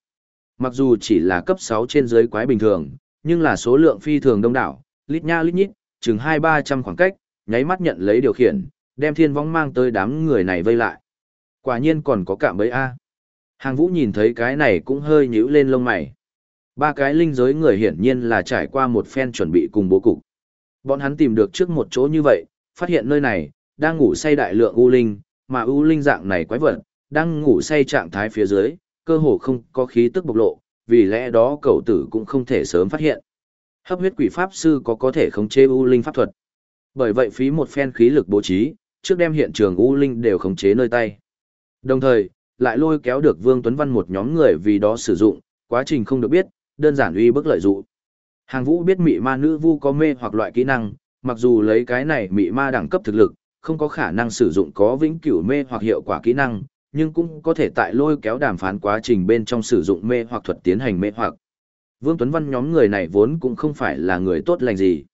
Mặc dù chỉ là cấp 6 trên dưới quái bình thường, nhưng là số lượng phi thường đông đảo, lít nha lít nhít, chừng 2-300 khoảng cách, nháy mắt nhận lấy điều khiển, đem thiên vong mang tới đám người này vây lại. Quả nhiên còn có cả mấy A. Hàng vũ nhìn thấy cái này cũng hơi nhíu lên lông mày. Ba cái linh giới người hiển nhiên là trải qua một phen chuẩn bị cùng bố cục. Bọn hắn tìm được trước một chỗ như vậy, phát hiện nơi này, đang ngủ say đại lượng u linh, mà u linh dạng này quái vật, đang ngủ say trạng thái phía dưới, cơ hồ không có khí tức bộc lộ, vì lẽ đó cậu tử cũng không thể sớm phát hiện. Hấp huyết quỷ pháp sư có có thể khống chế u linh pháp thuật. Bởi vậy phí một phen khí lực bố trí, trước đem hiện trường u linh đều khống chế nơi tay. Đồng thời, lại lôi kéo được Vương Tuấn Văn một nhóm người vì đó sử dụng, quá trình không được biết, đơn giản uy bức lợi dụ. Hàng vũ biết mị ma nữ vu có mê hoặc loại kỹ năng, mặc dù lấy cái này mị ma đẳng cấp thực lực, không có khả năng sử dụng có vĩnh cửu mê hoặc hiệu quả kỹ năng, nhưng cũng có thể tại lôi kéo đàm phán quá trình bên trong sử dụng mê hoặc thuật tiến hành mê hoặc. Vương Tuấn Văn nhóm người này vốn cũng không phải là người tốt lành gì.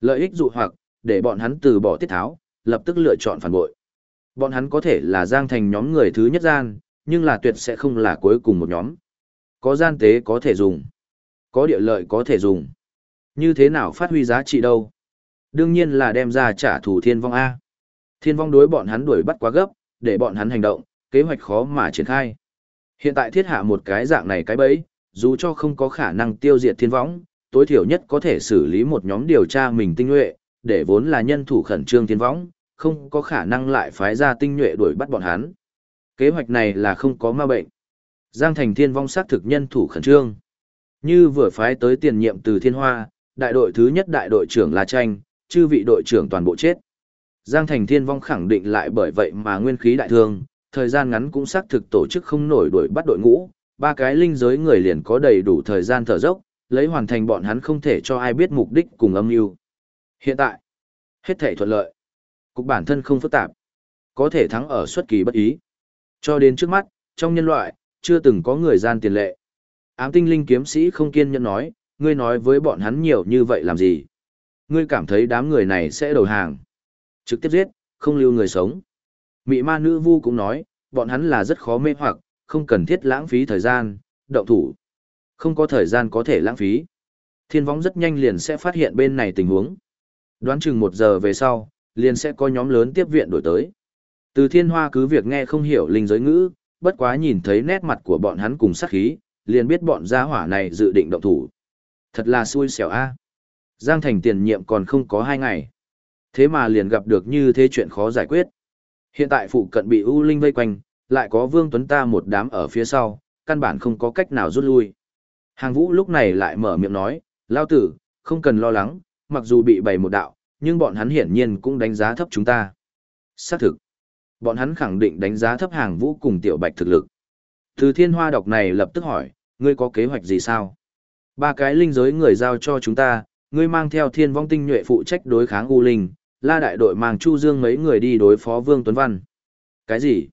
Lợi ích dụ hoặc, để bọn hắn từ bỏ tiết tháo, lập tức lựa chọn phản bội. Bọn hắn có thể là giang thành nhóm người thứ nhất gian, nhưng là tuyệt sẽ không là cuối cùng một nhóm. Có gian tế có thể dùng, có địa lợi có thể dùng. Như thế nào phát huy giá trị đâu? Đương nhiên là đem ra trả thù thiên vong A. Thiên vong đối bọn hắn đuổi bắt quá gấp, để bọn hắn hành động, kế hoạch khó mà triển khai. Hiện tại thiết hạ một cái dạng này cái bẫy, dù cho không có khả năng tiêu diệt thiên vong tối thiểu nhất có thể xử lý một nhóm điều tra mình tinh nhuệ, để vốn là nhân thủ khẩn trương thiên vong không có khả năng lại phái ra tinh nhuệ đuổi bắt bọn hắn. Kế hoạch này là không có ma bệnh. Giang thành thiên vong sát thực nhân thủ khẩn trương. Như vừa phái tới tiền nhiệm từ thiên hoa, đại đội thứ nhất đại đội trưởng là tranh, chư vị đội trưởng toàn bộ chết. Giang thành thiên vong khẳng định lại bởi vậy mà nguyên khí đại thương, thời gian ngắn cũng xác thực tổ chức không nổi đuổi bắt đội ngũ, ba cái linh giới người liền có đầy đủ thời gian thở dốc, lấy hoàn thành bọn hắn không thể cho ai biết mục đích cùng âm mưu. Hiện tại, hết thể thuận lợi. Cục bản thân không phức tạp, có thể thắng ở xuất kỳ bất ý. Cho đến trước mắt, trong nhân loại, chưa từng có người gian tiền lệ. Ám tinh linh kiếm sĩ không kiên nhẫn nói, ngươi nói với bọn hắn nhiều như vậy làm gì? Ngươi cảm thấy đám người này sẽ đầu hàng. Trực tiếp giết, không lưu người sống. Mị ma nữ vu cũng nói, bọn hắn là rất khó mê hoặc, không cần thiết lãng phí thời gian, động thủ. Không có thời gian có thể lãng phí. Thiên võng rất nhanh liền sẽ phát hiện bên này tình huống. Đoán chừng một giờ về sau, liền sẽ có nhóm lớn tiếp viện đổi tới. Từ thiên hoa cứ việc nghe không hiểu linh giới ngữ, bất quá nhìn thấy nét mặt của bọn hắn cùng sát khí, liền biết bọn gia hỏa này dự định động thủ. Thật là xui xẻo a. Giang thành tiền nhiệm còn không có hai ngày. Thế mà liền gặp được như thế chuyện khó giải quyết. Hiện tại phụ cận bị U Linh vây quanh, lại có Vương Tuấn ta một đám ở phía sau, căn bản không có cách nào rút lui. Hàng vũ lúc này lại mở miệng nói, lao tử, không cần lo lắng, mặc dù bị bày một đạo, nhưng bọn hắn hiển nhiên cũng đánh giá thấp chúng ta. Xác thực, bọn hắn khẳng định đánh giá thấp hàng vũ cùng tiểu bạch thực lực. Từ thiên hoa đọc này lập tức hỏi, ngươi có kế hoạch gì sao? Ba cái linh giới người giao cho chúng ta, ngươi mang theo thiên vong tinh nhuệ phụ trách đối kháng U Linh, la đại đội mang Chu Dương mấy người đi đối phó Vương Tuấn Văn. Cái gì?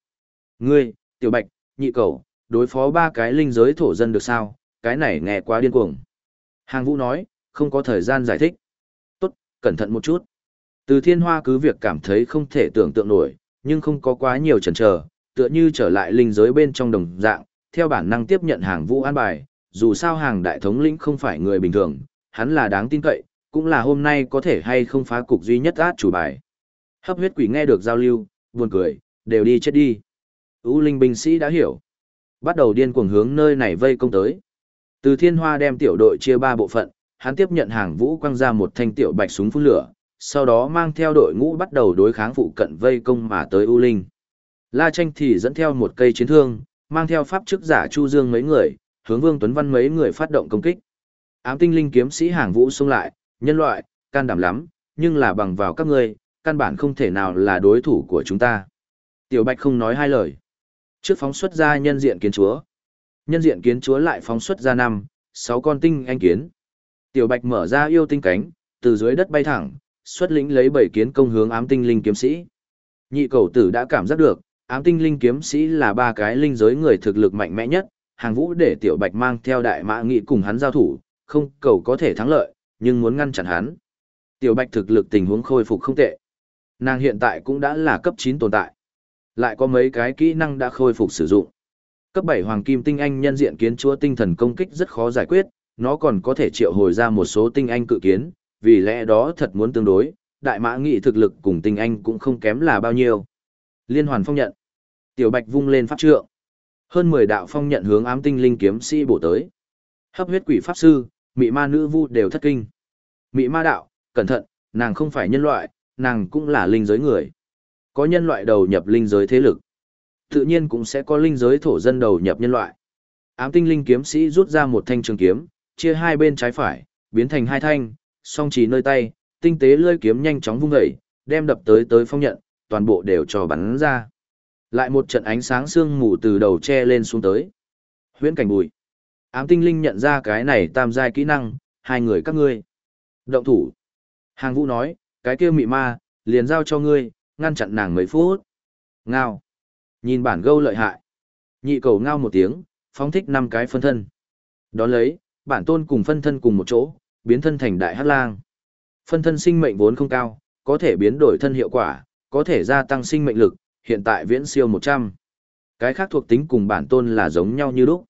Ngươi, Tiểu Bạch, Nhị Cầu, đối phó ba cái linh giới thổ dân được sao? Cái này nghe quá điên cuồng. Hàng Vũ nói, không có thời gian giải thích. Tốt, cẩn thận một chút. Từ thiên hoa cứ việc cảm thấy không thể tưởng tượng nổi, nhưng không có quá nhiều chần chờ, tựa như trở lại linh giới bên trong đồng dạng, theo bản năng tiếp nhận hàng Vũ an bài, dù sao hàng đại thống lĩnh không phải người bình thường, hắn là đáng tin cậy, cũng là hôm nay có thể hay không phá cục duy nhất át chủ bài. Hấp huyết quỷ nghe được giao lưu, buồn cười, đều đi chết đi. U linh binh sĩ đã hiểu. Bắt đầu điên cuồng hướng nơi này vây công tới. Từ thiên hoa đem tiểu đội chia ba bộ phận, hắn tiếp nhận hàng vũ quăng ra một thanh tiểu bạch súng phun lửa, sau đó mang theo đội ngũ bắt đầu đối kháng phụ cận vây công mà tới U linh. La tranh thì dẫn theo một cây chiến thương, mang theo pháp chức giả Chu Dương mấy người, hướng Vương Tuấn Văn mấy người phát động công kích. Ám tinh linh kiếm sĩ hàng vũ xông lại, nhân loại, can đảm lắm, nhưng là bằng vào các ngươi, căn bản không thể nào là đối thủ của chúng ta. Tiểu Bạch không nói hai lời. Trước phóng xuất ra nhân diện kiến chúa. Nhân diện kiến chúa lại phóng xuất ra năm, sáu con tinh anh kiến. Tiểu Bạch mở ra yêu tinh cánh, từ dưới đất bay thẳng, xuất lĩnh lấy bảy kiến công hướng ám tinh linh kiếm sĩ. Nhị cầu tử đã cảm giác được, ám tinh linh kiếm sĩ là ba cái linh giới người thực lực mạnh mẽ nhất, hàng vũ để tiểu bạch mang theo đại mã nghị cùng hắn giao thủ, không cầu có thể thắng lợi, nhưng muốn ngăn chặn hắn. Tiểu Bạch thực lực tình huống khôi phục không tệ. Nàng hiện tại cũng đã là cấp 9 tồn tại. Lại có mấy cái kỹ năng đã khôi phục sử dụng. Cấp 7 Hoàng Kim Tinh Anh nhân diện kiến chúa tinh thần công kích rất khó giải quyết, nó còn có thể triệu hồi ra một số tinh anh cự kiến, vì lẽ đó thật muốn tương đối, đại mã nghị thực lực cùng tinh anh cũng không kém là bao nhiêu. Liên hoàn phong nhận. Tiểu Bạch vung lên pháp trượng. Hơn 10 đạo phong nhận hướng ám tinh linh kiếm sĩ bổ tới. Hấp huyết quỷ pháp sư, mị ma nữ vu đều thất kinh. Mị ma đạo, cẩn thận, nàng không phải nhân loại, nàng cũng là linh giới người. Có nhân loại đầu nhập linh giới thế lực. Tự nhiên cũng sẽ có linh giới thổ dân đầu nhập nhân loại. Ám tinh linh kiếm sĩ rút ra một thanh trường kiếm, chia hai bên trái phải, biến thành hai thanh, song chỉ nơi tay, tinh tế lưỡi kiếm nhanh chóng vung dậy, đem đập tới tới phong nhận, toàn bộ đều cho bắn ra. Lại một trận ánh sáng sương mù từ đầu che lên xuống tới. Huyễn cảnh bụi. Ám tinh linh nhận ra cái này tam giai kỹ năng, hai người các ngươi. Động thủ. Hàng vũ nói, cái kia mị ma, liền giao cho ngươi, ngăn chặn nàng mấy phút. Ngao. Nhìn bản gâu lợi hại. Nhị cầu ngao một tiếng, phóng thích năm cái phân thân. Đón lấy, bản tôn cùng phân thân cùng một chỗ, biến thân thành đại hát lang. Phân thân sinh mệnh vốn không cao, có thể biến đổi thân hiệu quả, có thể gia tăng sinh mệnh lực, hiện tại viễn siêu 100. Cái khác thuộc tính cùng bản tôn là giống nhau như lúc.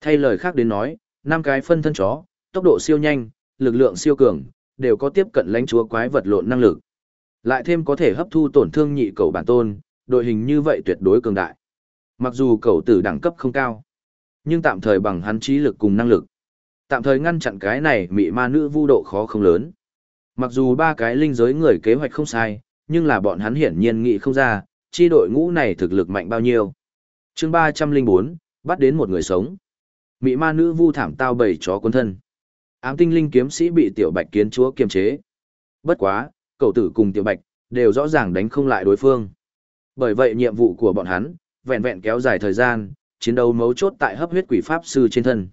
Thay lời khác đến nói, năm cái phân thân chó, tốc độ siêu nhanh, lực lượng siêu cường, đều có tiếp cận lãnh chúa quái vật lộn năng lực. Lại thêm có thể hấp thu tổn thương nhị cầu bản tôn, đội hình như vậy tuyệt đối cường đại. Mặc dù cầu tử đẳng cấp không cao, nhưng tạm thời bằng hắn trí lực cùng năng lực. Tạm thời ngăn chặn cái này mị ma nữ vu độ khó không lớn. Mặc dù ba cái linh giới người kế hoạch không sai, nhưng là bọn hắn hiển nhiên nghĩ không ra, chi đội ngũ này thực lực mạnh bao nhiêu. chương 304, bắt đến một người sống. Mị ma nữ vu thảm tao bầy chó quân thân. Ám tinh linh kiếm sĩ bị tiểu bạch kiến chúa kiềm chế. Bất quá, cậu tử cùng tiểu bạch, đều rõ ràng đánh không lại đối phương. Bởi vậy nhiệm vụ của bọn hắn, vẹn vẹn kéo dài thời gian, chiến đấu mấu chốt tại hấp huyết quỷ pháp sư trên thân.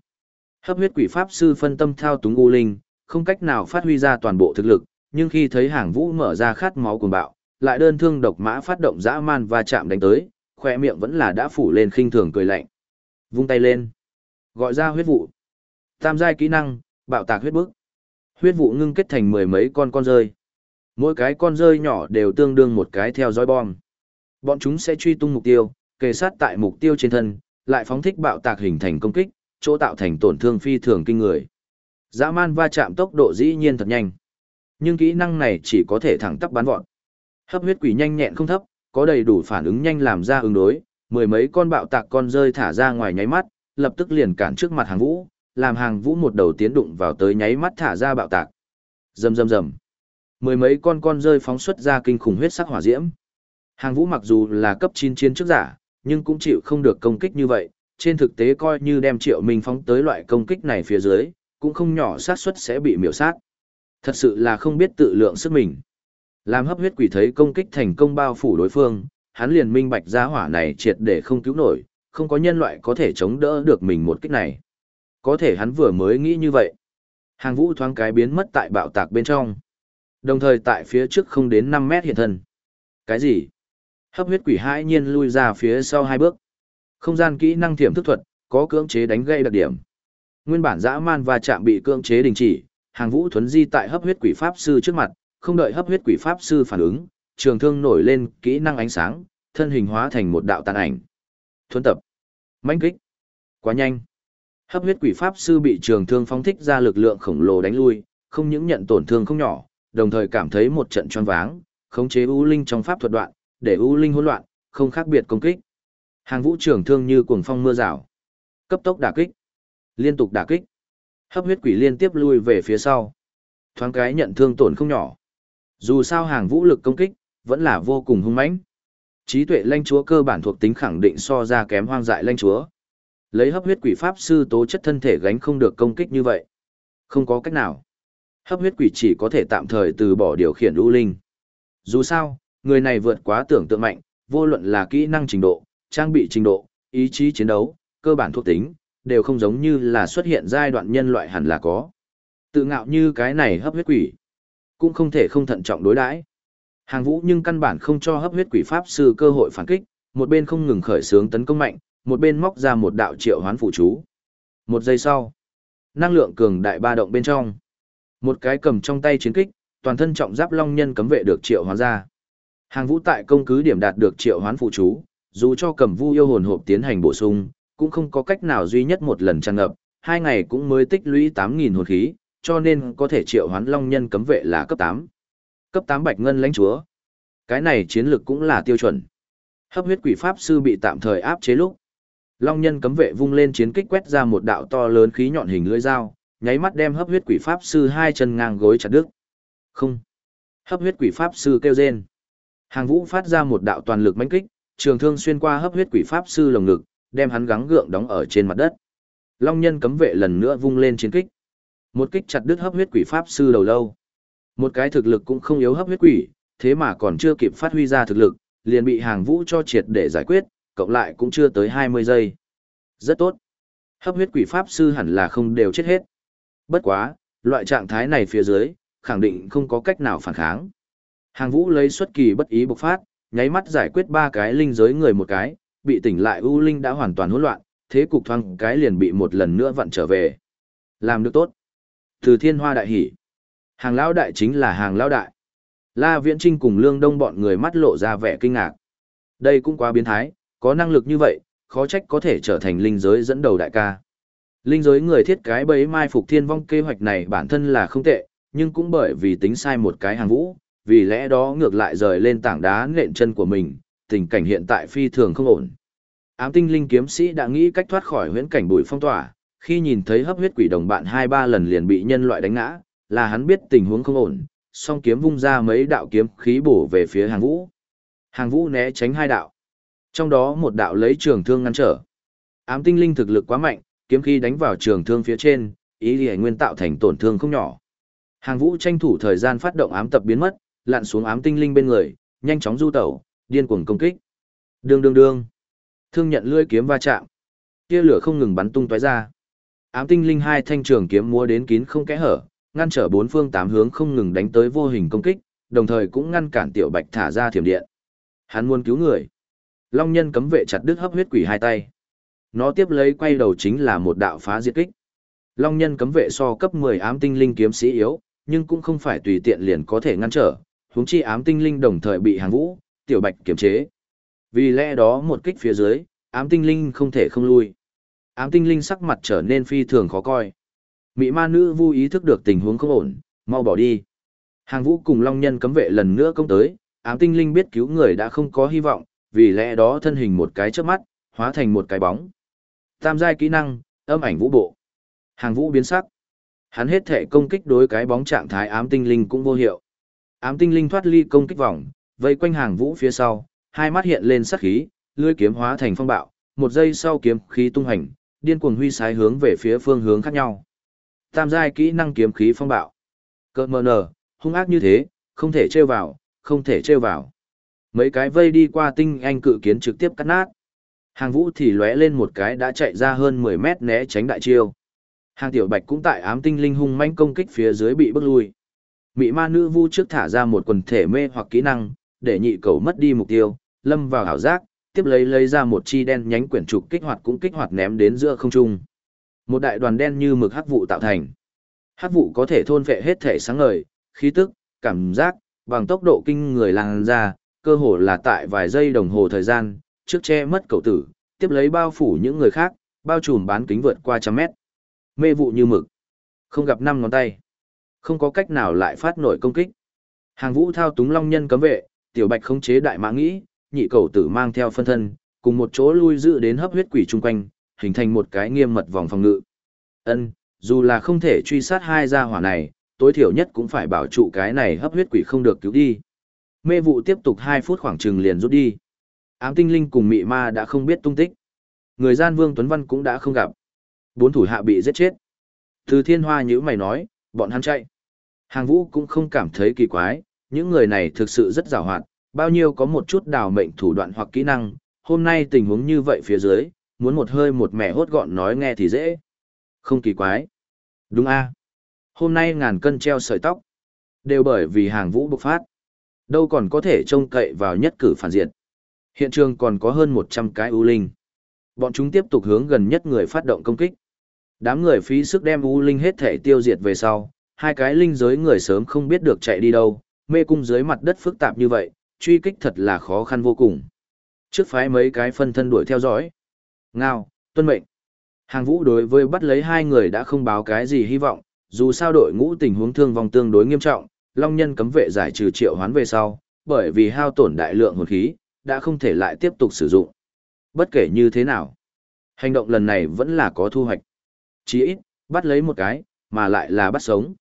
Hấp huyết quỷ pháp sư phân tâm thao túng u linh, không cách nào phát huy ra toàn bộ thực lực, nhưng khi thấy hàng vũ mở ra khát máu cuồng bạo, lại đơn thương độc mã phát động dã man và chạm đánh tới, khoe miệng vẫn là đã phủ lên khinh thường cười lạnh. Vung tay lên, gọi ra huyết vụ. Tam giai kỹ năng, bạo tạc huyết bức. Huyết vụ ngưng kết thành mười mấy con con rơi. Mỗi cái con rơi nhỏ đều tương đương một cái theo dõi bom. Bọn chúng sẽ truy tung mục tiêu, kề sát tại mục tiêu trên thân, lại phóng thích bạo tạc hình thành công kích, chỗ tạo thành tổn thương phi thường kinh người. Dã man va chạm tốc độ dĩ nhiên thật nhanh. Nhưng kỹ năng này chỉ có thể thẳng tắp bắn vọt. Hấp huyết quỷ nhanh nhẹn không thấp, có đầy đủ phản ứng nhanh làm ra ứng đối, mười mấy con bạo tạc con rơi thả ra ngoài nháy mắt, lập tức liền cản trước mặt hàng vũ, làm hàng vũ một đầu tiến đụng vào tới nháy mắt thả ra bạo tạc. Rầm rầm rầm. Mười mấy con con rơi phóng xuất ra kinh khủng huyết sắc hỏa diễm. Hàng vũ mặc dù là cấp 9 chiến trước giả, nhưng cũng chịu không được công kích như vậy, trên thực tế coi như đem triệu minh phóng tới loại công kích này phía dưới, cũng không nhỏ xác suất sẽ bị miểu sát. Thật sự là không biết tự lượng sức mình. Làm hấp huyết quỷ thấy công kích thành công bao phủ đối phương, hắn liền minh bạch giá hỏa này triệt để không cứu nổi, không có nhân loại có thể chống đỡ được mình một kích này. Có thể hắn vừa mới nghĩ như vậy. Hàng vũ thoáng cái biến mất tại bạo tạc bên trong. Đồng thời tại phía trước không đến 5 mét hiện thân. Cái gì? Hấp huyết quỷ hãi nhiên lui ra phía sau hai bước. Không gian kỹ năng thiểm thức thuật, có cưỡng chế đánh gây đặc điểm. Nguyên bản dã man và chạm bị cưỡng chế đình chỉ, hàng vũ thuấn di tại hấp huyết quỷ pháp sư trước mặt, không đợi hấp huyết quỷ pháp sư phản ứng, trường thương nổi lên kỹ năng ánh sáng, thân hình hóa thành một đạo tàn ảnh. Thuấn tập. mãnh kích. Quá nhanh. Hấp huyết quỷ pháp sư bị trường thương phóng thích ra lực lượng khổng lồ đánh lui, không những nhận tổn thương không nhỏ, đồng thời cảm thấy một trận choáng váng, khống chế u linh trong pháp thuật đoạn, để u linh hỗn loạn, không khác biệt công kích. Hàng vũ trường thương như cuồng phong mưa rào. Cấp tốc đả kích. Liên tục đả kích. Hấp huyết quỷ liên tiếp lui về phía sau. Thoáng cái nhận thương tổn không nhỏ. Dù sao hàng vũ lực công kích, vẫn là vô cùng hung mãnh. Trí tuệ lanh chúa cơ bản thuộc tính khẳng định so ra kém hoang dại lanh chúa. Lấy hấp huyết quỷ pháp sư tố chất thân thể gánh không được công kích như vậy. Không có cách nào. Hấp huyết quỷ chỉ có thể tạm thời từ bỏ điều khiển u linh. Dù sao, người này vượt quá tưởng tượng mạnh, vô luận là kỹ năng trình độ, trang bị trình độ, ý chí chiến đấu, cơ bản thuộc tính, đều không giống như là xuất hiện giai đoạn nhân loại hẳn là có. Tự ngạo như cái này hấp huyết quỷ, cũng không thể không thận trọng đối đãi. Hàng vũ nhưng căn bản không cho hấp huyết quỷ pháp sư cơ hội phản kích, một bên không ngừng khởi xướng tấn công mạnh, một bên móc ra một đạo triệu hoán phụ chú. Một giây sau, năng lượng cường đại ba động bên trong. Một cái cầm trong tay chiến kích, toàn thân trọng giáp long nhân cấm vệ được triệu hoán ra. Hàng vũ tại công cứ điểm đạt được triệu hoán phụ chú, dù cho cầm vu yêu hồn hộp tiến hành bổ sung, cũng không có cách nào duy nhất một lần tràn ngập, hai ngày cũng mới tích lũy 8.000 hồn khí, cho nên có thể triệu hoán long nhân cấm vệ là cấp 8. Cấp 8 bạch ngân lãnh chúa. Cái này chiến lược cũng là tiêu chuẩn. Hấp huyết quỷ pháp sư bị tạm thời áp chế lúc. Long nhân cấm vệ vung lên chiến kích quét ra một đạo to lớn khí nhọn hình lưỡi dao, nháy mắt đem hấp huyết quỷ pháp sư hai chân ngang gối chặt đứt. Không. Hấp huyết quỷ pháp sư kêu rên. Hàng vũ phát ra một đạo toàn lực mãnh kích, trường thương xuyên qua hấp huyết quỷ pháp sư lồng ngực, đem hắn gắng gượng đóng ở trên mặt đất. Long nhân cấm vệ lần nữa vung lên chiến kích. Một kích chặt đứt hấp huyết quỷ pháp sư đầu lâu. Một cái thực lực cũng không yếu hấp huyết quỷ, thế mà còn chưa kịp phát huy ra thực lực, liền bị hàng vũ cho triệt để giải quyết, cộng lại cũng chưa tới 20 giây. Rất tốt. Hấp huyết quỷ pháp sư hẳn là không đều chết hết. Bất quá, loại trạng thái này phía dưới, khẳng định không có cách nào phản kháng. Hàng vũ lấy xuất kỳ bất ý bộc phát, nháy mắt giải quyết ba cái linh giới người một cái, bị tỉnh lại U Linh đã hoàn toàn hỗn loạn, thế cục thoáng cái liền bị một lần nữa vặn trở về. Làm được tốt. Từ thiên hoa đại hỉ. Hàng lão đại chính là hàng lão đại. La Viễn Trinh cùng Lương Đông bọn người mắt lộ ra vẻ kinh ngạc. Đây cũng quá biến thái, có năng lực như vậy, khó trách có thể trở thành linh giới dẫn đầu đại ca. Linh giới người thiết cái bấy mai phục thiên vong kế hoạch này bản thân là không tệ, nhưng cũng bởi vì tính sai một cái hàng vũ, vì lẽ đó ngược lại rời lên tảng đá nện chân của mình, tình cảnh hiện tại phi thường không ổn. Ám tinh linh kiếm sĩ đã nghĩ cách thoát khỏi huyễn cảnh bụi phong tỏa, khi nhìn thấy hấp huyết quỷ đồng bạn hai ba lần liền bị nhân loại đánh ngã, là hắn biết tình huống không ổn, song kiếm vung ra mấy đạo kiếm khí bổ về phía hàng vũ. Hàng vũ né tránh hai đạo. Trong đó một đạo lấy trường thương ngăn trở. Ám tinh linh thực lực quá mạnh, kiếm khí đánh vào trường thương phía trên, ý lìa nguyên tạo thành tổn thương không nhỏ. Hàng vũ tranh thủ thời gian phát động ám tập biến mất, lặn xuống ám tinh linh bên người, nhanh chóng du tẩu, điên cuồng công kích. Đương đương đương. Thương nhận lưỡi kiếm va chạm. Tia lửa không ngừng bắn tung tóe ra. Ám tinh linh hai thanh trường kiếm múa đến kín không kẽ hở, ngăn trở bốn phương tám hướng không ngừng đánh tới vô hình công kích, đồng thời cũng ngăn cản tiểu bạch thả ra thiểm điện. Hắn muốn cứu người. Long nhân cấm vệ chặt đứt hấp huyết quỷ hai tay. Nó tiếp lấy quay đầu chính là một đạo phá diệt kích. Long nhân cấm vệ so cấp 10 ám tinh linh kiếm sĩ yếu, nhưng cũng không phải tùy tiện liền có thể ngăn trở, huống chi ám tinh linh đồng thời bị hàng vũ, tiểu bạch kiểm chế. Vì lẽ đó một kích phía dưới, ám tinh linh không thể không lui. Ám tinh linh sắc mặt trở nên phi thường khó coi. Mỹ ma nữ vô ý thức được tình huống không ổn, mau bỏ đi. Hàng vũ cùng long nhân cấm vệ lần nữa công tới, ám tinh linh biết cứu người đã không có hy vọng, vì lẽ đó thân hình một cái trước mắt, hóa thành một cái bóng. Tam giai kỹ năng, âm ảnh vũ bộ. Hàng vũ biến sắc. Hắn hết thể công kích đối cái bóng trạng thái ám tinh linh cũng vô hiệu. Ám tinh linh thoát ly công kích vòng, vây quanh hàng vũ phía sau, hai mắt hiện lên sắc khí, lưỡi kiếm hóa thành phong bạo, một giây sau kiếm khí tung hành, điên cuồng huy sái hướng về phía phương hướng khác nhau. Tam giai kỹ năng kiếm khí phong bạo. Cơ mờ nở, hung ác như thế, không thể trêu vào, không thể trêu vào. Mấy cái vây đi qua tinh anh cự kiến trực tiếp cắt nát. Hàng vũ thì lóe lên một cái đã chạy ra hơn 10 mét né tránh đại chiêu. Hàng tiểu bạch cũng tại ám tinh linh hung manh công kích phía dưới bị bước lui. Mị ma nữ vu trước thả ra một quần thể mê hoặc kỹ năng, để nhị cầu mất đi mục tiêu, lâm vào hảo giác, tiếp lấy lấy ra một chi đen nhánh quyển trục kích hoạt cũng kích hoạt ném đến giữa không trung. Một đại đoàn đen như mực hắc vụ tạo thành. Hắc vụ có thể thôn vệ hết thể sáng ngời, khí tức, cảm giác, bằng tốc độ kinh người làng ra, cơ hồ là tại vài giây đồng hồ thời gian, trước che mất cậu tử, tiếp lấy bao phủ những người khác, bao trùm bán kính vượt qua trăm mét. Mê vụ như mực. Không gặp năm ngón tay. Không có cách nào lại phát nổi công kích. Hàng vũ thao túng long nhân cấm vệ, tiểu bạch khống chế đại mã nghĩ, nhị cầu tử mang theo phân thân, cùng một chỗ lui dự đến hấp huyết quỷ chung quanh, hình thành một cái nghiêm mật vòng phòng ngự. Ân, dù là không thể truy sát hai gia hỏa này, tối thiểu nhất cũng phải bảo trụ cái này hấp huyết quỷ không được cứu đi. Mê vụ tiếp tục 2 phút khoảng chừng liền rút đi. Ám tinh linh cùng mị ma đã không biết tung tích. Người gian Vương Tuấn Văn cũng đã không gặp. Bốn thủ hạ bị giết chết. Từ thiên hoa như mày nói, bọn hắn chạy. Hàng vũ cũng không cảm thấy kỳ quái, những người này thực sự rất rào hoạt, bao nhiêu có một chút đào mệnh thủ đoạn hoặc kỹ năng, hôm nay tình huống như vậy phía dưới, muốn một hơi một mẹ hốt gọn nói nghe thì dễ. Không kỳ quái. Đúng a Hôm nay ngàn cân treo sợi tóc. Đều bởi vì hàng vũ bộc phát. Đâu còn có thể trông cậy vào nhất cử phản diện. Hiện trường còn có hơn 100 cái ưu linh. Bọn chúng tiếp tục hướng gần nhất người phát động công kích. Đám người phí sức đem ưu linh hết thể tiêu diệt về sau, hai cái linh giới người sớm không biết được chạy đi đâu, mê cung dưới mặt đất phức tạp như vậy, truy kích thật là khó khăn vô cùng. Trước phái mấy cái phân thân đuổi theo dõi. Ngao, tuân mệnh. Hàng vũ đối với bắt lấy hai người đã không báo cái gì hy vọng, dù sao đội ngũ tình huống thương vong tương đối nghiêm trọng, long nhân cấm vệ giải trừ triệu hoán về sau, bởi vì hao tổn đại lượng hồn khí, đã không thể lại tiếp tục sử dụng. Bất kể như thế nào, hành động lần này vẫn là có thu hoạch. Chỉ ít, bắt lấy một cái, mà lại là bắt sống.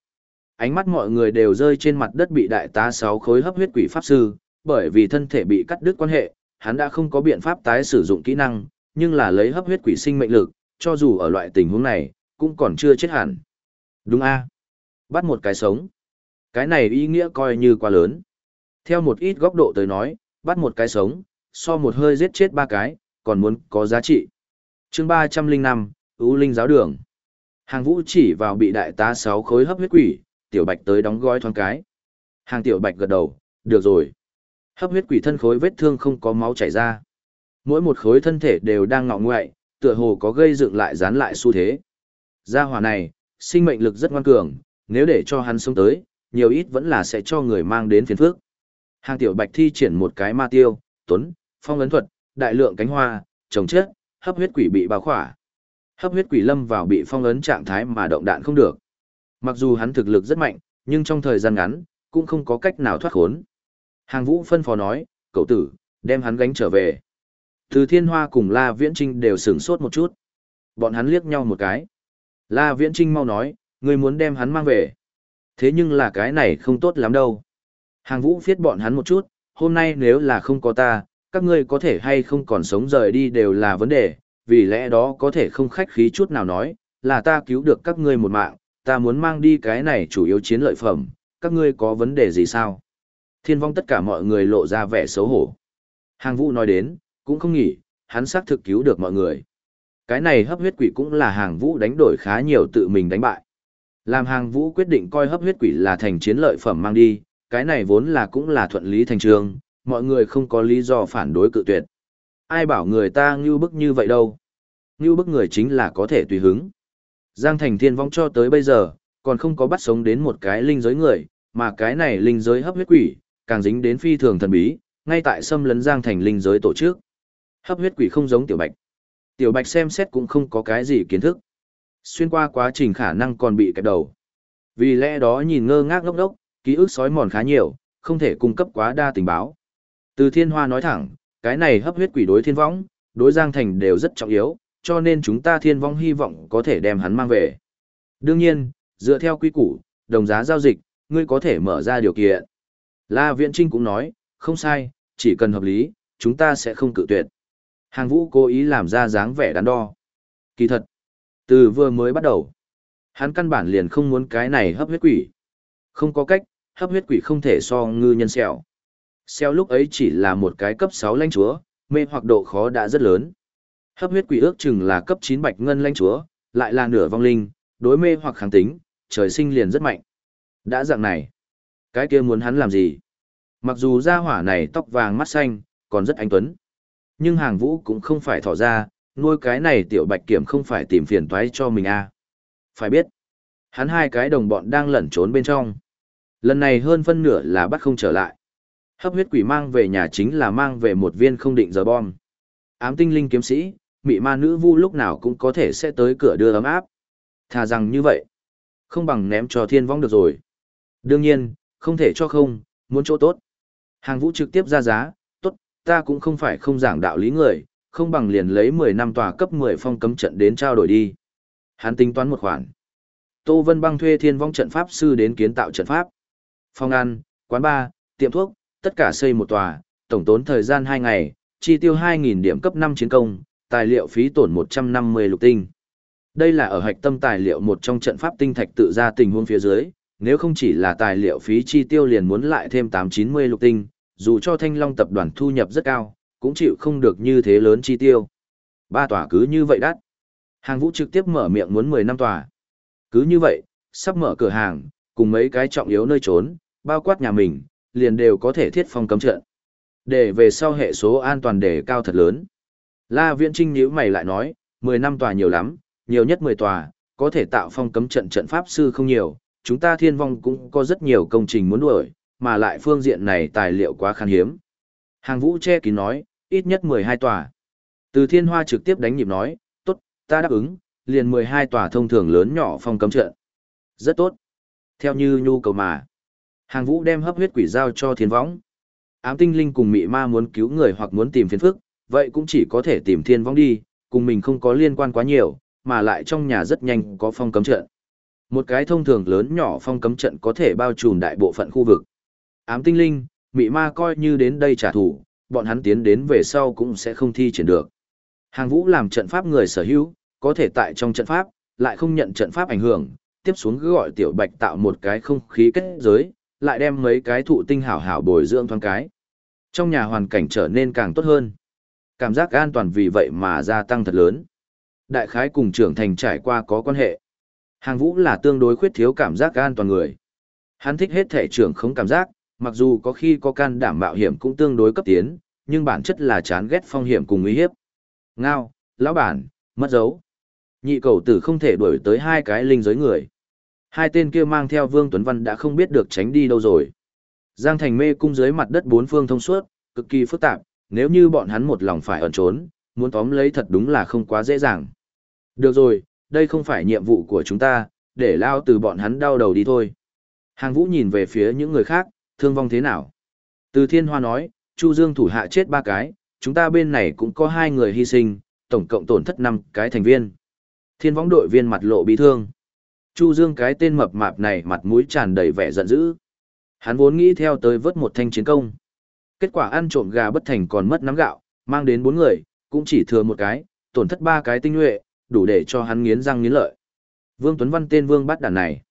Ánh mắt mọi người đều rơi trên mặt đất bị đại tá sáu khối hấp huyết quỷ pháp sư, bởi vì thân thể bị cắt đứt quan hệ, hắn đã không có biện pháp tái sử dụng kỹ năng, nhưng là lấy hấp huyết quỷ sinh mệnh lực, cho dù ở loại tình huống này, cũng còn chưa chết hẳn. Đúng a Bắt một cái sống. Cái này ý nghĩa coi như quá lớn. Theo một ít góc độ tới nói, bắt một cái sống, so một hơi giết chết ba cái, còn muốn có giá trị. chương ba trăm linh năm ưu linh giáo đường. Hàng vũ chỉ vào bị đại tá sáu khối hấp huyết quỷ, tiểu bạch tới đóng gói thoáng cái. Hàng tiểu bạch gật đầu, được rồi. Hấp huyết quỷ thân khối vết thương không có máu chảy ra. Mỗi một khối thân thể đều đang ngọ ngoại, tựa hồ có gây dựng lại dán lại xu thế. Gia hỏa này, sinh mệnh lực rất ngoan cường, nếu để cho hắn sống tới, nhiều ít vẫn là sẽ cho người mang đến phiền phức. Hàng tiểu bạch thi triển một cái ma tiêu, tuấn, phong ấn thuật, đại lượng cánh hoa, trồng chết, hấp huyết quỷ bị bao khỏa. Hấp huyết quỷ lâm vào bị phong ấn trạng thái mà động đạn không được. Mặc dù hắn thực lực rất mạnh, nhưng trong thời gian ngắn, cũng không có cách nào thoát khốn. Hàng vũ phân phó nói, cậu tử, đem hắn gánh trở về. Từ thiên hoa cùng La Viễn Trinh đều sửng sốt một chút. Bọn hắn liếc nhau một cái. La Viễn Trinh mau nói, người muốn đem hắn mang về. Thế nhưng là cái này không tốt lắm đâu. Hàng vũ phiết bọn hắn một chút, hôm nay nếu là không có ta, các ngươi có thể hay không còn sống rời đi đều là vấn đề, vì lẽ đó có thể không khách khí chút nào nói, là ta cứu được các ngươi một mạng, ta muốn mang đi cái này chủ yếu chiến lợi phẩm, các ngươi có vấn đề gì sao? Thiên vong tất cả mọi người lộ ra vẻ xấu hổ. Hàng vũ nói đến, cũng không nghỉ, hắn xác thực cứu được mọi người. Cái này hấp huyết quỷ cũng là hàng vũ đánh đổi khá nhiều tự mình đánh bại. Làm hàng vũ quyết định coi hấp huyết quỷ là thành chiến lợi phẩm mang đi, cái này vốn là cũng là thuận lý thành trường, mọi người không có lý do phản đối cự tuyệt. Ai bảo người ta ngưu bức như vậy đâu. Ngưu bức người chính là có thể tùy hứng. Giang thành thiên vong cho tới bây giờ, còn không có bắt sống đến một cái linh giới người, mà cái này linh giới hấp huyết quỷ, càng dính đến phi thường thần bí, ngay tại xâm lấn Giang thành linh giới tổ chức. Hấp huyết quỷ không giống tiểu bạch. Tiểu bạch xem xét cũng không có cái gì kiến thức. Xuyên qua quá trình khả năng còn bị kẹp đầu. Vì lẽ đó nhìn ngơ ngác ngốc ngốc, ký ức sói mòn khá nhiều, không thể cung cấp quá đa tình báo. Từ thiên hoa nói thẳng, cái này hấp huyết quỷ đối thiên võng, đối giang thành đều rất trọng yếu, cho nên chúng ta thiên vong hy vọng có thể đem hắn mang về. Đương nhiên, dựa theo quy củ, đồng giá giao dịch, ngươi có thể mở ra điều kiện. La Viễn Trinh cũng nói, không sai, chỉ cần hợp lý, chúng ta sẽ không cự tuyệt. Hàng vũ cố ý làm ra dáng vẻ đắn đo. Kỳ thật, từ vừa mới bắt đầu, hắn căn bản liền không muốn cái này hấp huyết quỷ. Không có cách, hấp huyết quỷ không thể so ngư nhân xèo. Xeo lúc ấy chỉ là một cái cấp 6 lãnh chúa, mê hoặc độ khó đã rất lớn. Hấp huyết quỷ ước chừng là cấp 9 bạch ngân lãnh chúa, lại là nửa vong linh, đối mê hoặc kháng tính, trời sinh liền rất mạnh. Đã dạng này, cái kia muốn hắn làm gì? Mặc dù da hỏa này tóc vàng mắt xanh, còn rất anh tuấn. Nhưng hàng vũ cũng không phải thỏ ra, nuôi cái này tiểu bạch kiểm không phải tìm phiền toái cho mình à. Phải biết, hắn hai cái đồng bọn đang lẩn trốn bên trong. Lần này hơn phân nửa là bắt không trở lại. Hấp huyết quỷ mang về nhà chính là mang về một viên không định giờ bom. Ám tinh linh kiếm sĩ, mị ma nữ vu lúc nào cũng có thể sẽ tới cửa đưa ấm áp. Thà rằng như vậy, không bằng ném cho thiên vong được rồi. Đương nhiên, không thể cho không, muốn chỗ tốt. Hàng vũ trực tiếp ra giá, tốt, ta cũng không phải không giảng đạo lý người, không bằng liền lấy 10 năm tòa cấp 10 phong cấm trận đến trao đổi đi. Hắn tính toán một khoản. Tô Vân Băng thuê thiên vong trận pháp sư đến kiến tạo trận pháp. Phòng ăn, quán bar, tiệm thuốc, tất cả xây một tòa, tổng tốn thời gian 2 ngày, chi tiêu 2.000 điểm cấp 5 chiến công, tài liệu phí tổn 150 lục tinh. Đây là ở hạch tâm tài liệu một trong trận pháp tinh thạch tự ra tình huống phía dưới, nếu không chỉ là tài liệu phí chi tiêu liền muốn lại thêm 890 lục tinh, dù cho Thanh Long tập đoàn thu nhập rất cao, cũng chịu không được như thế lớn chi tiêu. Ba tòa cứ như vậy đắt. Hàng vũ trực tiếp mở miệng muốn 10 năm tòa. Cứ như vậy, sắp mở cửa hàng, cùng mấy cái trọng yếu nơi trốn, bao quát nhà mình, liền đều có thể thiết phong cấm trận. Để về sau hệ số an toàn để cao thật lớn. La Viễn Trinh nhíu mày lại nói, 10 năm tòa nhiều lắm, nhiều nhất 10 tòa, có thể tạo phong cấm trận trận pháp sư không nhiều, chúng ta thiên vong cũng có rất nhiều công trình muốn đuổi, mà lại phương diện này tài liệu quá khan hiếm. Hàng vũ che kín nói, ít nhất 12 tòa. Từ thiên hoa trực tiếp đánh nhịp nói, tốt, ta đáp ứng, liền 12 tòa thông thường lớn nhỏ phong cấm trận. Rất tốt. Theo như nhu cầu mà. Hàng vũ đem hấp huyết quỷ giao cho thiên võng. Ám tinh linh cùng mị ma muốn cứu người hoặc muốn tìm phiền phức, vậy cũng chỉ có thể tìm thiên võng đi, cùng mình không có liên quan quá nhiều, mà lại trong nhà rất nhanh có phong cấm trận. Một cái thông thường lớn nhỏ phong cấm trận có thể bao trùm đại bộ phận khu vực. Ám tinh linh, mị ma coi như đến đây trả thù, bọn hắn tiến đến về sau cũng sẽ không thi triển được. Hàng vũ làm trận pháp người sở hữu, có thể tại trong trận pháp, lại không nhận trận pháp ảnh hưởng, tiếp xuống cứ gọi tiểu bạch tạo một cái không khí kết giới, lại đem mấy cái thụ tinh hảo hảo bồi dưỡng thoáng cái. Trong nhà hoàn cảnh trở nên càng tốt hơn. Cảm giác an toàn vì vậy mà gia tăng thật lớn. Đại khái cùng trưởng thành trải qua có quan hệ. Hàng vũ là tương đối khuyết thiếu cảm giác an toàn người. Hắn thích hết thể trưởng không cảm giác, mặc dù có khi có can đảm mạo hiểm cũng tương đối cấp tiến, nhưng bản chất là chán ghét phong hiểm cùng uy hiếp. Ngao, lão bản, mất dấu. Nhị cầu tử không thể đuổi tới hai cái linh giới người. Hai tên kia mang theo Vương Tuấn Văn đã không biết được tránh đi đâu rồi. Giang thành mê cung dưới mặt đất bốn phương thông suốt, cực kỳ phức tạp, nếu như bọn hắn một lòng phải ẩn trốn, muốn tóm lấy thật đúng là không quá dễ dàng. Được rồi, đây không phải nhiệm vụ của chúng ta, để lao từ bọn hắn đau đầu đi thôi. Hàng vũ nhìn về phía những người khác, thương vong thế nào? Từ thiên hoa nói, Chu Dương thủ hạ chết ba cái, chúng ta bên này cũng có hai người hy sinh, tổng cộng tổn thất năm cái thành viên. Thiên võng đội viên mặt lộ bị thương. Chu Dương cái tên mập mạp này mặt mũi tràn đầy vẻ giận dữ. Hắn vốn nghĩ theo tới vớt một thanh chiến công. Kết quả ăn trộm gà bất thành còn mất nắm gạo, mang đến bốn người, cũng chỉ thừa một cái, tổn thất ba cái tinh nhuệ, đủ để cho hắn nghiến răng nghiến lợi. Vương Tuấn Văn tên Vương bắt đàn này.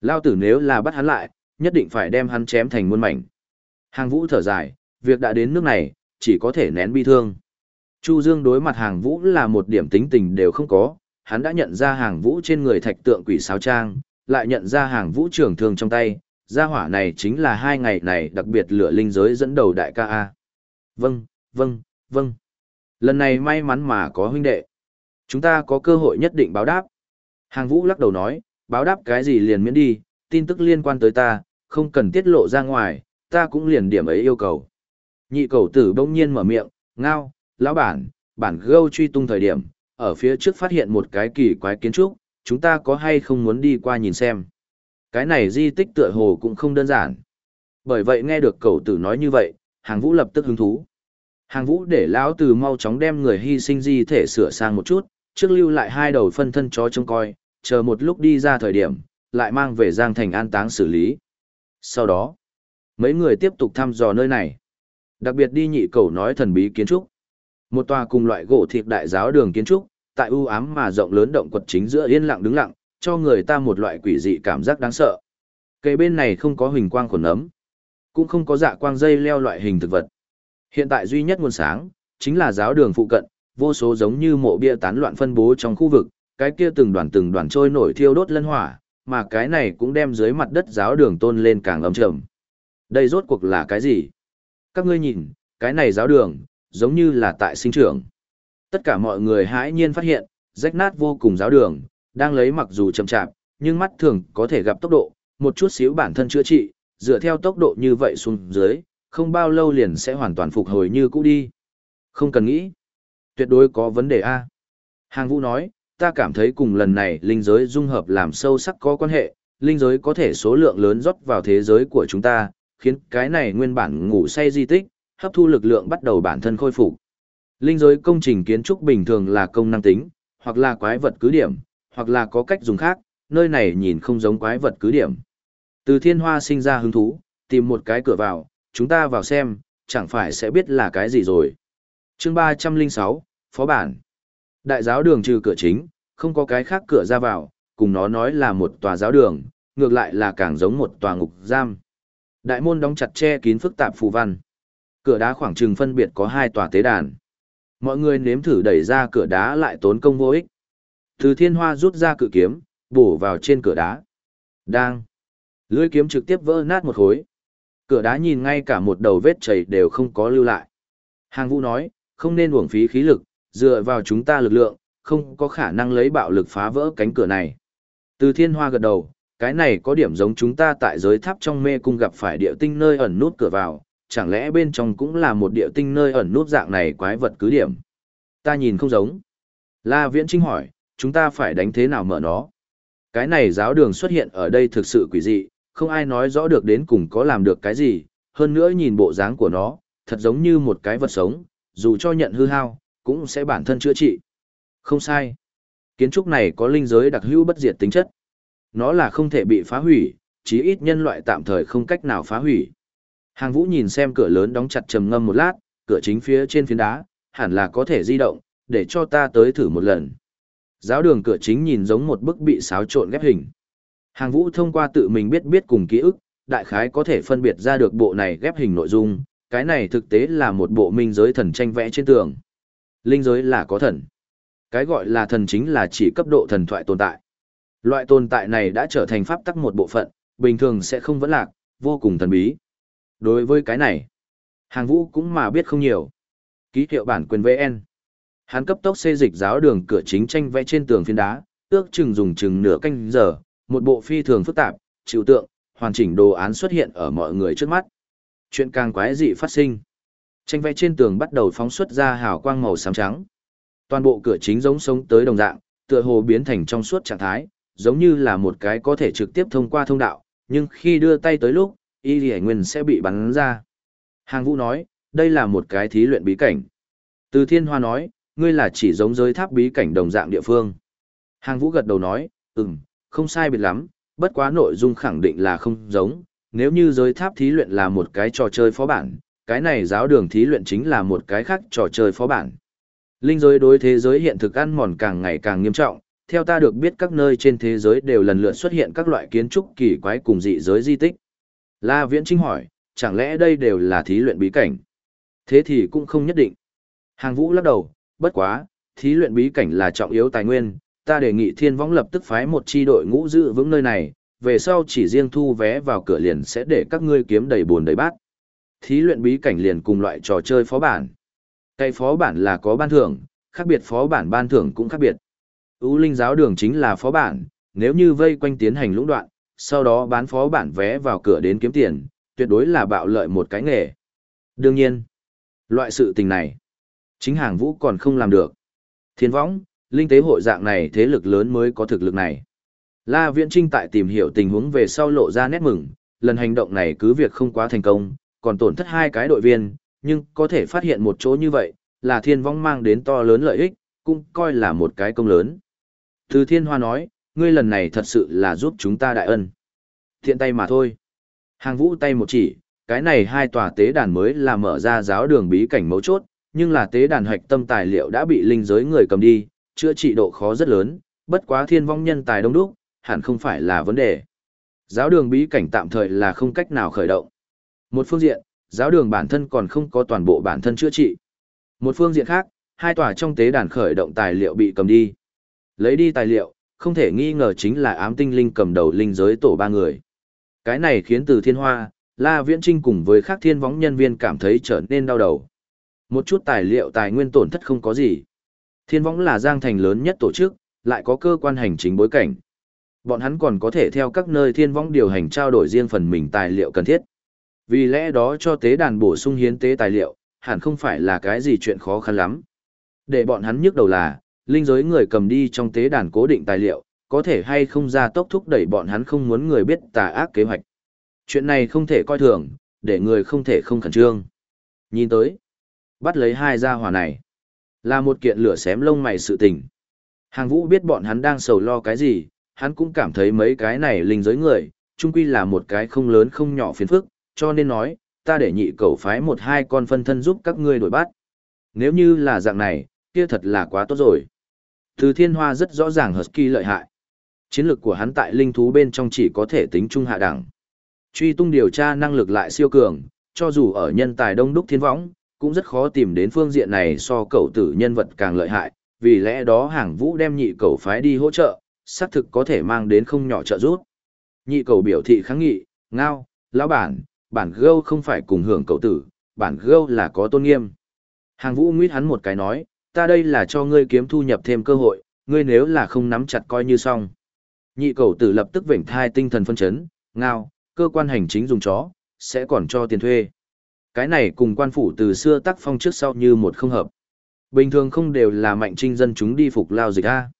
Lao tử nếu là bắt hắn lại, nhất định phải đem hắn chém thành muôn mảnh. Hàng vũ thở dài, việc đã đến nước này, chỉ có thể nén bi thương. Chu Dương đối mặt hàng vũ là một điểm tính tình đều không có, hắn đã nhận ra hàng vũ trên người thạch tượng quỷ sáo trang, lại nhận ra hàng vũ trưởng thương trong tay, gia hỏa này chính là hai ngày này đặc biệt lửa linh giới dẫn đầu đại ca A. Vâng, vâng, vâng. Lần này may mắn mà có huynh đệ. Chúng ta có cơ hội nhất định báo đáp. Hàng vũ lắc đầu nói, báo đáp cái gì liền miễn đi, tin tức liên quan tới ta, không cần tiết lộ ra ngoài, ta cũng liền điểm ấy yêu cầu. Nhị cầu tử bỗng nhiên mở miệng, ngao, lão bản, bản gâu truy tung thời điểm, ở phía trước phát hiện một cái kỳ quái kiến trúc, chúng ta có hay không muốn đi qua nhìn xem. Cái này di tích tựa hồ cũng không đơn giản. Bởi vậy nghe được cầu tử nói như vậy, hàng vũ lập tức hứng thú. Hàng vũ để lão tử mau chóng đem người hy sinh di thể sửa sang một chút, trước lưu lại hai đầu phân thân chó trông coi, chờ một lúc đi ra thời điểm, lại mang về Giang Thành an táng xử lý. Sau đó, mấy người tiếp tục thăm dò nơi này. Đặc biệt đi nhị cầu nói thần bí kiến trúc. Một tòa cùng loại gỗ thiệt đại giáo đường kiến trúc, tại u ám mà rộng lớn động quật chính giữa yên lặng đứng lặng, cho người ta một loại quỷ dị cảm giác đáng sợ. Cây bên này không có hình quang khuẩn ấm, cũng không có dạ quang dây leo loại hình thực vật. Hiện tại duy nhất nguồn sáng, chính là giáo đường phụ cận, vô số giống như mộ bia tán loạn phân bố trong khu vực, cái kia từng đoàn từng đoàn trôi nổi thiêu đốt lân hỏa, mà cái này cũng đem dưới mặt đất giáo đường tôn lên càng ấm trầm. Đây rốt cuộc là cái gì? Các ngươi nhìn, cái này giáo đường, giống như là tại sinh trưởng. Tất cả mọi người hãi nhiên phát hiện, rách nát vô cùng giáo đường, đang lấy mặc dù chậm chạp, nhưng mắt thường có thể gặp tốc độ, một chút xíu bản thân chữa trị, dựa theo tốc độ như vậy xuống dưới, không bao lâu liền sẽ hoàn toàn phục hồi như cũ đi. Không cần nghĩ. Tuyệt đối có vấn đề A. Hàng vũ nói, ta cảm thấy cùng lần này linh giới dung hợp làm sâu sắc có quan hệ, linh giới có thể số lượng lớn rót vào thế giới của chúng ta, khiến cái này nguyên bản ngủ say di tích, hấp thu lực lượng bắt đầu bản thân khôi phục. Linh giới công trình kiến trúc bình thường là công năng tính, hoặc là quái vật cứ điểm, hoặc là có cách dùng khác, nơi này nhìn không giống quái vật cứ điểm. Từ thiên hoa sinh ra hứng thú, tìm một cái cửa vào, chúng ta vào xem, chẳng phải sẽ biết là cái gì rồi chương 306, Phó Bản Đại giáo đường trừ cửa chính, không có cái khác cửa ra vào, cùng nó nói là một tòa giáo đường, ngược lại là càng giống một tòa ngục giam. Đại môn đóng chặt che kín phức tạp phù văn. Cửa đá khoảng trừng phân biệt có hai tòa tế đàn. Mọi người nếm thử đẩy ra cửa đá lại tốn công vô ích. Từ thiên hoa rút ra cự kiếm, bổ vào trên cửa đá. Đang. Lưỡi kiếm trực tiếp vỡ nát một khối. Cửa đá nhìn ngay cả một đầu vết chảy đều không có lưu lại. Hàng vũ nói, không nên uổng phí khí lực, dựa vào chúng ta lực lượng, không có khả năng lấy bạo lực phá vỡ cánh cửa này. Từ thiên hoa gật đầu, cái này có điểm giống chúng ta tại giới tháp trong mê cung gặp phải địa tinh nơi ẩn nút cửa vào, chẳng lẽ bên trong cũng là một địa tinh nơi ẩn nút dạng này quái vật cứ điểm. Ta nhìn không giống. La Viễn Trinh hỏi, chúng ta phải đánh thế nào mở nó? Cái này giáo đường xuất hiện ở đây thực sự quỷ dị, không ai nói rõ được đến cùng có làm được cái gì, hơn nữa nhìn bộ dáng của nó, thật giống như một cái vật sống, dù cho nhận hư hao, cũng sẽ bản thân chữa trị. Không sai. Kiến trúc này có linh giới đặc hữu bất diệt tính chất. Nó là không thể bị phá hủy, chí ít nhân loại tạm thời không cách nào phá hủy. Hàng vũ nhìn xem cửa lớn đóng chặt trầm ngâm một lát, cửa chính phía trên phiến đá, hẳn là có thể di động, để cho ta tới thử một lần. Giáo đường cửa chính nhìn giống một bức bị xáo trộn ghép hình. Hàng vũ thông qua tự mình biết biết cùng ký ức, đại khái có thể phân biệt ra được bộ này ghép hình nội dung, cái này thực tế là một bộ minh giới thần tranh vẽ trên tường. Linh giới là có thần. Cái gọi là thần chính là chỉ cấp độ thần thoại tồn tại. Loại tồn tại này đã trở thành pháp tắc một bộ phận, bình thường sẽ không vẫn lạc, vô cùng thần bí. Đối với cái này, hàng vũ cũng mà biết không nhiều. Ký hiệu bản quyền VN. Hắn cấp tốc xê dịch giáo đường cửa chính tranh vẽ trên tường phiến đá, ước chừng dùng chừng nửa canh giờ, một bộ phi thường phức tạp, chịu tượng, hoàn chỉnh đồ án xuất hiện ở mọi người trước mắt. Chuyện càng quái dị phát sinh. Tranh vẽ trên tường bắt đầu phóng xuất ra hào quang màu xám trắng. Toàn bộ cửa chính giống sống tới đồng dạng, tựa hồ biến thành trong suốt trạng thái, giống như là một cái có thể trực tiếp thông qua thông đạo, nhưng khi đưa tay tới lúc, y lì nguyên sẽ bị bắn ra. Hàng vũ nói, đây là một cái thí luyện bí cảnh. Từ thiên hoa nói, ngươi là chỉ giống giới tháp bí cảnh đồng dạng địa phương. Hàng vũ gật đầu nói, ừm, không sai biệt lắm, bất quá nội dung khẳng định là không giống. Nếu như giới tháp thí luyện là một cái trò chơi phó bản, cái này giáo đường thí luyện chính là một cái khác trò chơi phó bản. Linh giới đối thế giới hiện thực ăn mòn càng ngày càng nghiêm trọng, theo ta được biết các nơi trên thế giới đều lần lượt xuất hiện các loại kiến trúc kỳ quái cùng dị giới di tích. La Viễn Trinh hỏi, chẳng lẽ đây đều là thí luyện bí cảnh? Thế thì cũng không nhất định. Hàng Vũ lắc đầu, bất quá, thí luyện bí cảnh là trọng yếu tài nguyên, ta đề nghị thiên võng lập tức phái một chi đội ngũ giữ vững nơi này, về sau chỉ riêng thu vé vào cửa liền sẽ để các ngươi kiếm đầy bồn đầy bát. Thí luyện bí cảnh liền cùng loại trò chơi phó bản. Cây phó bản là có ban thưởng, khác biệt phó bản ban thưởng cũng khác biệt. U linh giáo đường chính là phó bản, nếu như vây quanh tiến hành lũng đoạn, sau đó bán phó bản vé vào cửa đến kiếm tiền, tuyệt đối là bạo lợi một cái nghề. Đương nhiên, loại sự tình này, chính hàng vũ còn không làm được. Thiên võng, linh tế hội dạng này thế lực lớn mới có thực lực này. La Viễn Trinh tại tìm hiểu tình huống về sau lộ ra nét mừng, lần hành động này cứ việc không quá thành công, còn tổn thất hai cái đội viên, nhưng có thể phát hiện một chỗ như vậy, là thiên vong mang đến to lớn lợi ích, cũng coi là một cái công lớn. Từ thiên hoa nói, ngươi lần này thật sự là giúp chúng ta đại ân. Thiện tay mà thôi. Hàng vũ tay một chỉ, cái này hai tòa tế đàn mới là mở ra giáo đường bí cảnh mấu chốt, nhưng là tế đàn hoạch tâm tài liệu đã bị linh giới người cầm đi, chữa trị độ khó rất lớn, bất quá thiên vong nhân tài đông đúc, hẳn không phải là vấn đề. Giáo đường bí cảnh tạm thời là không cách nào khởi động. Một phương diện, giáo đường bản thân còn không có toàn bộ bản thân chữa trị. Một phương diện khác, hai tòa trong tế đàn khởi động tài liệu bị cầm đi. Lấy đi tài liệu, không thể nghi ngờ chính là ám tinh linh cầm đầu linh giới tổ ba người. Cái này khiến từ thiên hoa, La Viễn Trinh cùng với các thiên võng nhân viên cảm thấy trở nên đau đầu. Một chút tài liệu tài nguyên tổn thất không có gì. Thiên võng là giang thành lớn nhất tổ chức, lại có cơ quan hành chính bối cảnh. Bọn hắn còn có thể theo các nơi thiên vong điều hành trao đổi riêng phần mình tài liệu cần thiết. Vì lẽ đó cho tế đàn bổ sung hiến tế tài liệu, hẳn không phải là cái gì chuyện khó khăn lắm. Để bọn hắn nhức đầu là, linh giới người cầm đi trong tế đàn cố định tài liệu, có thể hay không ra tốc thúc đẩy bọn hắn không muốn người biết tà ác kế hoạch. Chuyện này không thể coi thường, để người không thể không khẩn trương. Nhìn tới, bắt lấy hai gia hỏa này, là một kiện lửa xém lông mày sự tình. Hàng vũ biết bọn hắn đang sầu lo cái gì, hắn cũng cảm thấy mấy cái này linh giới người, chung quy là một cái không lớn không nhỏ phiền phức, cho nên nói, ta để nhị cầu phái một hai con phân thân giúp các ngươi đổi bắt. Nếu như là dạng này, kia thật là quá tốt rồi. Từ thiên hoa rất rõ ràng Husky lợi hại. Chiến lược của hắn tại linh thú bên trong chỉ có thể tính trung hạ đẳng. Truy tung điều tra năng lực lại siêu cường, cho dù ở nhân tài đông đúc thiên võng, cũng rất khó tìm đến phương diện này so cậu tử nhân vật càng lợi hại, vì lẽ đó hàng vũ đem nhị cầu phái đi hỗ trợ, xác thực có thể mang đến không nhỏ trợ giúp. Nhị cầu biểu thị kháng nghị, ngao, lão bản, bản gâu không phải cùng hưởng cầu tử, bản gâu là có tôn nghiêm. Hàng vũ nguyết hắn một cái nói, ta đây là cho ngươi kiếm thu nhập thêm cơ hội, ngươi nếu là không nắm chặt coi như xong. Nhị cầu tử lập tức vểnh thai tinh thần phân chấn, ngao, cơ quan hành chính dùng chó, sẽ còn cho tiền thuê. Cái này cùng quan phủ từ xưa tác phong trước sau như một không hợp. Bình thường không đều là mạnh trinh dân chúng đi phục lao dịch a.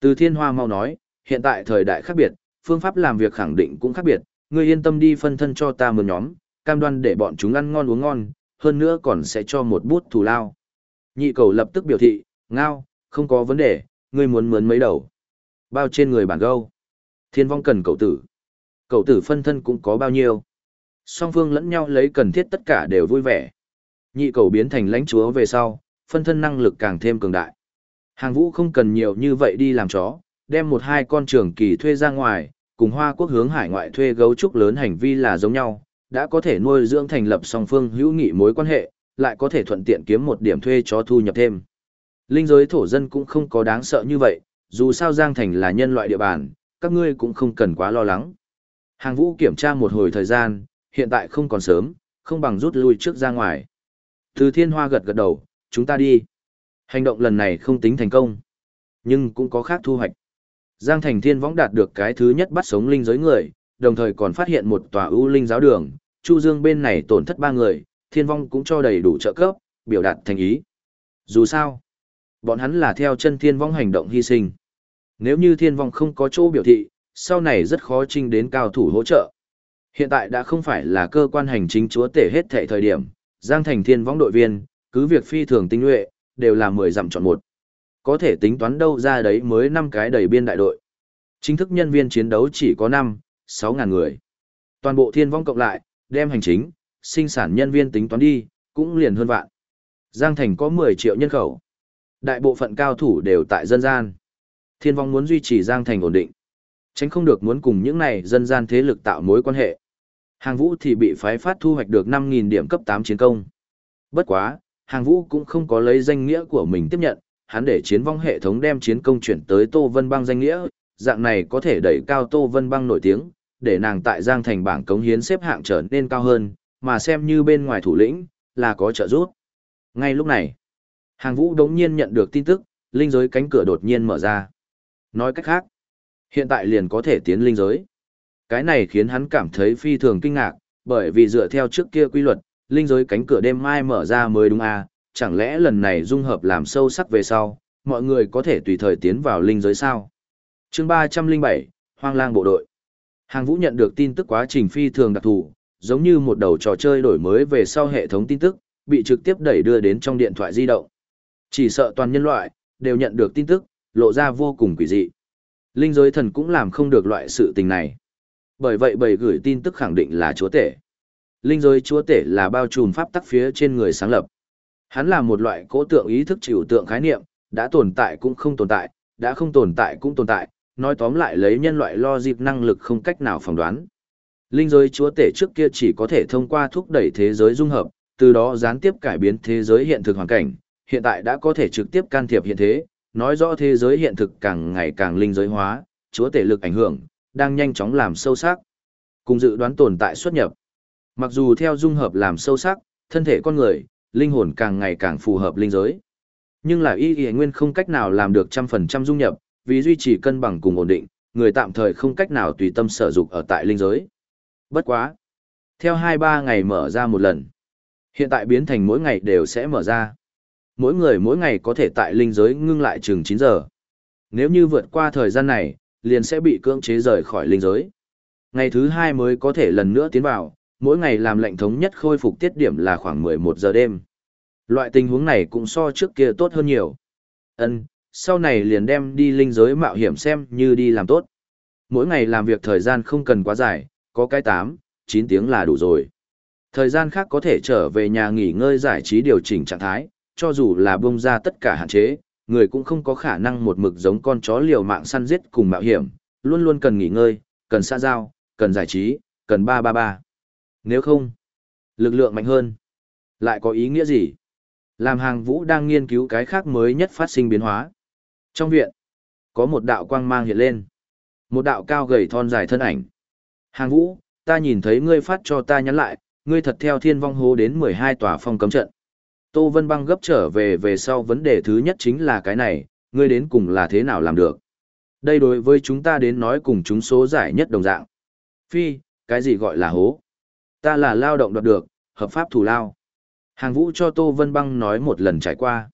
Từ thiên hoa mau nói, hiện tại thời đại khác biệt, phương pháp làm việc khẳng định cũng khác biệt, ngươi yên tâm đi phân thân cho ta một nhóm, cam đoan để bọn chúng ăn ngon uống ngon, hơn nữa còn sẽ cho một bút thù lao. Nhị cầu lập tức biểu thị, ngao, không có vấn đề, ngươi muốn mướn mấy đầu. Bao trên người bản gâu. Thiên vong cần cậu tử. Cậu tử phân thân cũng có bao nhiêu. Song phương lẫn nhau lấy cần thiết tất cả đều vui vẻ. Nhị cầu biến thành lãnh chúa về sau, phân thân năng lực càng thêm cường đại. Hàng vũ không cần nhiều như vậy đi làm chó, đem một hai con trường kỳ thuê ra ngoài, cùng Hoa Quốc hướng hải ngoại thuê gấu trúc lớn hành vi là giống nhau, đã có thể nuôi dưỡng thành lập song phương hữu nghị mối quan hệ, lại có thể thuận tiện kiếm một điểm thuê cho thu nhập thêm. Linh giới thổ dân cũng không có đáng sợ như vậy, dù sao Giang Thành là nhân loại địa bàn, các ngươi cũng không cần quá lo lắng. Hàng vũ kiểm tra một hồi thời gian, hiện tại không còn sớm, không bằng rút lui trước ra ngoài. Từ thiên hoa gật gật đầu, chúng ta đi. Hành động lần này không tính thành công, nhưng cũng có khác thu hoạch. Giang Thành Thiên Võng đạt được cái thứ nhất bắt sống linh giới người, đồng thời còn phát hiện một tòa ưu linh giáo đường, Chu Dương bên này tổn thất ba người, Thiên Vong cũng cho đầy đủ trợ cấp, biểu đạt thành ý. Dù sao, bọn hắn là theo chân Thiên Vong hành động hy sinh. Nếu như Thiên Vong không có chỗ biểu thị, sau này rất khó trinh đến cao thủ hỗ trợ. Hiện tại đã không phải là cơ quan hành chính chúa tể hết thệ thời điểm, Giang Thành Thiên võng đội viên, cứ việc phi thường tinh nhuệ, đều là 10 dặm chọn một. Có thể tính toán đâu ra đấy mới 5 cái đầy biên đại đội. Chính thức nhân viên chiến đấu chỉ có 5, 6 ngàn người. Toàn bộ thiên vong cộng lại, đem hành chính, sinh sản nhân viên tính toán đi, cũng liền hơn vạn. Giang Thành có 10 triệu nhân khẩu. Đại bộ phận cao thủ đều tại dân gian. Thiên vong muốn duy trì Giang Thành ổn định. Tránh không được muốn cùng những này dân gian thế lực tạo mối quan hệ. Hàng vũ thì bị phái phát thu hoạch được 5.000 điểm cấp 8 chiến công. Bất quá, hàng vũ cũng không có lấy danh nghĩa của mình tiếp nhận, hắn để chiến vong hệ thống đem chiến công chuyển tới Tô Vân Bang danh nghĩa, dạng này có thể đẩy cao Tô Vân Bang nổi tiếng, để nàng tại Giang Thành bảng cống hiến xếp hạng trở nên cao hơn, mà xem như bên ngoài thủ lĩnh, là có trợ giúp. Ngay lúc này, hàng vũ đống nhiên nhận được tin tức, linh giới cánh cửa đột nhiên mở ra. Nói cách khác, hiện tại liền có thể tiến linh giới. Cái này khiến hắn cảm thấy phi thường kinh ngạc, bởi vì dựa theo trước kia quy luật, linh giới cánh cửa đêm mai mở ra mới đúng à, chẳng lẽ lần này dung hợp làm sâu sắc về sau, mọi người có thể tùy thời tiến vào linh giới sao? chương 307, Hoang lang bộ đội. Hàng vũ nhận được tin tức quá trình phi thường đặc thù, giống như một đầu trò chơi đổi mới về sau hệ thống tin tức, bị trực tiếp đẩy đưa đến trong điện thoại di động. Chỉ sợ toàn nhân loại, đều nhận được tin tức, lộ ra vô cùng quỷ dị. Linh giới thần cũng làm không được loại sự tình này. Bởi vậy bầy gửi tin tức khẳng định là chúa tể. Linh giới chúa tể là bao trùm pháp tắc phía trên người sáng lập. Hắn là một loại cố tượng ý thức chịu tượng khái niệm, đã tồn tại cũng không tồn tại, đã không tồn tại cũng tồn tại, nói tóm lại lấy nhân loại lo dịp năng lực không cách nào phỏng đoán. Linh giới chúa tể trước kia chỉ có thể thông qua thúc đẩy thế giới dung hợp, từ đó gián tiếp cải biến thế giới hiện thực hoàn cảnh, hiện tại đã có thể trực tiếp can thiệp hiện thế, nói rõ thế giới hiện thực càng ngày càng linh giới hóa, chúa tể lực ảnh hưởng, đang nhanh chóng làm sâu sắc. Cùng dự đoán tồn tại xuất nhập. Mặc dù theo dung hợp làm sâu sắc, thân thể con người, linh hồn càng ngày càng phù hợp linh giới. Nhưng là y y nguyên không cách nào làm được trăm phần trăm dung nhập, vì duy trì cân bằng cùng ổn định, người tạm thời không cách nào tùy tâm sở dục ở tại linh giới. Bất quá. Theo 2-3 ngày mở ra một lần. Hiện tại biến thành mỗi ngày đều sẽ mở ra. Mỗi người mỗi ngày có thể tại linh giới ngưng lại chừng 9 giờ. Nếu như vượt qua thời gian này, liền sẽ bị cưỡng chế rời khỏi linh giới. Ngày thứ hai mới có thể lần nữa tiến vào, mỗi ngày làm lệnh thống nhất khôi phục tiết điểm là khoảng 11 giờ đêm. Loại tình huống này cũng so trước kia tốt hơn nhiều. Ân, sau này liền đem đi linh giới mạo hiểm xem như đi làm tốt. Mỗi ngày làm việc thời gian không cần quá dài, có cái 8, 9 tiếng là đủ rồi. Thời gian khác có thể trở về nhà nghỉ ngơi giải trí điều chỉnh trạng thái, cho dù là bông ra tất cả hạn chế, người cũng không có khả năng một mực giống con chó liều mạng săn giết cùng mạo hiểm, luôn luôn cần nghỉ ngơi, cần xa giao, cần giải trí, cần ba ba ba. Nếu không, lực lượng mạnh hơn, lại có ý nghĩa gì? Làm hàng vũ đang nghiên cứu cái khác mới nhất phát sinh biến hóa. Trong viện, có một đạo quang mang hiện lên. Một đạo cao gầy thon dài thân ảnh. Hàng vũ, ta nhìn thấy ngươi phát cho ta nhắn lại, ngươi thật theo thiên vong hố đến 12 tòa phong cấm trận. Tô Vân Băng gấp trở về về sau vấn đề thứ nhất chính là cái này, ngươi đến cùng là thế nào làm được. Đây đối với chúng ta đến nói cùng chúng số giải nhất đồng dạng. Phi, cái gì gọi là hố? Ta là lao động đoạt được, hợp pháp thủ lao. Hàng vũ cho Tô Vân Băng nói một lần trải qua.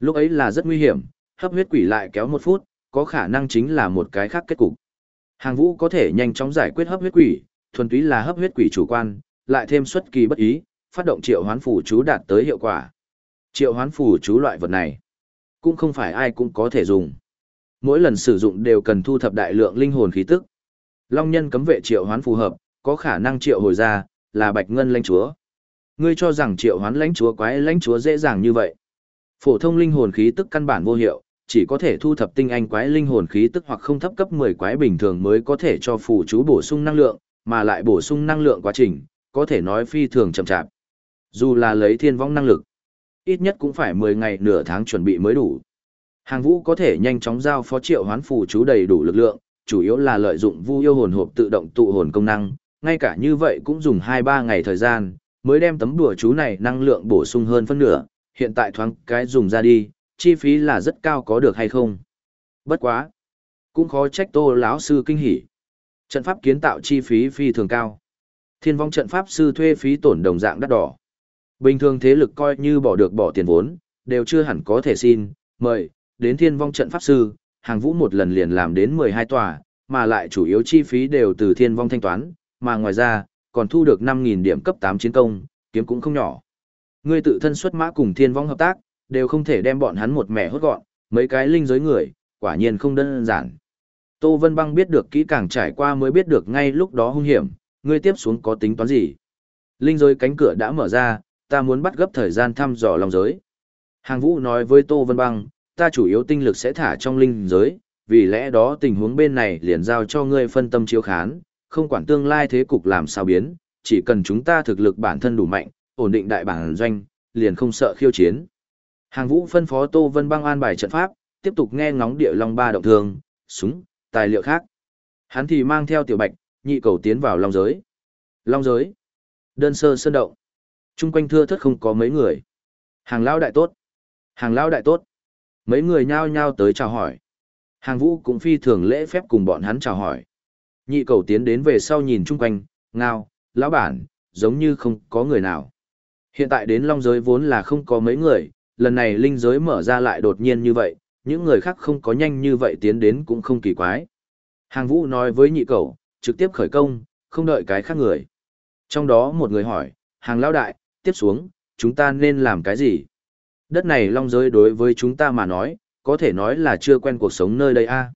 Lúc ấy là rất nguy hiểm, hấp huyết quỷ lại kéo một phút, có khả năng chính là một cái khác kết cục. Hàng vũ có thể nhanh chóng giải quyết hấp huyết quỷ, thuần túy là hấp huyết quỷ chủ quan, lại thêm xuất kỳ bất ý, phát động triệu hoán phủ chú đạt tới hiệu quả. Triệu hoán phủ chú loại vật này, cũng không phải ai cũng có thể dùng. Mỗi lần sử dụng đều cần thu thập đại lượng linh hồn khí tức. Long nhân cấm vệ triệu hoán phù hợp, có khả năng triệu hồi ra, là bạch ngân lãnh chúa. Ngươi cho rằng triệu hoán lãnh chúa quái lãnh chúa dễ dàng như vậy. Phổ thông linh hồn khí tức căn bản vô hiệu, chỉ có thể thu thập tinh anh quái linh hồn khí tức hoặc không thấp cấp 10 quái bình thường mới có thể cho phù chú bổ sung năng lượng, mà lại bổ sung năng lượng quá trình, có thể nói phi thường chậm chạp. Dù là lấy thiên vong năng lực, ít nhất cũng phải 10 ngày nửa tháng chuẩn bị mới đủ. Hàng vũ có thể nhanh chóng giao phó triệu hoán phù chú đầy đủ lực lượng, chủ yếu là lợi dụng vu yêu hồn hộp tự động tụ hồn công năng, ngay cả như vậy cũng dùng 2-3 ngày thời gian, mới đem tấm đùa chú này năng lượng bổ sung hơn phân nửa, hiện tại thoáng cái dùng ra đi, chi phí là rất cao có được hay không. Bất quá. Cũng khó trách tô lão sư kinh hỉ. Trận pháp kiến tạo chi phí phi thường cao. Thiên vong trận pháp sư thuê phí tổn đồng dạng đắt đỏ. Bình thường thế lực coi như bỏ được bỏ tiền vốn, đều chưa hẳn có thể xin, mời, đến thiên vong trận pháp sư, hàng vũ một lần liền làm đến 12 tòa, mà lại chủ yếu chi phí đều từ thiên vong thanh toán, mà ngoài ra, còn thu được 5.000 điểm cấp 8 chiến công, kiếm cũng không nhỏ. Ngươi tự thân xuất mã cùng thiên vong hợp tác, đều không thể đem bọn hắn một mẻ hốt gọn, mấy cái linh giới người, quả nhiên không đơn giản. Tô Vân Băng biết được kỹ càng trải qua mới biết được ngay lúc đó hung hiểm, ngươi tiếp xuống có tính toán gì. Linh giới cánh cửa đã mở ra, ta muốn bắt gấp thời gian thăm dò lòng giới. Hàng Vũ nói với Tô Vân Băng, ta chủ yếu tinh lực sẽ thả trong linh giới, vì lẽ đó tình huống bên này liền giao cho ngươi phân tâm chiếu khán, không quản tương lai thế cục làm sao biến, chỉ cần chúng ta thực lực bản thân đủ mạnh, ổn định đại bản doanh, liền không sợ khiêu chiến. Hàng Vũ phân phó Tô Vân Băng an bài trận pháp, tiếp tục nghe ngóng địa long ba động thường, súng, tài liệu khác. Hắn thì mang theo tiểu bạch, nhị cầu tiến vào long giới. Long giới. Đơn sơ sơn động. Trung quanh thưa thất không có mấy người. Hàng lao đại tốt. Hàng lao đại tốt. Mấy người nhao nhao tới chào hỏi. Hàng vũ cũng phi thường lễ phép cùng bọn hắn chào hỏi. Nhị cầu tiến đến về sau nhìn chung quanh, ngao, lão bản, giống như không có người nào. Hiện tại đến long giới vốn là không có mấy người, lần này linh giới mở ra lại đột nhiên như vậy, những người khác không có nhanh như vậy tiến đến cũng không kỳ quái. Hàng vũ nói với nhị cầu, trực tiếp khởi công, không đợi cái khác người. Trong đó một người hỏi, hàng lão đại, tiếp xuống, chúng ta nên làm cái gì? Đất này long giới đối với chúng ta mà nói, có thể nói là chưa quen cuộc sống nơi đây a.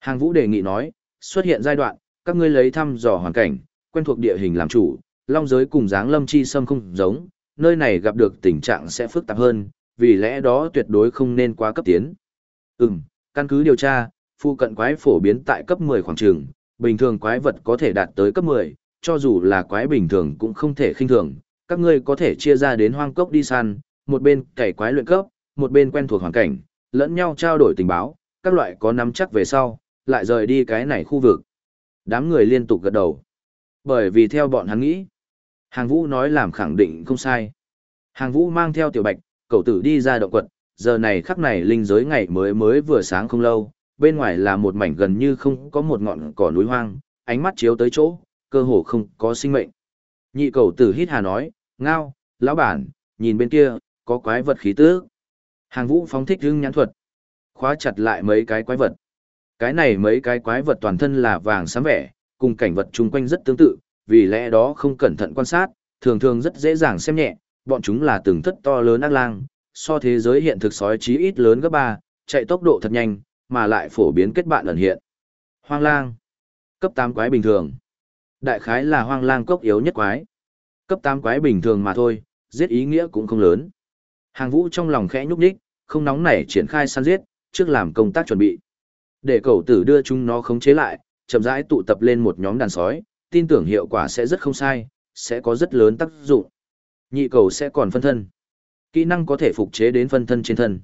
Hàng vũ đề nghị nói, xuất hiện giai đoạn, các ngươi lấy thăm dò hoàn cảnh, quen thuộc địa hình làm chủ, long giới cùng dáng lâm chi sâm không giống, nơi này gặp được tình trạng sẽ phức tạp hơn, vì lẽ đó tuyệt đối không nên quá cấp tiến. Ừm, căn cứ điều tra, phụ cận quái phổ biến tại cấp 10 khoảng trường, bình thường quái vật có thể đạt tới cấp 10, cho dù là quái bình thường cũng không thể khinh thường, các ngươi có thể chia ra đến hoang cốc đi săn, một bên cày quái luyện cấp, một bên quen thuộc hoàn cảnh, lẫn nhau trao đổi tình báo, các loại có nắm chắc về sau, lại rời đi cái này khu vực. Đám người liên tục gật đầu. Bởi vì theo bọn hắn nghĩ, hàng vũ nói làm khẳng định không sai. Hàng vũ mang theo tiểu bạch, cậu tử đi ra động quật, giờ này khắc này linh giới ngày mới mới vừa sáng không lâu, bên ngoài là một mảnh gần như không có một ngọn cỏ núi hoang, ánh mắt chiếu tới chỗ, cơ hồ không có sinh mệnh. Nhị cậu tử hít hà nói, ngao, lão bản, nhìn bên kia, có quái vật khí tứ. Hàng vũ phóng thích hưng nhãn thuật. Khóa chặt lại mấy cái quái vật. Cái này mấy cái quái vật toàn thân là vàng xám vẻ, cùng cảnh vật chung quanh rất tương tự, vì lẽ đó không cẩn thận quan sát, thường thường rất dễ dàng xem nhẹ, bọn chúng là từng thất to lớn ác lang, so thế giới hiện thực sói chí ít lớn gấp ba, chạy tốc độ thật nhanh, mà lại phổ biến kết bạn ẩn hiện. Hoang lang. Cấp 8 quái bình thường. Đại khái là hoang lang cốc yếu nhất quái. Cấp 8 quái bình thường mà thôi, giết ý nghĩa cũng không lớn. Hàng vũ trong lòng khẽ nhúc nhích, không nóng nảy triển khai săn giết, trước làm công tác chuẩn bị. Để cầu tử đưa chúng nó khống chế lại, chậm rãi tụ tập lên một nhóm đàn sói, tin tưởng hiệu quả sẽ rất không sai, sẽ có rất lớn tác dụng. Nhị cầu sẽ còn phân thân. Kỹ năng có thể phục chế đến phân thân trên thân.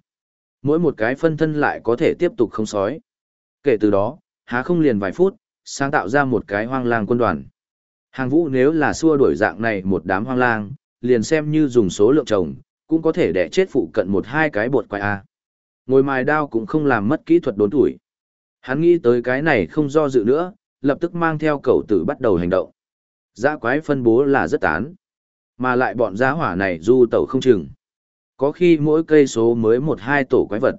Mỗi một cái phân thân lại có thể tiếp tục không sói. Kể từ đó, há không liền vài phút, sáng tạo ra một cái hoang lang quân đoàn. Hàng vũ nếu là xua đuổi dạng này một đám hoang lang, liền xem như dùng số lượng chồng, cũng có thể đẻ chết phụ cận một hai cái bột quái A. Ngồi mài đao cũng không làm mất kỹ thuật đốn tuổi. Hắn nghĩ tới cái này không do dự nữa, lập tức mang theo cầu tử bắt đầu hành động. Giã quái phân bố là rất tán. Mà lại bọn giá hỏa này du tẩu không chừng. Có khi mỗi cây số mới một hai tổ quái vật.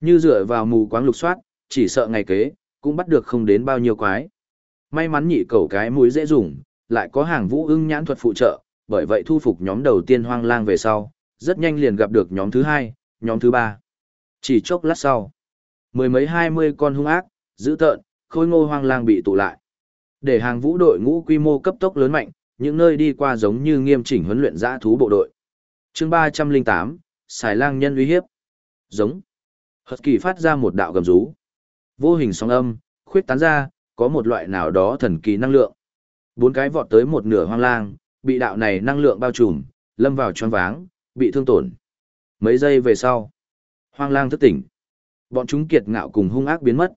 Như dựa vào mù quáng lục soát, chỉ sợ ngày kế, cũng bắt được không đến bao nhiêu quái. May mắn nhị cầu cái mũi dễ dùng, lại có hàng vũ ưng nhãn thuật phụ trợ, bởi vậy thu phục nhóm đầu tiên hoang lang về sau, rất nhanh liền gặp được nhóm thứ hai, nhóm thứ ba. Chỉ chốc lát sau, mười mấy hai mươi con hung ác, dữ tợn, khôi ngô hoang lang bị tụ lại. Để hàng vũ đội ngũ quy mô cấp tốc lớn mạnh, những nơi đi qua giống như nghiêm chỉnh huấn luyện giã thú bộ đội. chương ba trăm linh tám xài lang nhân uy hiếp. Giống. Hật kỳ phát ra một đạo gầm rú. Vô hình sóng âm, khuyết tán ra, có một loại nào đó thần kỳ năng lượng. Bốn cái vọt tới một nửa hoang lang, bị đạo này năng lượng bao trùm, lâm vào choáng váng, bị thương tổn. Mấy giây về sau, hoang lang thức tỉnh. Bọn chúng kiệt ngạo cùng hung ác biến mất.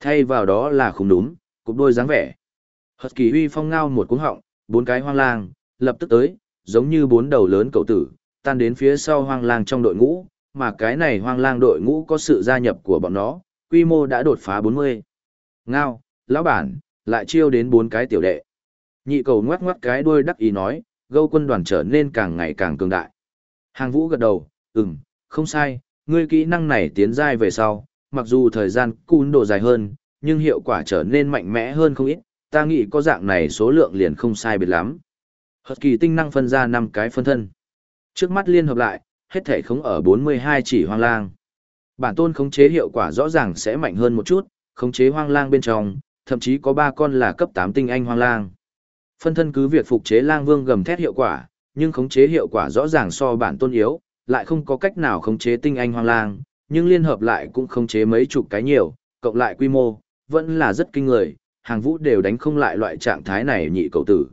Thay vào đó là khủng đúng, cục đôi dáng vẻ. Hật kỳ huy phong ngao một cuống họng, bốn cái hoang lang, lập tức tới, giống như bốn đầu lớn cầu tử, tan đến phía sau hoang lang trong đội ngũ, mà cái này hoang lang đội ngũ có sự gia nhập của bọn nó, quy mô đã đột phá 40. Ngao, lão bản, lại chiêu đến bốn cái tiểu đệ. Nhị cầu ngoắc ngoắc cái đuôi đắc ý nói, gâu quân đoàn trở nên càng ngày càng cường đại. Hàng vũ gật đầu, ừm, không sai, ngươi kỹ năng này tiến giai về sau, mặc dù thời gian cún độ dài hơn, nhưng hiệu quả trở nên mạnh mẽ hơn không ít, ta nghĩ có dạng này số lượng liền không sai biệt lắm. Hợp kỳ tinh năng phân ra 5 cái phân thân. Trước mắt liên hợp lại, hết thể khống ở 42 chỉ hoang lang. Bản tôn khống chế hiệu quả rõ ràng sẽ mạnh hơn một chút, khống chế hoang lang bên trong, thậm chí có 3 con là cấp 8 tinh anh hoang lang. Phân thân cứ việc phục chế lang vương gầm thét hiệu quả, nhưng khống chế hiệu quả rõ ràng so bản tôn yếu, lại không có cách nào khống chế tinh anh hoang lang, nhưng liên hợp lại cũng khống chế mấy chục cái nhiều, cộng lại quy mô, vẫn là rất kinh người, hàng vũ đều đánh không lại loại trạng thái này nhị cầu tử.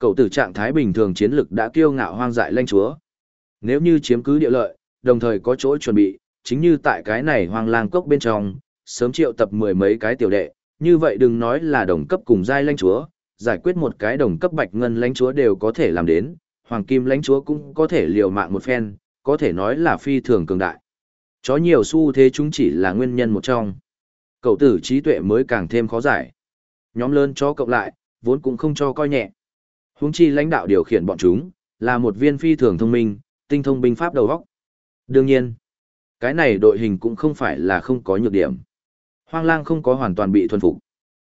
Cầu tử trạng thái bình thường chiến lực đã kiêu ngạo hoang dại lanh chúa. Nếu như chiếm cứ địa lợi, đồng thời có chỗ chuẩn bị, chính như tại cái này hoang lang cốc bên trong, sớm triệu tập mười mấy cái tiểu đệ, như vậy đừng nói là đồng cấp cùng giai lãnh chúa, giải quyết một cái đồng cấp bạch ngân lãnh chúa đều có thể làm đến, hoàng kim lãnh chúa cũng có thể liều mạng một phen, có thể nói là phi thường cường đại. Chó nhiều xu thế chúng chỉ là nguyên nhân một trong. Cậu tử trí tuệ mới càng thêm khó giải. Nhóm lớn chó cộng lại, vốn cũng không cho coi nhẹ. Huống chi lãnh đạo điều khiển bọn chúng, là một viên phi thường thông minh, tinh thông binh pháp đầu óc. Đương nhiên, cái này đội hình cũng không phải là không có nhược điểm. Hoang lang không có hoàn toàn bị thuần phục.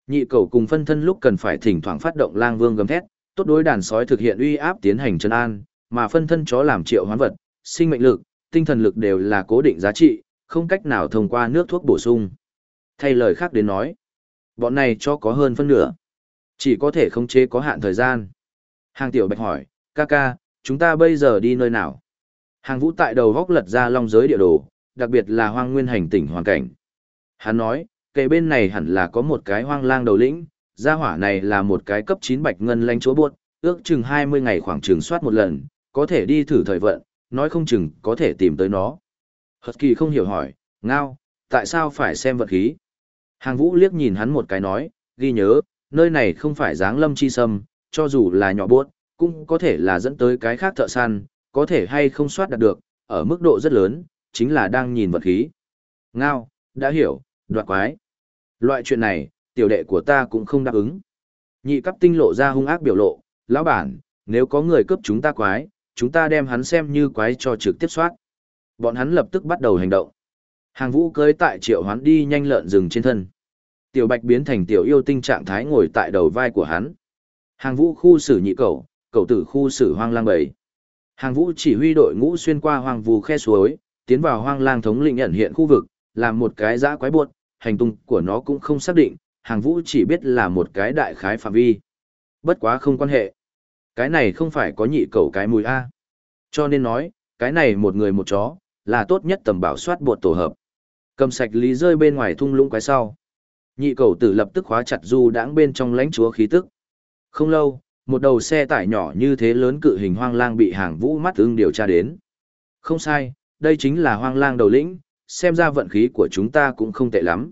Nhị cầu cùng phân thân lúc cần phải thỉnh thoảng phát động lang vương gầm thét, tốt đối đàn sói thực hiện uy áp tiến hành chân an, mà phân thân chó làm triệu hoán vật, sinh mệnh lực, tinh thần lực đều là cố định giá trị, không cách nào thông qua nước thuốc bổ sung. Thay lời khác đến nói, bọn này cho có hơn phân nửa. Chỉ có thể khống chế có hạn thời gian. Hàng tiểu bạch hỏi, ca ca, chúng ta bây giờ đi nơi nào? Hàng vũ tại đầu góc lật ra long giới địa đồ, đặc biệt là hoang nguyên hành tỉnh hoàn cảnh. Hắn nói, kề bên này hẳn là có một cái hoang lang đầu lĩnh, gia hỏa này là một cái cấp 9 bạch ngân lãnh chúa buốt, ước chừng 20 ngày khoảng trường soát một lần, có thể đi thử thời vận, nói không chừng có thể tìm tới nó. Hật kỳ không hiểu hỏi, ngao, tại sao phải xem vật khí? Hàng vũ liếc nhìn hắn một cái nói, ghi nhớ, nơi này không phải dáng lâm chi sâm, cho dù là nhỏ buốt, cũng có thể là dẫn tới cái khác thợ săn, có thể hay không soát đạt được, ở mức độ rất lớn, chính là đang nhìn vật khí. Ngao, đã hiểu, đoạt quái. Loại chuyện này, tiểu đệ của ta cũng không đáp ứng. Nhị cấp tinh lộ ra hung ác biểu lộ, lão bản, nếu có người cướp chúng ta quái, chúng ta đem hắn xem như quái cho trực tiếp soát. Bọn hắn lập tức bắt đầu hành động. Hàng vũ cưới tại triệu hoán đi nhanh lợn rừng trên thân. Tiểu bạch biến thành tiểu yêu tinh trạng thái ngồi tại đầu vai của hắn. Hàng vũ khu xử nhị cầu, cầu tử khu xử hoang lang bầy. Hàng vũ chỉ huy đội ngũ xuyên qua hoang vù khe suối, tiến vào hoang lang thống lĩnh nhận hiện khu vực, làm một cái dã quái buột, hành tung của nó cũng không xác định, hàng vũ chỉ biết là một cái đại khái phạm vi. Bất quá không quan hệ. Cái này không phải có nhị cầu cái mùi A. Cho nên nói, cái này một người một chó, là tốt nhất tầm bảo soát bột tổ hợp. Cầm sạch lý rơi bên ngoài thung lũng quái sau. Nhị cầu tử lập tức khóa chặt du đãng bên trong lãnh chúa khí tức. Không lâu, một đầu xe tải nhỏ như thế lớn cự hình hoang lang bị hàng vũ mắt ưng điều tra đến. Không sai, đây chính là hoang lang đầu lĩnh, xem ra vận khí của chúng ta cũng không tệ lắm.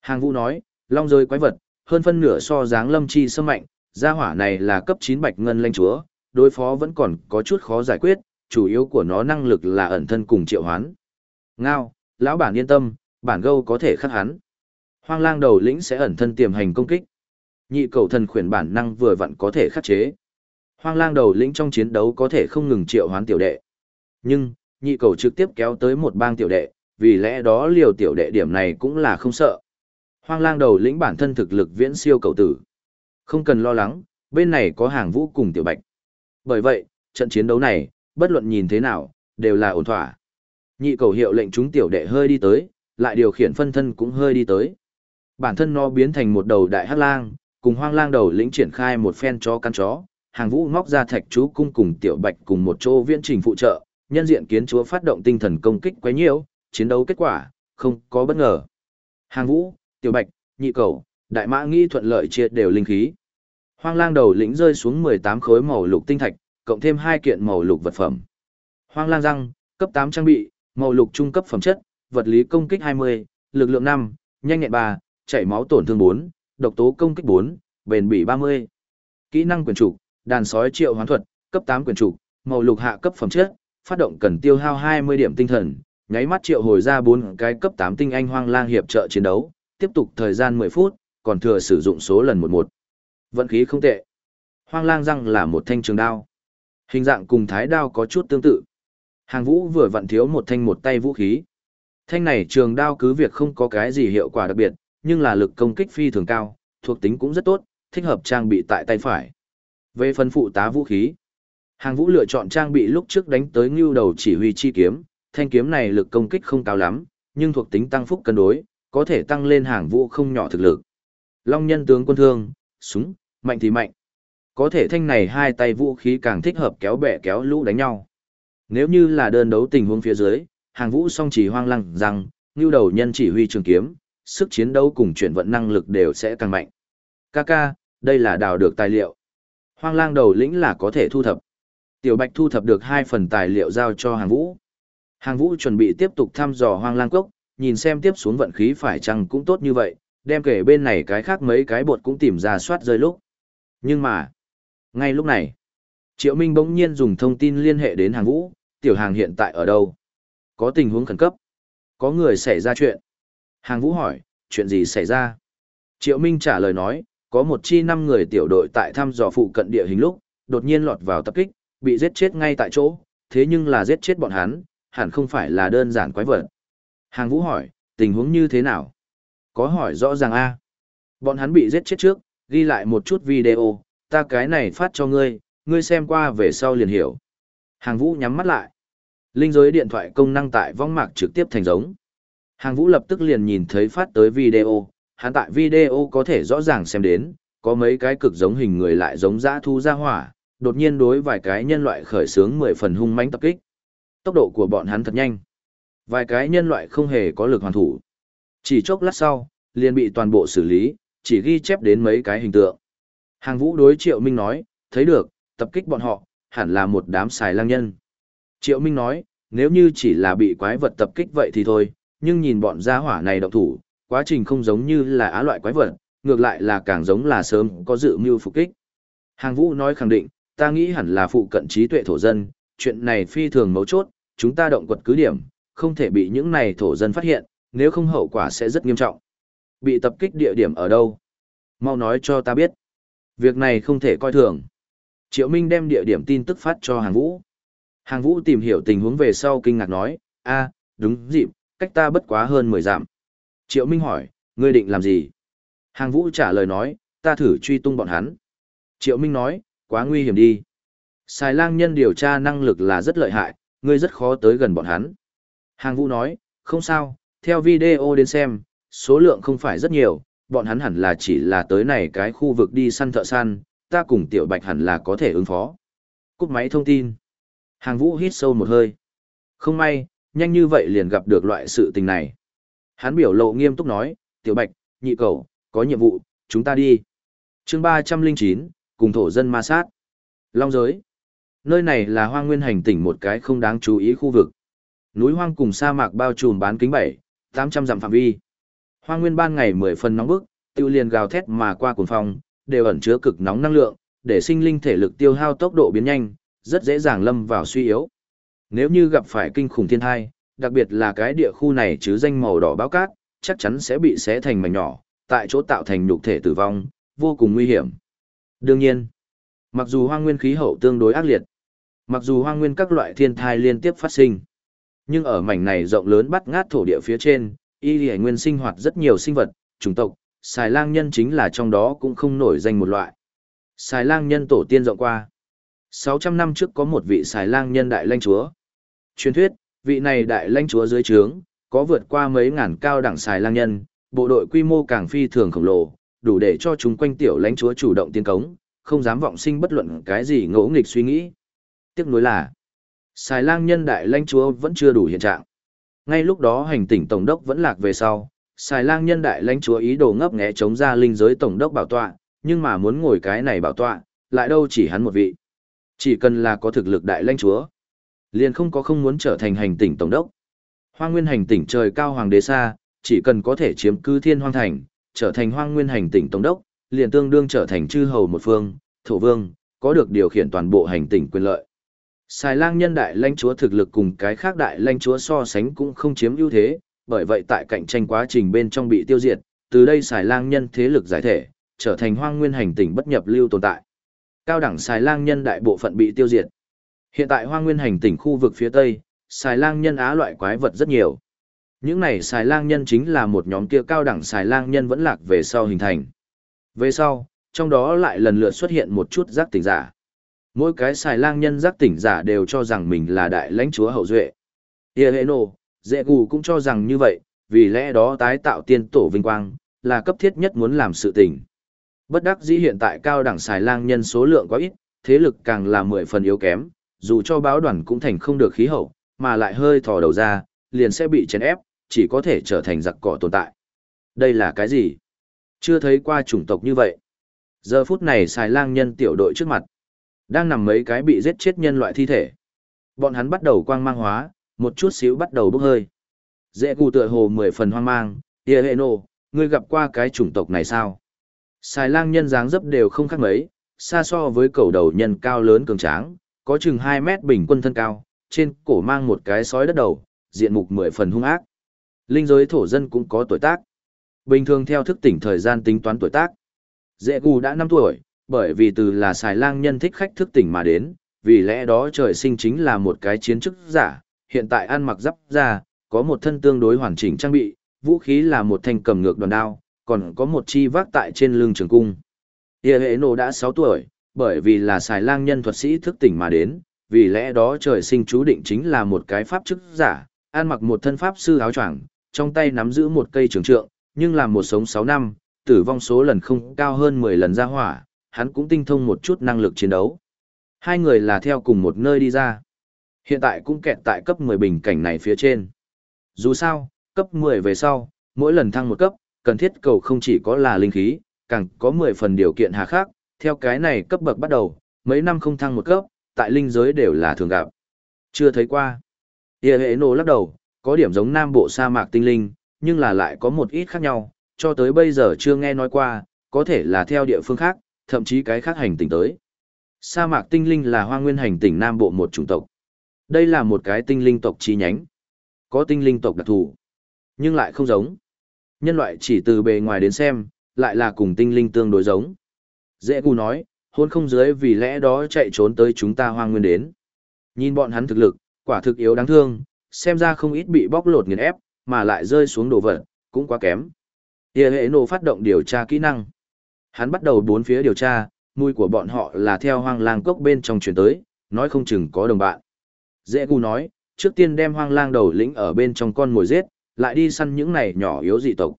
Hàng vũ nói, long rơi quái vật, hơn phân nửa so dáng lâm chi sâm mạnh, gia hỏa này là cấp 9 bạch ngân lãnh chúa, đối phó vẫn còn có chút khó giải quyết, chủ yếu của nó năng lực là ẩn thân cùng triệu hoán. Ngao, lão bản yên tâm, bản gâu có thể khắc hắn. Hoang lang đầu lĩnh sẽ ẩn thân tiềm hành công kích. Nhị cầu thần khuyển bản năng vừa vặn có thể khắc chế. Hoang lang đầu lĩnh trong chiến đấu có thể không ngừng triệu hoán tiểu đệ. Nhưng, nhị cầu trực tiếp kéo tới một bang tiểu đệ, vì lẽ đó liều tiểu đệ điểm này cũng là không sợ. Hoang lang đầu lĩnh bản thân thực lực viễn siêu cầu tử. Không cần lo lắng, bên này có hàng vũ cùng tiểu bạch. Bởi vậy, trận chiến đấu này, bất luận nhìn thế nào, đều là ổn thỏa. Nhị cầu hiệu lệnh chúng tiểu đệ hơi đi tới, lại điều khiển phân thân cũng hơi đi tới. Bản thân nó biến thành một đầu đại hắc lang, cùng hoang lang đầu lĩnh triển khai một phen chó căn chó, hàng vũ ngóc ra thạch chú cung cùng tiểu bạch cùng một chỗ viễn trình phụ trợ, nhân diện kiến chúa phát động tinh thần công kích quấy nhiễu, chiến đấu kết quả, không có bất ngờ. Hàng vũ, tiểu bạch, nhị cầu, đại mã nghi thuận lợi chia đều linh khí. Hoang lang đầu lĩnh rơi xuống 18 khối màu lục tinh thạch, cộng thêm hai kiện màu lục vật phẩm. Hoang lang răng, cấp 8 trang bị, màu lục trung cấp phẩm chất, vật lý công kích 20, lực lượng 5, nhanh nhẹn 3, chảy máu tổn thương 4, độc tố công kích 4, bền bỉ 30. Kỹ năng quyền trục, đàn sói triệu hoán thuật, cấp 8 quyền trục, màu lục hạ cấp phẩm chất, phát động cần tiêu hao 20 điểm tinh thần, nháy mắt triệu hồi ra 4 cái cấp 8 tinh anh hoang lang hiệp trợ chiến đấu, tiếp tục thời gian 10 phút, còn thừa sử dụng số lần 11. Vận khí không tệ. Hoang lang răng là một thanh trường đao. Hình dạng cùng thái đao có chút tương tự. Hàng vũ vừa vặn thiếu một thanh một tay vũ khí. Thanh này trường đao cứ việc không có cái gì hiệu quả đặc biệt, nhưng là lực công kích phi thường cao, thuộc tính cũng rất tốt, thích hợp trang bị tại tay phải. Về phần phụ tá vũ khí, hàng vũ lựa chọn trang bị lúc trước đánh tới ngưu đầu chỉ huy chi kiếm, thanh kiếm này lực công kích không cao lắm, nhưng thuộc tính tăng phúc cân đối, có thể tăng lên hàng vũ không nhỏ thực lực. Long nhân tướng quân thương, súng, mạnh thì mạnh. Có thể thanh này hai tay vũ khí càng thích hợp kéo bẻ kéo lũ đánh nhau. Nếu như là đơn đấu tình huống phía dưới, hàng vũ song chỉ hoang lăng rằng, như đầu nhân chỉ huy trường kiếm, sức chiến đấu cùng chuyển vận năng lực đều sẽ càng mạnh. Kaka, đây là đào được tài liệu. Hoang lang đầu lĩnh là có thể thu thập. Tiểu Bạch thu thập được hai phần tài liệu giao cho hàng vũ. Hàng vũ chuẩn bị tiếp tục thăm dò hoang lang cốc, nhìn xem tiếp xuống vận khí phải chăng cũng tốt như vậy, đem kể bên này cái khác mấy cái bột cũng tìm ra soát rơi lúc. Nhưng mà, ngay lúc này, Triệu Minh bỗng nhiên dùng thông tin liên hệ đến hàng vũ, tiểu hàng hiện tại ở đâu? Có tình huống khẩn cấp. Có người xảy ra chuyện. Hàng vũ hỏi, chuyện gì xảy ra? Triệu Minh trả lời nói, có một chi năm người tiểu đội tại thăm dò phụ cận địa hình lúc, đột nhiên lọt vào tập kích, bị giết chết ngay tại chỗ, thế nhưng là giết chết bọn hắn, hẳn không phải là đơn giản quái vật. Hàng vũ hỏi, tình huống như thế nào? Có hỏi rõ ràng a Bọn hắn bị giết chết trước, ghi lại một chút video, ta cái này phát cho ngươi, ngươi xem qua về sau liền hiểu. Hàng vũ nhắm mắt lại. Linh giới điện thoại công năng tại vong mạc trực tiếp thành giống. Hàng vũ lập tức liền nhìn thấy phát tới video, hắn tại video có thể rõ ràng xem đến, có mấy cái cực giống hình người lại giống dã thu ra hỏa, đột nhiên đối vài cái nhân loại khởi sướng mười phần hung mãnh tập kích. Tốc độ của bọn hắn thật nhanh. Vài cái nhân loại không hề có lực hoàn thủ. Chỉ chốc lát sau, liền bị toàn bộ xử lý, chỉ ghi chép đến mấy cái hình tượng. Hàng vũ đối Triệu Minh nói, thấy được, tập kích bọn họ, hẳn là một đám xài lang nhân. Triệu Minh nói, nếu như chỉ là bị quái vật tập kích vậy thì thôi, nhưng nhìn bọn gia hỏa này động thủ, quá trình không giống như là á loại quái vật, ngược lại là càng giống là sớm có dự mưu phục kích. Hàng vũ nói khẳng định, ta nghĩ hẳn là phụ cận trí tuệ thổ dân, chuyện này phi thường mấu chốt, chúng ta động quật cứ điểm, không thể bị những này thổ dân phát hiện, nếu không hậu quả sẽ rất nghiêm trọng. Bị tập kích địa điểm ở đâu? Mau nói cho ta biết. Việc này không thể coi thường. Triệu Minh đem địa điểm tin tức phát cho hàng vũ. Hàng vũ tìm hiểu tình huống về sau kinh ngạc nói, a, đúng dịp, cách ta bất quá hơn 10 dặm. Triệu Minh hỏi, ngươi định làm gì? Hàng vũ trả lời nói, ta thử truy tung bọn hắn. Triệu Minh nói, quá nguy hiểm đi. Xài lang nhân điều tra năng lực là rất lợi hại, ngươi rất khó tới gần bọn hắn. Hàng vũ nói, không sao, theo video đến xem, số lượng không phải rất nhiều, bọn hắn hẳn là chỉ là tới này cái khu vực đi săn thợ săn, ta cùng tiểu bạch hẳn là có thể ứng phó. Cúp máy thông tin. Hàng vũ hít sâu một hơi. Không may, nhanh như vậy liền gặp được loại sự tình này. Hắn biểu lộ nghiêm túc nói, tiểu bạch, nhị cầu, có nhiệm vụ, chúng ta đi. chương 309, cùng thổ dân ma sát. Long giới. Nơi này là hoang nguyên hành tỉnh một cái không đáng chú ý khu vực. Núi hoang cùng sa mạc bao trùm bán kính bảy 800 dặm phạm vi. Hoang nguyên ban ngày 10 phần nóng bức, tiêu liền gào thét mà qua cuồng phong, đều ẩn chứa cực nóng năng lượng, để sinh linh thể lực tiêu hao tốc độ biến nhanh, rất dễ dàng lâm vào suy yếu. Nếu như gặp phải kinh khủng thiên tai, đặc biệt là cái địa khu này chứ danh màu đỏ báo cát, chắc chắn sẽ bị xé thành mảnh nhỏ, tại chỗ tạo thành nhục thể tử vong, vô cùng nguy hiểm. Đương nhiên, mặc dù hoang nguyên khí hậu tương đối ác liệt, mặc dù hoang nguyên các loại thiên tai liên tiếp phát sinh, nhưng ở mảnh này rộng lớn bắt ngát thổ địa phía trên, y lì nguyên sinh hoạt rất nhiều sinh vật, chủng tộc, xài lang nhân chính là trong đó cũng không nổi danh một loại. Xài lang nhân tổ tiên rộng qua. 600 năm trước có một vị xài lang nhân đại lãnh chúa. Truyền thuyết, vị này đại lãnh chúa dưới trướng, có vượt qua mấy ngàn cao đẳng xài lang nhân, bộ đội quy mô càng phi thường khổng lồ, đủ để cho chúng quanh tiểu lãnh chúa chủ động tiến cống, không dám vọng sinh bất luận cái gì ngỗ nghịch suy nghĩ. Tiếc nuối là, xài lang nhân đại lãnh chúa vẫn chưa đủ hiện trạng. Ngay lúc đó hành tỉnh tổng đốc vẫn lạc về sau, xài lang nhân đại lãnh chúa ý đồ ngấp nghé chống ra linh giới tổng đốc bảo tọa, nhưng mà muốn ngồi cái này bảo tọa, lại đâu chỉ hắn một vị. Chỉ cần là có thực lực đại lãnh chúa, liền không có không muốn trở thành hành tỉnh tổng đốc. Hoang nguyên hành tỉnh trời cao hoàng đế xa, chỉ cần có thể chiếm cư thiên hoang thành, trở thành hoang nguyên hành tỉnh tổng đốc, liền tương đương trở thành chư hầu một phương, thổ vương, có được điều khiển toàn bộ hành tỉnh quyền lợi. Xài lang nhân đại lãnh chúa thực lực cùng cái khác đại lãnh chúa so sánh cũng không chiếm ưu thế, bởi vậy tại cạnh tranh quá trình bên trong bị tiêu diệt, từ đây xài lang nhân thế lực giải thể, trở thành hoang nguyên hành tỉnh bất nhập lưu tồn tại. Cao đẳng xài lang nhân đại bộ phận bị tiêu diệt. Hiện tại hoang nguyên hành tỉnh khu vực phía tây, xài lang nhân á loại quái vật rất nhiều. Những này xài lang nhân chính là một nhóm kia cao đẳng xài lang nhân vẫn lạc về sau hình thành. Về sau, trong đó lại lần lượt xuất hiện một chút giác tỉnh giả. Mỗi cái xài lang nhân giác tỉnh giả đều cho rằng mình là đại lãnh chúa hậu duệ. Ieheno, dễ gù cũng cho rằng như vậy, vì lẽ đó tái tạo tiên tổ vinh quang, là cấp thiết nhất muốn làm sự tình. Bất đắc dĩ hiện tại cao đẳng xài lang nhân số lượng quá ít, thế lực càng là mười phần yếu kém, dù cho báo đoàn cũng thành không được khí hậu, mà lại hơi thò đầu ra, liền sẽ bị chèn ép, chỉ có thể trở thành giặc cỏ tồn tại. Đây là cái gì? Chưa thấy qua chủng tộc như vậy. Giờ phút này xài lang nhân tiểu đội trước mặt. Đang nằm mấy cái bị giết chết nhân loại thi thể. Bọn hắn bắt đầu quang mang hóa, một chút xíu bắt đầu bốc hơi. Dễ cụ tựa hồ mười phần hoang mang, địa hệ nô, ngươi gặp qua cái chủng tộc này sao? Xài lang nhân dáng dấp đều không khác mấy, xa so với cầu đầu nhân cao lớn cường tráng, có chừng 2 mét bình quân thân cao, trên cổ mang một cái sói đất đầu, diện mục mười phần hung ác. Linh giới thổ dân cũng có tuổi tác. Bình thường theo thức tỉnh thời gian tính toán tuổi tác. Dễ gù đã 5 tuổi, bởi vì từ là xài lang nhân thích khách thức tỉnh mà đến, vì lẽ đó trời sinh chính là một cái chiến chức giả, hiện tại ăn mặc giáp ra, có một thân tương đối hoàn chỉnh trang bị, vũ khí là một thanh cầm ngược đòn đao, còn có một chi vác tại trên lưng trường cung. địa hệ nổ đã 6 tuổi, bởi vì là xài lang nhân thuật sĩ thức tỉnh mà đến, vì lẽ đó trời sinh chú định chính là một cái pháp chức giả, ăn mặc một thân pháp sư áo choàng, trong tay nắm giữ một cây trường trượng, nhưng làm một sống 6 năm, tử vong số lần không cao hơn 10 lần ra hỏa, hắn cũng tinh thông một chút năng lực chiến đấu. Hai người là theo cùng một nơi đi ra. Hiện tại cũng kẹt tại cấp 10 bình cảnh này phía trên. Dù sao, cấp 10 về sau, mỗi lần thăng một cấp, cần thiết cầu không chỉ có là linh khí, càng có 10 phần điều kiện hà khác, theo cái này cấp bậc bắt đầu, mấy năm không thăng một cấp, tại linh giới đều là thường gặp. Chưa thấy qua. Yer hệ nổ lắc đầu, có điểm giống nam bộ sa mạc tinh linh, nhưng là lại có một ít khác nhau, cho tới bây giờ chưa nghe nói qua, có thể là theo địa phương khác, thậm chí cái khác hành tinh tới. Sa mạc tinh linh là hoa nguyên hành tinh nam bộ một chủng tộc. Đây là một cái tinh linh tộc chi nhánh. Có tinh linh tộc đặc thù, nhưng lại không giống. Nhân loại chỉ từ bề ngoài đến xem, lại là cùng tinh linh tương đối giống. Dễ cù nói, hôn không dưới vì lẽ đó chạy trốn tới chúng ta hoang nguyên đến. Nhìn bọn hắn thực lực, quả thực yếu đáng thương, xem ra không ít bị bóc lột nghiền ép, mà lại rơi xuống đồ vật, cũng quá kém. Địa hệ nổ phát động điều tra kỹ năng. Hắn bắt đầu bốn phía điều tra, mùi của bọn họ là theo hoang lang cốc bên trong chuyển tới, nói không chừng có đồng bạn. Dễ gu nói, trước tiên đem hoang lang đầu lĩnh ở bên trong con mồi giết, lại đi săn những này nhỏ yếu dị tộc.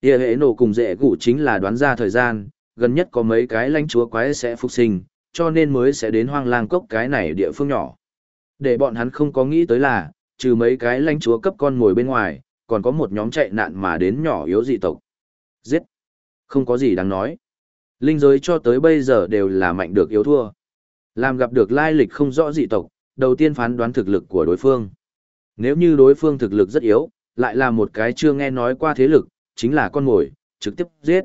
Địa hệ nổ cùng dễ gu chính là đoán ra thời gian, gần nhất có mấy cái lãnh chúa quái sẽ phục sinh, cho nên mới sẽ đến hoang lang cốc cái này địa phương nhỏ. Để bọn hắn không có nghĩ tới là, trừ mấy cái lãnh chúa cấp con ngồi bên ngoài, còn có một nhóm chạy nạn mà đến nhỏ yếu dị tộc. Giết! Không có gì đáng nói. Linh giới cho tới bây giờ đều là mạnh được yếu thua. Làm gặp được lai lịch không rõ dị tộc, đầu tiên phán đoán thực lực của đối phương. Nếu như đối phương thực lực rất yếu, lại là một cái chưa nghe nói qua thế lực, chính là con mồi, trực tiếp giết.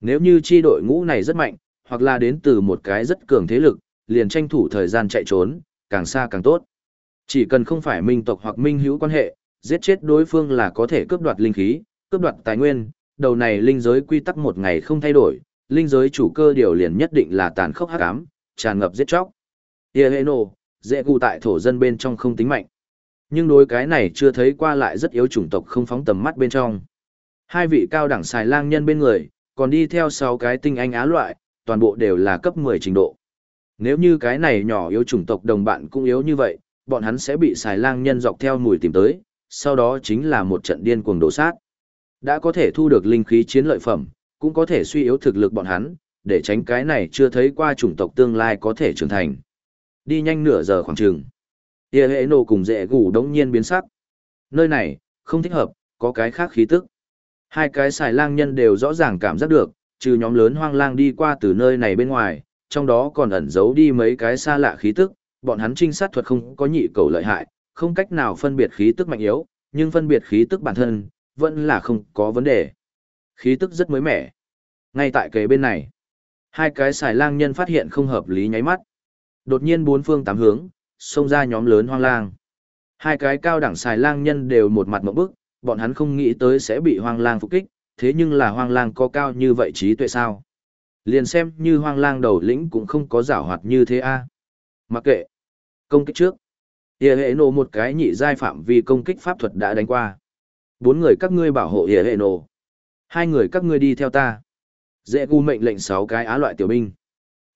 Nếu như chi đội ngũ này rất mạnh, hoặc là đến từ một cái rất cường thế lực, liền tranh thủ thời gian chạy trốn, càng xa càng tốt. Chỉ cần không phải minh tộc hoặc minh hữu quan hệ, giết chết đối phương là có thể cướp đoạt linh khí, cướp đoạt tài nguyên, đầu này linh giới quy tắc một ngày không thay đổi, linh giới chủ cơ điều liền nhất định là tàn khốc hắc ám, tràn ngập giết chóc. Yeheno, dễ cụ tại thổ dân bên trong không tính mạnh. Nhưng đối cái này chưa thấy qua lại rất yếu chủng tộc không phóng tầm mắt bên trong. Hai vị cao đẳng xài lang nhân bên người, còn đi theo sáu cái tinh anh á loại, toàn bộ đều là cấp 10 trình độ. Nếu như cái này nhỏ yếu chủng tộc đồng bạn cũng yếu như vậy, bọn hắn sẽ bị xài lang nhân dọc theo mùi tìm tới, sau đó chính là một trận điên cuồng đổ sát. Đã có thể thu được linh khí chiến lợi phẩm, cũng có thể suy yếu thực lực bọn hắn, để tránh cái này chưa thấy qua chủng tộc tương lai có thể trưởng thành. Đi nhanh nửa giờ khoảng chừng. Tia hệ nổ cùng dễ gủ đống nhiên biến sắc. Nơi này, không thích hợp, có cái khác khí tức. Hai cái xài lang nhân đều rõ ràng cảm giác được, trừ nhóm lớn hoang lang đi qua từ nơi này bên ngoài, trong đó còn ẩn giấu đi mấy cái xa lạ khí tức, bọn hắn trinh sát thuật không có nhị cầu lợi hại, không cách nào phân biệt khí tức mạnh yếu, nhưng phân biệt khí tức bản thân, vẫn là không có vấn đề. Khí tức rất mới mẻ. Ngay tại kế bên này, hai cái xài lang nhân phát hiện không hợp lý nháy mắt. Đột nhiên bốn phương tám hướng, xông ra nhóm lớn hoang lang. Hai cái cao đẳng xài lang nhân đều một mặt mộng bức, bọn hắn không nghĩ tới sẽ bị hoang lang phục kích, thế nhưng là hoang lang có cao như vậy trí tuệ sao? Liền xem như hoang lang đầu lĩnh cũng không có giảo hoạt như thế a. Mặc kệ. Công kích trước. Hìa hệ nổ một cái nhị giai phạm vì công kích pháp thuật đã đánh qua. Bốn người các ngươi bảo hộ hìa hệ nổ. Hai người các ngươi đi theo ta. Dễ gu mệnh lệnh sáu cái á loại tiểu binh.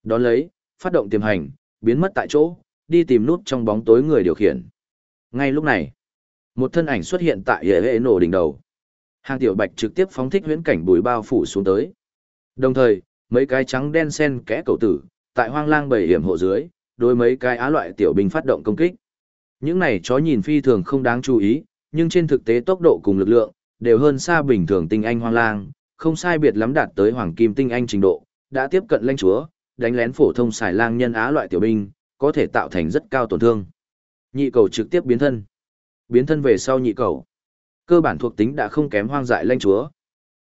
Đón lấy, phát động tiềm hành, biến mất tại chỗ, đi tìm nút trong bóng tối người điều khiển. Ngay lúc này, một thân ảnh xuất hiện tại hệ hệ nổ đỉnh đầu. Hàng tiểu bạch trực tiếp phóng thích huyễn cảnh bùi bao phủ xuống tới. Đồng thời, mấy cái trắng đen sen kẽ cầu tử, tại hoang lang bảy hiểm hộ dưới, đối mấy cái á loại tiểu binh phát động công kích. Những này chó nhìn phi thường không đáng chú ý, nhưng trên thực tế tốc độ cùng lực lượng, đều hơn xa bình thường tinh anh hoang lang, không sai biệt lắm đạt tới hoàng kim tinh anh trình độ, đã tiếp cận lãnh chúa, đánh lén phổ thông xài lang nhân á loại tiểu binh, có thể tạo thành rất cao tổn thương. Nhị cầu trực tiếp biến thân. Biến thân về sau nhị cầu. Cơ bản thuộc tính đã không kém hoang dại lãnh chúa.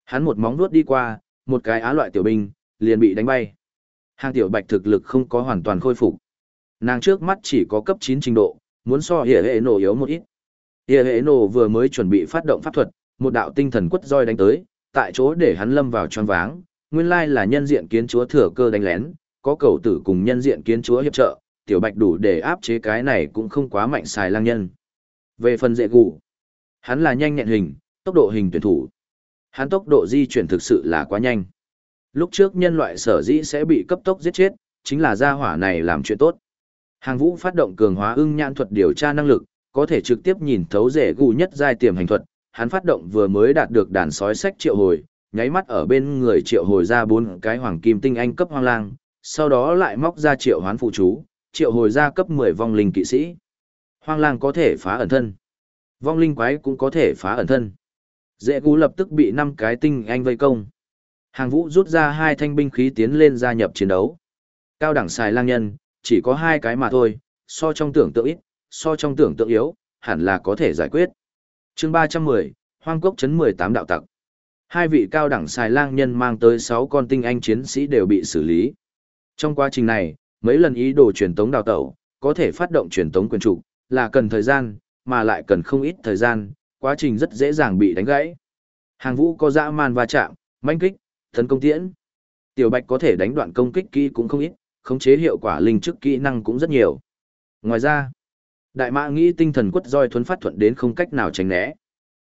Hắn một móng vuốt đi qua, một cái á loại tiểu binh, liền bị đánh bay. Hàng tiểu bạch thực lực không có hoàn toàn khôi phục. Nàng trước mắt chỉ có cấp 9 trình độ, muốn so hệ hệ nổ yếu một ít. Hệ hệ nổ vừa mới chuẩn bị phát động pháp thuật, một đạo tinh thần quất roi đánh tới, tại chỗ để hắn lâm vào choáng váng, nguyên lai là nhân diện kiến chúa thừa cơ đánh lén, có cầu tử cùng nhân diện kiến chúa hiệp trợ, tiểu bạch đủ để áp chế cái này cũng không quá mạnh xài lang nhân. Về phần dễ gù, hắn là nhanh nhẹn hình, tốc độ hình tuyển thủ. Hắn tốc độ di chuyển thực sự là quá nhanh. Lúc trước nhân loại sở dĩ sẽ bị cấp tốc giết chết, chính là gia hỏa này làm chuyện tốt. Hàng vũ phát động cường hóa ưng nhãn thuật điều tra năng lực, có thể trực tiếp nhìn thấu rễ gù nhất giai tiềm hành thuật. Hắn phát động vừa mới đạt được đàn sói sách triệu hồi, nháy mắt ở bên người triệu hồi ra bốn cái hoàng kim tinh anh cấp hoang lang, sau đó lại móc ra triệu hoán phụ chú, triệu hồi ra cấp 10 vong linh kỵ sĩ. Hoang lang có thể phá ẩn thân. Vong linh quái cũng có thể phá ẩn thân. Dễ gú lập tức bị năm cái tinh anh vây công. Hàng vũ rút ra hai thanh binh khí tiến lên gia nhập chiến đấu. Cao đẳng xài lang nhân, chỉ có hai cái mà thôi, so trong tưởng tượng ít, so trong tưởng tượng yếu, hẳn là có thể giải quyết chương 310, Hoang Cốc chấn 18 đạo tặc. Hai vị cao đẳng xài lang nhân mang tới 6 con tinh anh chiến sĩ đều bị xử lý. Trong quá trình này, mấy lần ý đồ truyền tống đào tẩu, có thể phát động truyền tống quyền trục là cần thời gian, mà lại cần không ít thời gian, quá trình rất dễ dàng bị đánh gãy. Hàng vũ có dã man va chạm, manh kích, tấn công tiễn. Tiểu Bạch có thể đánh đoạn công kích kỹ cũng không ít, khống chế hiệu quả linh chức kỹ năng cũng rất nhiều. Ngoài ra, đại mã nghĩ tinh thần quất roi thuấn phát thuận đến không cách nào tránh né.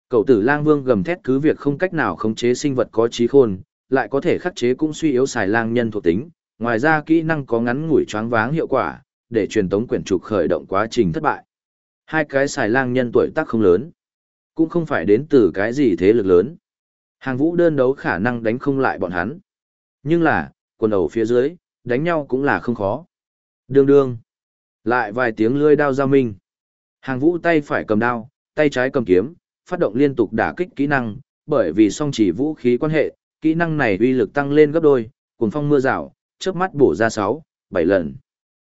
Cậu tử lang vương gầm thét cứ việc không cách nào khống chế sinh vật có trí khôn, lại có thể khắc chế cũng suy yếu xài lang nhân thuộc tính. Ngoài ra kỹ năng có ngắn ngủi choáng váng hiệu quả, để truyền tống quyển trục khởi động quá trình thất bại. Hai cái xài lang nhân tuổi tác không lớn, cũng không phải đến từ cái gì thế lực lớn. Hàng vũ đơn đấu khả năng đánh không lại bọn hắn. Nhưng là, quần đầu phía dưới, đánh nhau cũng là không khó. Đương đương. Lại vài tiếng lưỡi đao giao minh. Hàng vũ tay phải cầm đao, tay trái cầm kiếm, phát động liên tục đả kích kỹ năng, bởi vì song chỉ vũ khí quan hệ, kỹ năng này uy lực tăng lên gấp đôi, Cuồng phong mưa rào, chớp mắt bổ ra 6, 7 lần.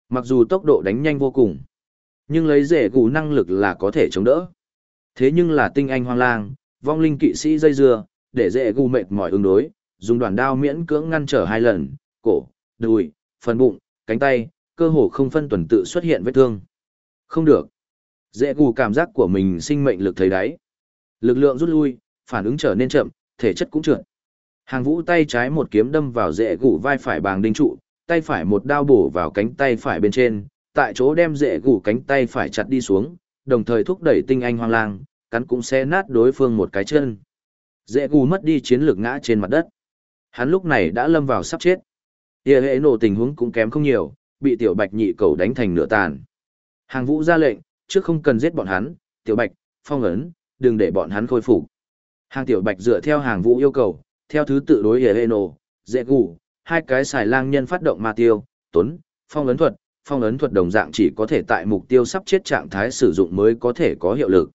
Mặc dù tốc độ đánh nhanh vô cùng, nhưng lấy rể gù năng lực là có thể chống đỡ. Thế nhưng là tinh anh hoang lang, vong linh kỵ sĩ dây dưa, để rể gù mệt mỏi ứng đối, dùng đoàn đao miễn cưỡng ngăn trở hai lần, cổ, đùi, phần bụng, cánh tay, cơ hồ không phân tuần tự xuất hiện vết thương. Không được. Dễ gù cảm giác của mình sinh mệnh lực thấy đáy. Lực lượng rút lui, phản ứng trở nên chậm, thể chất cũng trượt. Hàng vũ tay trái một kiếm đâm vào dễ gù vai phải bàng đinh trụ, tay phải một đao bổ vào cánh tay phải bên trên, tại chỗ đem dễ gù cánh tay phải chặt đi xuống, đồng thời thúc đẩy tinh anh hoang lang, cắn cũng sẽ nát đối phương một cái chân. Dễ gù mất đi chiến lược ngã trên mặt đất. Hắn lúc này đã lâm vào sắp chết. Địa hệ nổ tình huống cũng kém không nhiều, bị tiểu bạch nhị cầu đánh thành nửa tàn. Hàng vũ ra lệnh, trước không cần giết bọn hắn, tiểu bạch, phong ấn, đừng để bọn hắn khôi phục. Hàng tiểu bạch dựa theo hàng vũ yêu cầu, theo thứ tự đối hệ nổ, dễ gù, hai cái xài lang nhân phát động ma tiêu, tuấn, phong ấn thuật, phong ấn thuật đồng dạng chỉ có thể tại mục tiêu sắp chết trạng thái sử dụng mới có thể có hiệu lực.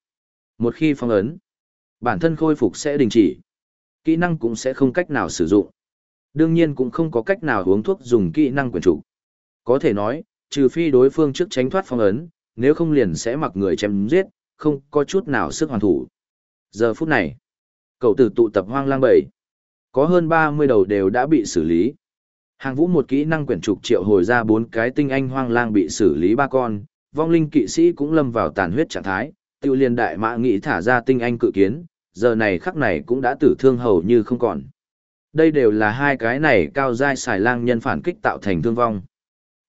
Một khi phong ấn, bản thân khôi phục sẽ đình chỉ. Kỹ năng cũng sẽ không cách nào sử dụng. Đương nhiên cũng không có cách nào uống thuốc dùng kỹ năng quyền chủ. Có thể nói, trừ phi đối phương trước tránh thoát phong ấn, nếu không liền sẽ mặc người chém giết, không có chút nào sức hoàn thủ. Giờ phút này, cậu tử tụ tập hoang lang bầy. Có hơn 30 đầu đều đã bị xử lý. Hàng vũ một kỹ năng quyển trục triệu hồi ra bốn cái tinh anh hoang lang bị xử lý ba con, vong linh kỵ sĩ cũng lâm vào tàn huyết trạng thái, tiêu liên đại mã nghĩ thả ra tinh anh cự kiến, giờ này khắc này cũng đã tử thương hầu như không còn. Đây đều là hai cái này cao giai xài lang nhân phản kích tạo thành thương vong.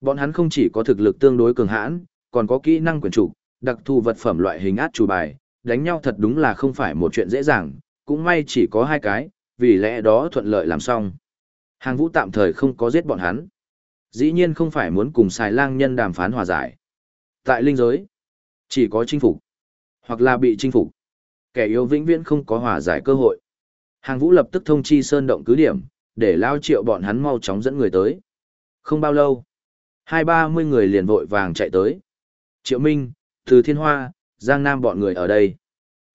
Bọn hắn không chỉ có thực lực tương đối cường hãn, còn có kỹ năng quyền trục, đặc thù vật phẩm loại hình át chủ bài, đánh nhau thật đúng là không phải một chuyện dễ dàng, cũng may chỉ có hai cái, vì lẽ đó thuận lợi làm xong. Hàng vũ tạm thời không có giết bọn hắn. Dĩ nhiên không phải muốn cùng xài lang nhân đàm phán hòa giải. Tại linh giới, chỉ có chinh phục, hoặc là bị chinh phục. Kẻ yếu vĩnh viễn không có hòa giải cơ hội. Hàng vũ lập tức thông chi sơn động cứ điểm, để lao triệu bọn hắn mau chóng dẫn người tới. Không bao lâu, hai ba mươi người liền vội vàng chạy tới. Triệu Minh, Từ Thiên Hoa, Giang Nam bọn người ở đây.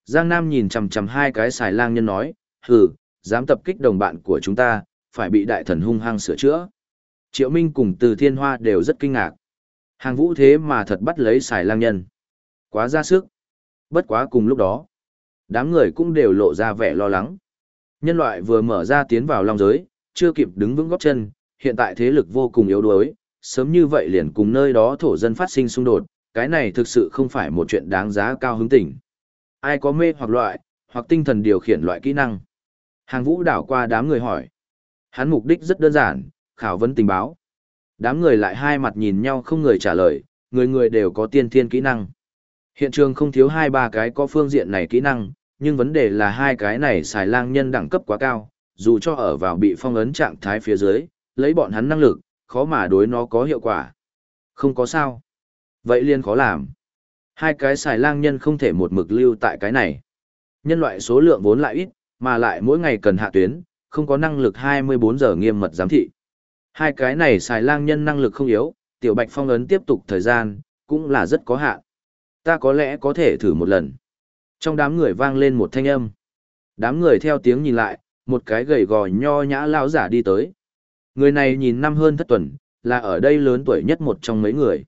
Giang Nam nhìn chằm chằm hai cái xài lang nhân nói, hừ, dám tập kích đồng bạn của chúng ta, phải bị đại thần hung hăng sửa chữa. Triệu Minh cùng Từ Thiên Hoa đều rất kinh ngạc. Hàng vũ thế mà thật bắt lấy xài lang nhân. Quá ra sức. Bất quá cùng lúc đó. Đám người cũng đều lộ ra vẻ lo lắng. Nhân loại vừa mở ra tiến vào long giới, chưa kịp đứng vững góp chân, hiện tại thế lực vô cùng yếu đuối, sớm như vậy liền cùng nơi đó thổ dân phát sinh xung đột, cái này thực sự không phải một chuyện đáng giá cao hứng tỉnh. Ai có mê hoặc loại, hoặc tinh thần điều khiển loại kỹ năng. Hàng vũ đảo qua đám người hỏi. Hắn mục đích rất đơn giản, khảo vấn tình báo. Đám người lại hai mặt nhìn nhau không người trả lời, người người đều có tiên thiên kỹ năng. Hiện trường không thiếu hai ba cái có phương diện này kỹ năng, nhưng vấn đề là hai cái này xài lang nhân đẳng cấp quá cao, dù cho ở vào bị phong ấn trạng thái phía dưới, lấy bọn hắn năng lực, khó mà đối nó có hiệu quả. Không có sao. Vậy liền khó làm. Hai cái xài lang nhân không thể một mực lưu tại cái này. Nhân loại số lượng vốn lại ít, mà lại mỗi ngày cần hạ tuyến, không có năng lực 24 giờ nghiêm mật giám thị. Hai cái này xài lang nhân năng lực không yếu, tiểu bạch phong ấn tiếp tục thời gian, cũng là rất có hạn. Ta có lẽ có thể thử một lần. Trong đám người vang lên một thanh âm. Đám người theo tiếng nhìn lại, một cái gầy gò nho nhã lão giả đi tới. Người này nhìn năm hơn thất tuần, là ở đây lớn tuổi nhất một trong mấy người.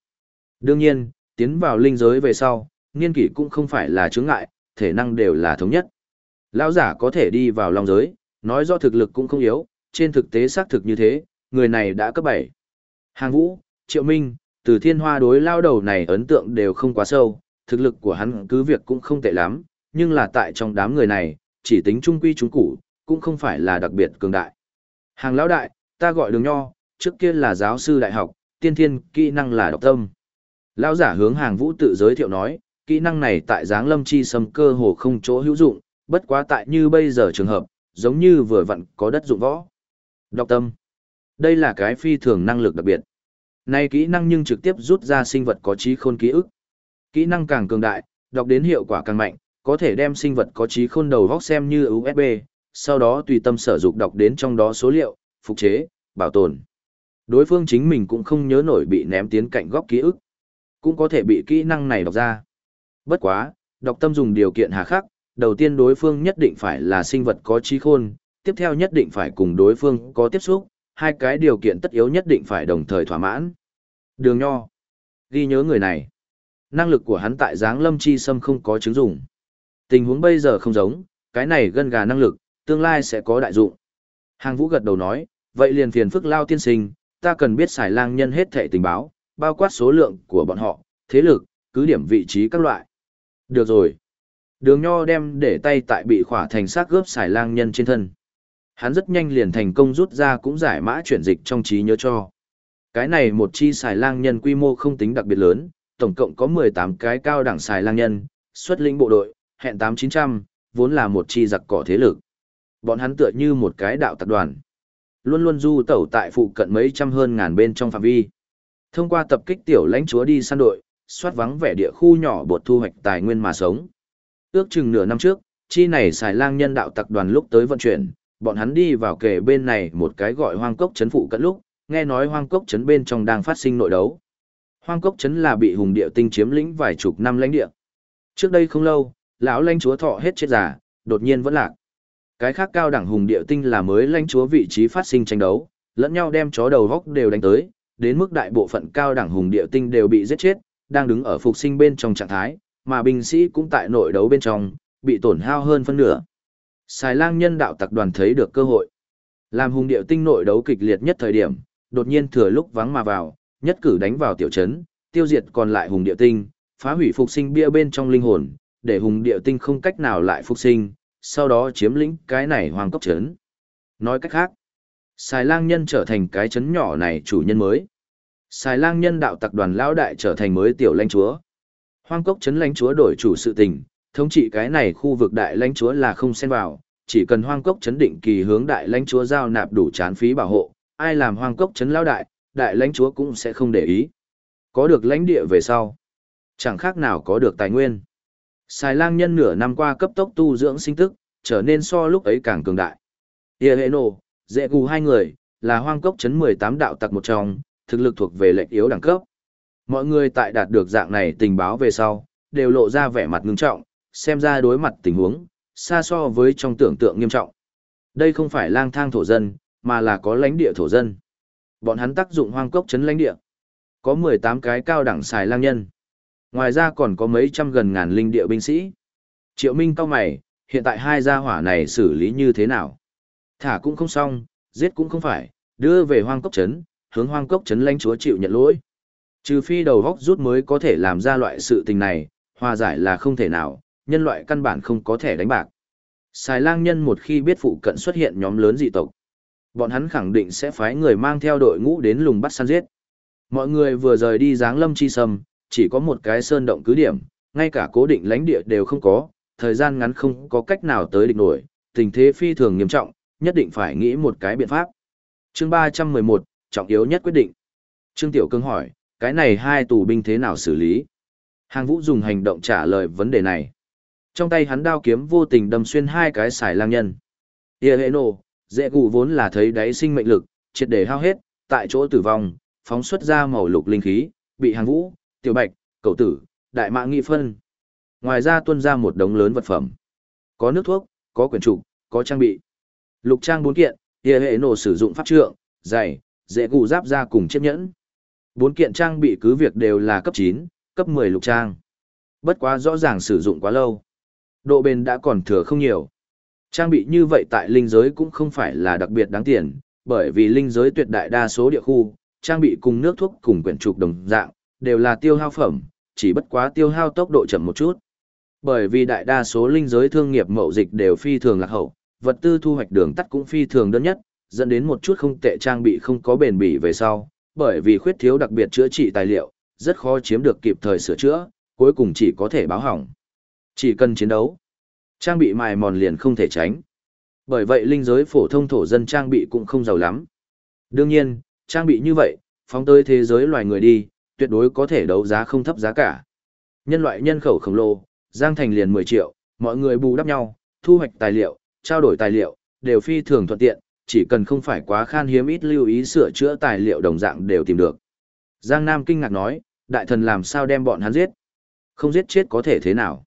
Đương nhiên, tiến vào linh giới về sau, niên kỷ cũng không phải là chướng ngại, thể năng đều là thống nhất. Lão giả có thể đi vào long giới, nói do thực lực cũng không yếu, trên thực tế xác thực như thế, người này đã cấp 7. Hàng Vũ, Triệu Minh, từ thiên hoa đối lao đầu này ấn tượng đều không quá sâu, thực lực của hắn cứ việc cũng không tệ lắm, nhưng là tại trong đám người này, chỉ tính trung quy trung củ, cũng không phải là đặc biệt cường đại. Hàng lão đại, ta gọi đường nho, trước kia là giáo sư đại học, tiên thiên, kỹ năng là đọc tâm. Lão giả hướng hàng vũ tự giới thiệu nói, kỹ năng này tại giáng lâm chi sâm cơ hồ không chỗ hữu dụng, bất quá tại như bây giờ trường hợp, giống như vừa vặn có đất dụng võ. Đọc tâm. Đây là cái phi thường năng lực đặc biệt. Này kỹ năng nhưng trực tiếp rút ra sinh vật có trí khôn ký ức. Kỹ năng càng cường đại, đọc đến hiệu quả càng mạnh, có thể đem sinh vật có trí khôn đầu vóc xem như USB, sau đó tùy tâm sở dục đọc đến trong đó số liệu, phục chế, bảo tồn. Đối phương chính mình cũng không nhớ nổi bị ném tiến cạnh góc ký ức. Cũng có thể bị kỹ năng này đọc ra. Bất quá, đọc tâm dùng điều kiện hà khắc, đầu tiên đối phương nhất định phải là sinh vật có trí khôn, tiếp theo nhất định phải cùng đối phương có tiếp xúc, hai cái điều kiện tất yếu nhất định phải đồng thời thỏa mãn. Đường Nho. Ghi nhớ người này. Năng lực của hắn tại Giáng Lâm Chi Sâm không có chứng dụng. Tình huống bây giờ không giống, cái này gân gà năng lực, tương lai sẽ có đại dụng. Hàng Vũ gật đầu nói, vậy liền phiền phức lao tiên sinh, ta cần biết xài lang nhân hết thệ tình báo, bao quát số lượng của bọn họ, thế lực, cứ điểm vị trí các loại. Được rồi. Đường Nho đem để tay tại bị khỏa thành xác gớp xài lang nhân trên thân. Hắn rất nhanh liền thành công rút ra cũng giải mã chuyển dịch trong trí nhớ cho. Cái này một chi xài lang nhân quy mô không tính đặc biệt lớn, tổng cộng có 18 cái cao đẳng xài lang nhân, xuất lĩnh bộ đội, hẹn 8900, vốn là một chi giặc cỏ thế lực. Bọn hắn tựa như một cái đạo tập đoàn. Luôn luôn du tẩu tại phụ cận mấy trăm hơn ngàn bên trong phạm vi. Thông qua tập kích tiểu lãnh chúa đi săn đội, soát vắng vẻ địa khu nhỏ bột thu hoạch tài nguyên mà sống. Ước chừng nửa năm trước, chi này xài lang nhân đạo tập đoàn lúc tới vận chuyển, bọn hắn đi vào kề bên này một cái gọi hoang cốc chấn phụ cận lúc, nghe nói hoang cốc chấn bên trong đang phát sinh nội đấu. Hoang cốc chấn là bị hùng địa tinh chiếm lĩnh vài chục năm lãnh địa. Trước đây không lâu, lão lãnh chúa thọ hết chết giả, đột nhiên vẫn lạc. Cái khác cao đẳng hùng địa tinh là mới lãnh chúa vị trí phát sinh tranh đấu, lẫn nhau đem chó đầu góc đều đánh tới, đến mức đại bộ phận cao đẳng hùng địa tinh đều bị giết chết, đang đứng ở phục sinh bên trong trạng thái, mà binh sĩ cũng tại nội đấu bên trong, bị tổn hao hơn phân nửa. Xài lang nhân đạo tặc đoàn thấy được cơ hội. Làm hùng điệu tinh nội đấu kịch liệt nhất thời điểm, đột nhiên thừa lúc vắng mà vào, nhất cử đánh vào tiểu trấn, tiêu diệt còn lại hùng điệu tinh, phá hủy phục sinh bia bên trong linh hồn, để hùng điệu tinh không cách nào lại phục sinh, sau đó chiếm lĩnh cái này hoàng cốc trấn. Nói cách khác, xài lang nhân trở thành cái trấn nhỏ này chủ nhân mới. Xài lang nhân đạo tặc đoàn lão đại trở thành mới tiểu lãnh chúa. Hoang cốc trấn lãnh chúa đổi chủ sự tình, thống trị cái này khu vực đại lãnh chúa là không xen vào, chỉ cần hoang cốc chấn định kỳ hướng đại lãnh chúa giao nạp đủ chán phí bảo hộ, ai làm hoang cốc chấn lão đại, đại lãnh chúa cũng sẽ không để ý. Có được lãnh địa về sau, chẳng khác nào có được tài nguyên. Xài lang nhân nửa năm qua cấp tốc tu dưỡng sinh tức, trở nên so lúc ấy càng cường đại. Địa hệ nổ, dễ gù hai người, là hoang cốc chấn 18 đạo tặc một trong, thực lực thuộc về lệnh yếu đẳng cấp. Mọi người tại đạt được dạng này tình báo về sau, đều lộ ra vẻ mặt ngưng trọng, xem ra đối mặt tình huống, xa so với trong tưởng tượng nghiêm trọng. Đây không phải lang thang thổ dân, mà là có lãnh địa thổ dân. Bọn hắn tác dụng hoang cốc chấn lãnh địa. Có 18 cái cao đẳng xài lang nhân. Ngoài ra còn có mấy trăm gần ngàn linh địa binh sĩ. Triệu Minh cao mày, hiện tại hai gia hỏa này xử lý như thế nào? Thả cũng không xong, giết cũng không phải, đưa về hoang cốc chấn, hướng hoang cốc chấn lãnh chúa chịu nhận lỗi. Trừ phi đầu góc rút mới có thể làm ra loại sự tình này, hòa giải là không thể nào, nhân loại căn bản không có thể đánh bạc. Xài lang nhân một khi biết phụ cận xuất hiện nhóm lớn dị tộc, bọn hắn khẳng định sẽ phái người mang theo đội ngũ đến lùng bắt săn giết. Mọi người vừa rời đi giáng lâm chi sâm, chỉ có một cái sơn động cứ điểm, ngay cả cố định lãnh địa đều không có, thời gian ngắn không có cách nào tới địch nổi, tình thế phi thường nghiêm trọng, nhất định phải nghĩ một cái biện pháp. Chương 311, trọng yếu nhất quyết định. Trương Tiểu Cương hỏi, cái này hai tù binh thế nào xử lý? Hàng Vũ dùng hành động trả lời vấn đề này. Trong tay hắn đao kiếm vô tình đâm xuyên hai cái xài lang nhân. Tia hệ nổ, dễ cụ vốn là thấy đáy sinh mệnh lực, triệt để hao hết, tại chỗ tử vong, phóng xuất ra màu lục linh khí, bị hàng vũ, tiểu bạch, cầu tử, đại mạng nghị phân. Ngoài ra tuân ra một đống lớn vật phẩm. Có nước thuốc, có quyển trục, có trang bị. Lục trang bốn kiện, tia hệ nổ sử dụng pháp trượng, giày, dễ cụ giáp ra cùng chiếc nhẫn. Bốn kiện trang bị cứ việc đều là cấp 9, cấp 10 lục trang. Bất quá rõ ràng sử dụng quá lâu. Độ bền đã còn thừa không nhiều. Trang bị như vậy tại linh giới cũng không phải là đặc biệt đáng tiền, bởi vì linh giới tuyệt đại đa số địa khu, trang bị cùng nước thuốc cùng quyển trục đồng dạng, đều là tiêu hao phẩm, chỉ bất quá tiêu hao tốc độ chậm một chút. Bởi vì đại đa số linh giới thương nghiệp mậu dịch đều phi thường lạc hậu, vật tư thu hoạch đường tắt cũng phi thường đơn nhất, dẫn đến một chút không tệ trang bị không có bền bỉ về sau, bởi vì khuyết thiếu đặc biệt chữa trị tài liệu, rất khó chiếm được kịp thời sửa chữa, cuối cùng chỉ có thể báo hỏng. Chỉ cần chiến đấu, trang bị mài mòn liền không thể tránh. Bởi vậy linh giới phổ thông thổ dân trang bị cũng không giàu lắm. Đương nhiên, trang bị như vậy, phóng tới thế giới loài người đi, tuyệt đối có thể đấu giá không thấp giá cả. Nhân loại nhân khẩu khổng lồ, Giang Thành liền 10 triệu, mọi người bù đắp nhau, thu hoạch tài liệu, trao đổi tài liệu, đều phi thường thuận tiện, chỉ cần không phải quá khan hiếm ít lưu ý sửa chữa tài liệu đồng dạng đều tìm được. Giang Nam kinh ngạc nói, đại thần làm sao đem bọn hắn giết? Không giết chết có thể thế nào?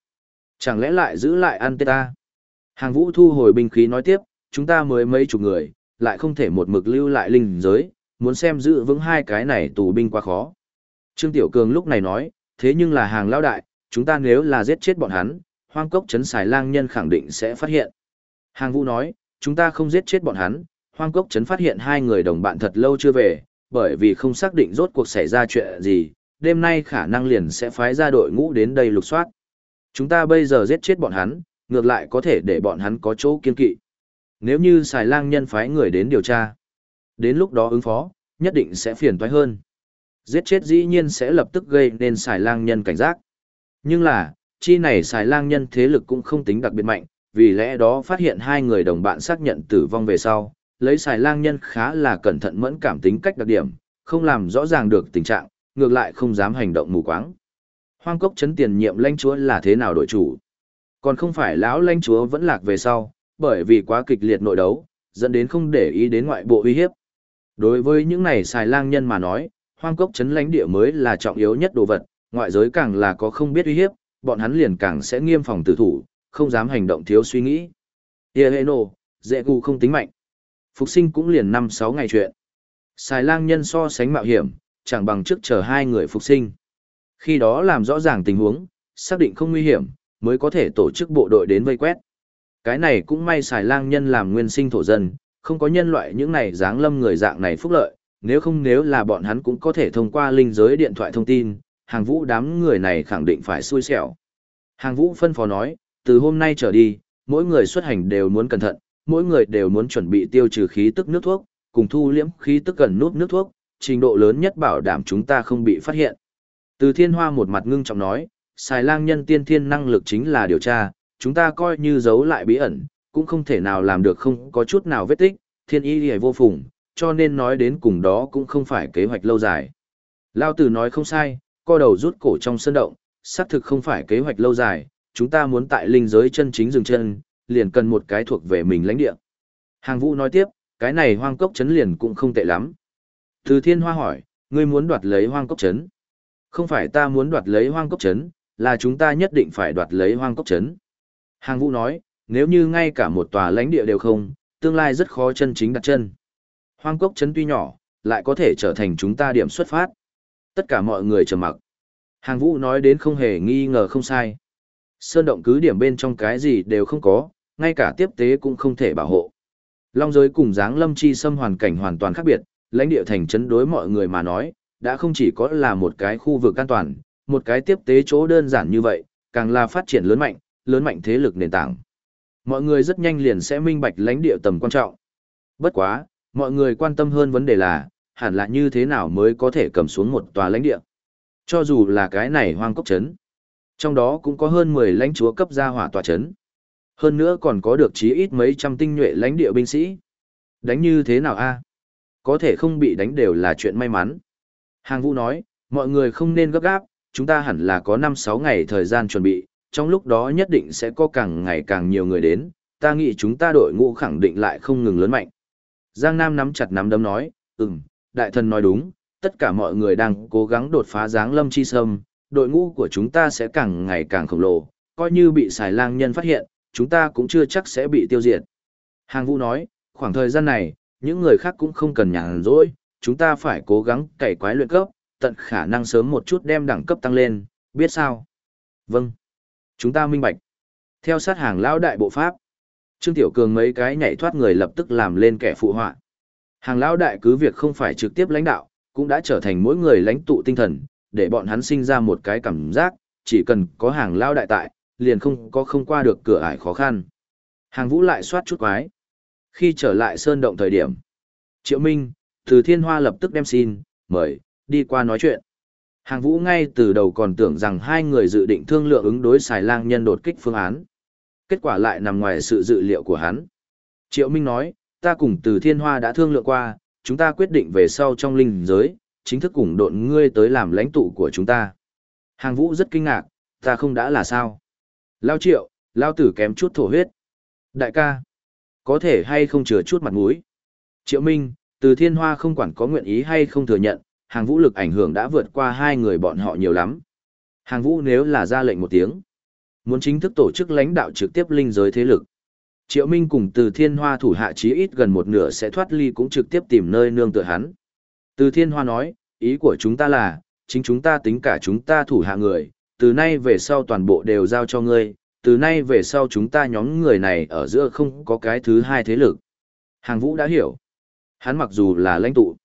Chẳng lẽ lại giữ lại ăn tê ta? Hàng vũ thu hồi binh khí nói tiếp, chúng ta mới mấy chục người, lại không thể một mực lưu lại linh giới, muốn xem giữ vững hai cái này tù binh quá khó. Trương Tiểu Cường lúc này nói, thế nhưng là hàng lao đại, chúng ta nếu là giết chết bọn hắn, hoang cốc chấn xài lang nhân khẳng định sẽ phát hiện. Hàng vũ nói, chúng ta không giết chết bọn hắn, hoang cốc chấn phát hiện hai người đồng bạn thật lâu chưa về, bởi vì không xác định rốt cuộc xảy ra chuyện gì, đêm nay khả năng liền sẽ phái ra đội ngũ đến đây lục soát. Chúng ta bây giờ giết chết bọn hắn, ngược lại có thể để bọn hắn có chỗ kiên kỵ. Nếu như xài lang nhân phái người đến điều tra, đến lúc đó ứng phó, nhất định sẽ phiền toái hơn. Giết chết dĩ nhiên sẽ lập tức gây nên xài lang nhân cảnh giác. Nhưng là, chi này xài lang nhân thế lực cũng không tính đặc biệt mạnh, vì lẽ đó phát hiện hai người đồng bạn xác nhận tử vong về sau, lấy xài lang nhân khá là cẩn thận mẫn cảm tính cách đặc điểm, không làm rõ ràng được tình trạng, ngược lại không dám hành động mù quáng. Hoang cốc chấn tiền nhiệm lãnh chúa là thế nào đội chủ? Còn không phải lão lãnh chúa vẫn lạc về sau, bởi vì quá kịch liệt nội đấu, dẫn đến không để ý đến ngoại bộ uy hiếp. Đối với những này xài lang nhân mà nói, hoang cốc chấn lãnh địa mới là trọng yếu nhất đồ vật, ngoại giới càng là có không biết uy hiếp, bọn hắn liền càng sẽ nghiêm phòng tử thủ, không dám hành động thiếu suy nghĩ. Yeheno, dễ gù không tính mạnh. Phục sinh cũng liền 5-6 ngày chuyện. Xài lang nhân so sánh mạo hiểm, chẳng bằng trước chờ hai người phục sinh. Khi đó làm rõ ràng tình huống, xác định không nguy hiểm, mới có thể tổ chức bộ đội đến vây quét. Cái này cũng may xài lang nhân làm nguyên sinh thổ dân, không có nhân loại những này dáng lâm người dạng này phúc lợi, nếu không nếu là bọn hắn cũng có thể thông qua linh giới điện thoại thông tin, hàng vũ đám người này khẳng định phải xui xẻo. Hàng vũ phân phó nói, từ hôm nay trở đi, mỗi người xuất hành đều muốn cẩn thận, mỗi người đều muốn chuẩn bị tiêu trừ khí tức nước thuốc, cùng thu liễm khí tức gần nút nước thuốc, trình độ lớn nhất bảo đảm chúng ta không bị phát hiện. Từ thiên hoa một mặt ngưng trọng nói, xài lang nhân tiên thiên năng lực chính là điều tra, chúng ta coi như giấu lại bí ẩn, cũng không thể nào làm được không có chút nào vết tích, thiên Y hề vô phùng, cho nên nói đến cùng đó cũng không phải kế hoạch lâu dài. Lao tử nói không sai, co đầu rút cổ trong sân động, xác thực không phải kế hoạch lâu dài, chúng ta muốn tại linh giới chân chính dừng chân, liền cần một cái thuộc về mình lãnh địa. Hàng vũ nói tiếp, cái này hoang cốc chấn liền cũng không tệ lắm. Từ thiên hoa hỏi, ngươi muốn đoạt lấy hoang cốc chấn. Không phải ta muốn đoạt lấy hoang cốc chấn, là chúng ta nhất định phải đoạt lấy hoang cốc chấn. Hàng vũ nói, nếu như ngay cả một tòa lãnh địa đều không, tương lai rất khó chân chính đặt chân. Hoang cốc chấn tuy nhỏ, lại có thể trở thành chúng ta điểm xuất phát. Tất cả mọi người trầm mặc. Hàng vũ nói đến không hề nghi ngờ không sai. Sơn động cứ điểm bên trong cái gì đều không có, ngay cả tiếp tế cũng không thể bảo hộ. Long giới cùng dáng lâm chi xâm hoàn cảnh hoàn toàn khác biệt, lãnh địa thành chấn đối mọi người mà nói, đã không chỉ có là một cái khu vực an toàn, một cái tiếp tế chỗ đơn giản như vậy, càng là phát triển lớn mạnh, lớn mạnh thế lực nền tảng. Mọi người rất nhanh liền sẽ minh bạch lãnh địa tầm quan trọng. Bất quá, mọi người quan tâm hơn vấn đề là, hẳn là như thế nào mới có thể cầm xuống một tòa lãnh địa. Cho dù là cái này hoang cốc chấn. Trong đó cũng có hơn 10 lãnh chúa cấp gia hỏa tòa chấn. Hơn nữa còn có được chí ít mấy trăm tinh nhuệ lãnh địa binh sĩ. Đánh như thế nào a? Có thể không bị đánh đều là chuyện may mắn. Hàng vũ nói, mọi người không nên gấp gáp, chúng ta hẳn là có 5-6 ngày thời gian chuẩn bị, trong lúc đó nhất định sẽ có càng ngày càng nhiều người đến, ta nghĩ chúng ta đội ngũ khẳng định lại không ngừng lớn mạnh. Giang Nam nắm chặt nắm đấm nói, ừm, đại thần nói đúng, tất cả mọi người đang cố gắng đột phá dáng lâm chi sâm, đội ngũ của chúng ta sẽ càng ngày càng khổng lồ, coi như bị xài lang nhân phát hiện, chúng ta cũng chưa chắc sẽ bị tiêu diệt. Hàng vũ nói, khoảng thời gian này, những người khác cũng không cần nhàn rỗi, chúng ta phải cố gắng cày quái luyện cấp, tận khả năng sớm một chút đem đẳng cấp tăng lên, biết sao? Vâng. Chúng ta minh bạch. Theo sát hàng lão đại bộ pháp. Trương Tiểu Cường mấy cái nhảy thoát người lập tức làm lên kẻ phụ họa. Hàng lão đại cứ việc không phải trực tiếp lãnh đạo, cũng đã trở thành mỗi người lãnh tụ tinh thần, để bọn hắn sinh ra một cái cảm giác, chỉ cần có hàng lão đại tại, liền không có không qua được cửa ải khó khăn. Hàng vũ lại soát chút quái. Khi trở lại sơn động thời điểm, Triệu Minh, từ thiên hoa lập tức đem xin, mời, đi qua nói chuyện. Hàng vũ ngay từ đầu còn tưởng rằng hai người dự định thương lượng ứng đối xài lang nhân đột kích phương án. Kết quả lại nằm ngoài sự dự liệu của hắn. Triệu Minh nói, ta cùng từ thiên hoa đã thương lượng qua, chúng ta quyết định về sau trong linh giới, chính thức cùng độn ngươi tới làm lãnh tụ của chúng ta. Hàng vũ rất kinh ngạc, ta không đã là sao. Lao triệu, lao tử kém chút thổ huyết. Đại ca, có thể hay không chừa chút mặt mũi. Triệu Minh, từ thiên hoa không quản có nguyện ý hay không thừa nhận, hàng vũ lực ảnh hưởng đã vượt qua hai người bọn họ nhiều lắm. Hàng vũ nếu là ra lệnh một tiếng, muốn chính thức tổ chức lãnh đạo trực tiếp linh giới thế lực. Triệu Minh cùng từ thiên hoa thủ hạ chí ít gần một nửa sẽ thoát ly cũng trực tiếp tìm nơi nương tựa hắn. Từ thiên hoa nói, ý của chúng ta là, chính chúng ta tính cả chúng ta thủ hạ người, từ nay về sau toàn bộ đều giao cho ngươi, từ nay về sau chúng ta nhóm người này ở giữa không có cái thứ hai thế lực. Hàng vũ đã hiểu. Hắn mặc dù là lãnh tụ,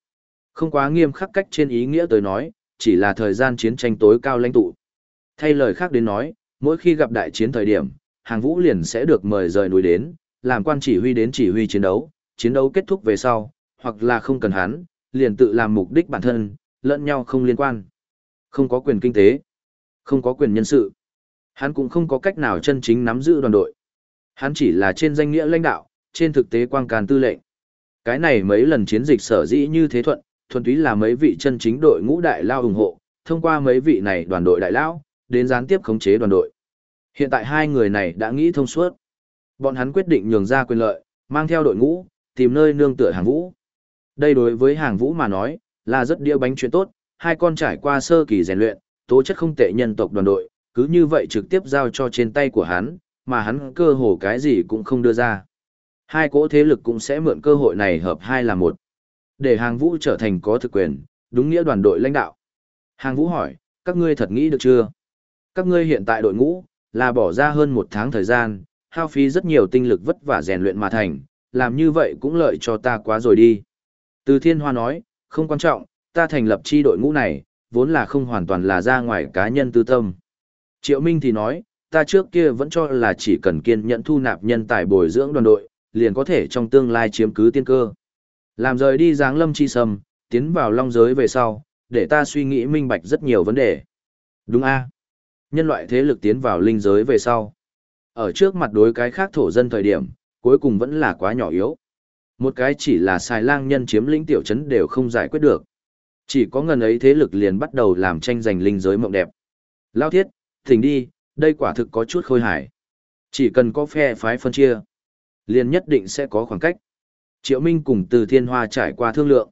không quá nghiêm khắc cách trên ý nghĩa tới nói, chỉ là thời gian chiến tranh tối cao lãnh tụ. Thay lời khác đến nói, mỗi khi gặp đại chiến thời điểm, hàng vũ liền sẽ được mời rời núi đến, làm quan chỉ huy đến chỉ huy chiến đấu, chiến đấu kết thúc về sau, hoặc là không cần hắn, liền tự làm mục đích bản thân, lẫn nhau không liên quan. Không có quyền kinh tế, không có quyền nhân sự. Hắn cũng không có cách nào chân chính nắm giữ đoàn đội. Hắn chỉ là trên danh nghĩa lãnh đạo, trên thực tế quang càn tư lệnh. Cái này mấy lần chiến dịch sở dĩ như thế thuận, thuần túy là mấy vị chân chính đội ngũ đại lao ủng hộ, thông qua mấy vị này đoàn đội đại lao, đến gián tiếp khống chế đoàn đội. Hiện tại hai người này đã nghĩ thông suốt. Bọn hắn quyết định nhường ra quyền lợi, mang theo đội ngũ, tìm nơi nương tựa hàng vũ. Đây đối với hàng vũ mà nói, là rất đĩa bánh chuyện tốt, hai con trải qua sơ kỳ rèn luyện, tố chất không tệ nhân tộc đoàn đội, cứ như vậy trực tiếp giao cho trên tay của hắn, mà hắn cơ hồ cái gì cũng không đưa ra. Hai cỗ thế lực cũng sẽ mượn cơ hội này hợp hai là một. Để hàng vũ trở thành có thực quyền, đúng nghĩa đoàn đội lãnh đạo. Hàng vũ hỏi, các ngươi thật nghĩ được chưa? Các ngươi hiện tại đội ngũ, là bỏ ra hơn một tháng thời gian, hao phí rất nhiều tinh lực vất vả rèn luyện mà thành, làm như vậy cũng lợi cho ta quá rồi đi. Từ thiên hoa nói, không quan trọng, ta thành lập chi đội ngũ này, vốn là không hoàn toàn là ra ngoài cá nhân tư tâm. Triệu Minh thì nói, ta trước kia vẫn cho là chỉ cần kiên nhẫn thu nạp nhân tài bồi dưỡng đoàn đội, liền có thể trong tương lai chiếm cứ tiên cơ. Làm rời đi dáng lâm chi sầm, tiến vào long giới về sau, để ta suy nghĩ minh bạch rất nhiều vấn đề. Đúng a Nhân loại thế lực tiến vào linh giới về sau. Ở trước mặt đối cái khác thổ dân thời điểm, cuối cùng vẫn là quá nhỏ yếu. Một cái chỉ là xài lang nhân chiếm lĩnh tiểu trấn đều không giải quyết được. Chỉ có ngần ấy thế lực liền bắt đầu làm tranh giành linh giới mộng đẹp. Lao thiết, thỉnh đi, đây quả thực có chút khôi hài. Chỉ cần có phe phái phân chia, liền nhất định sẽ có khoảng cách. Triệu Minh cùng từ Thiên Hoa trải qua thương lượng.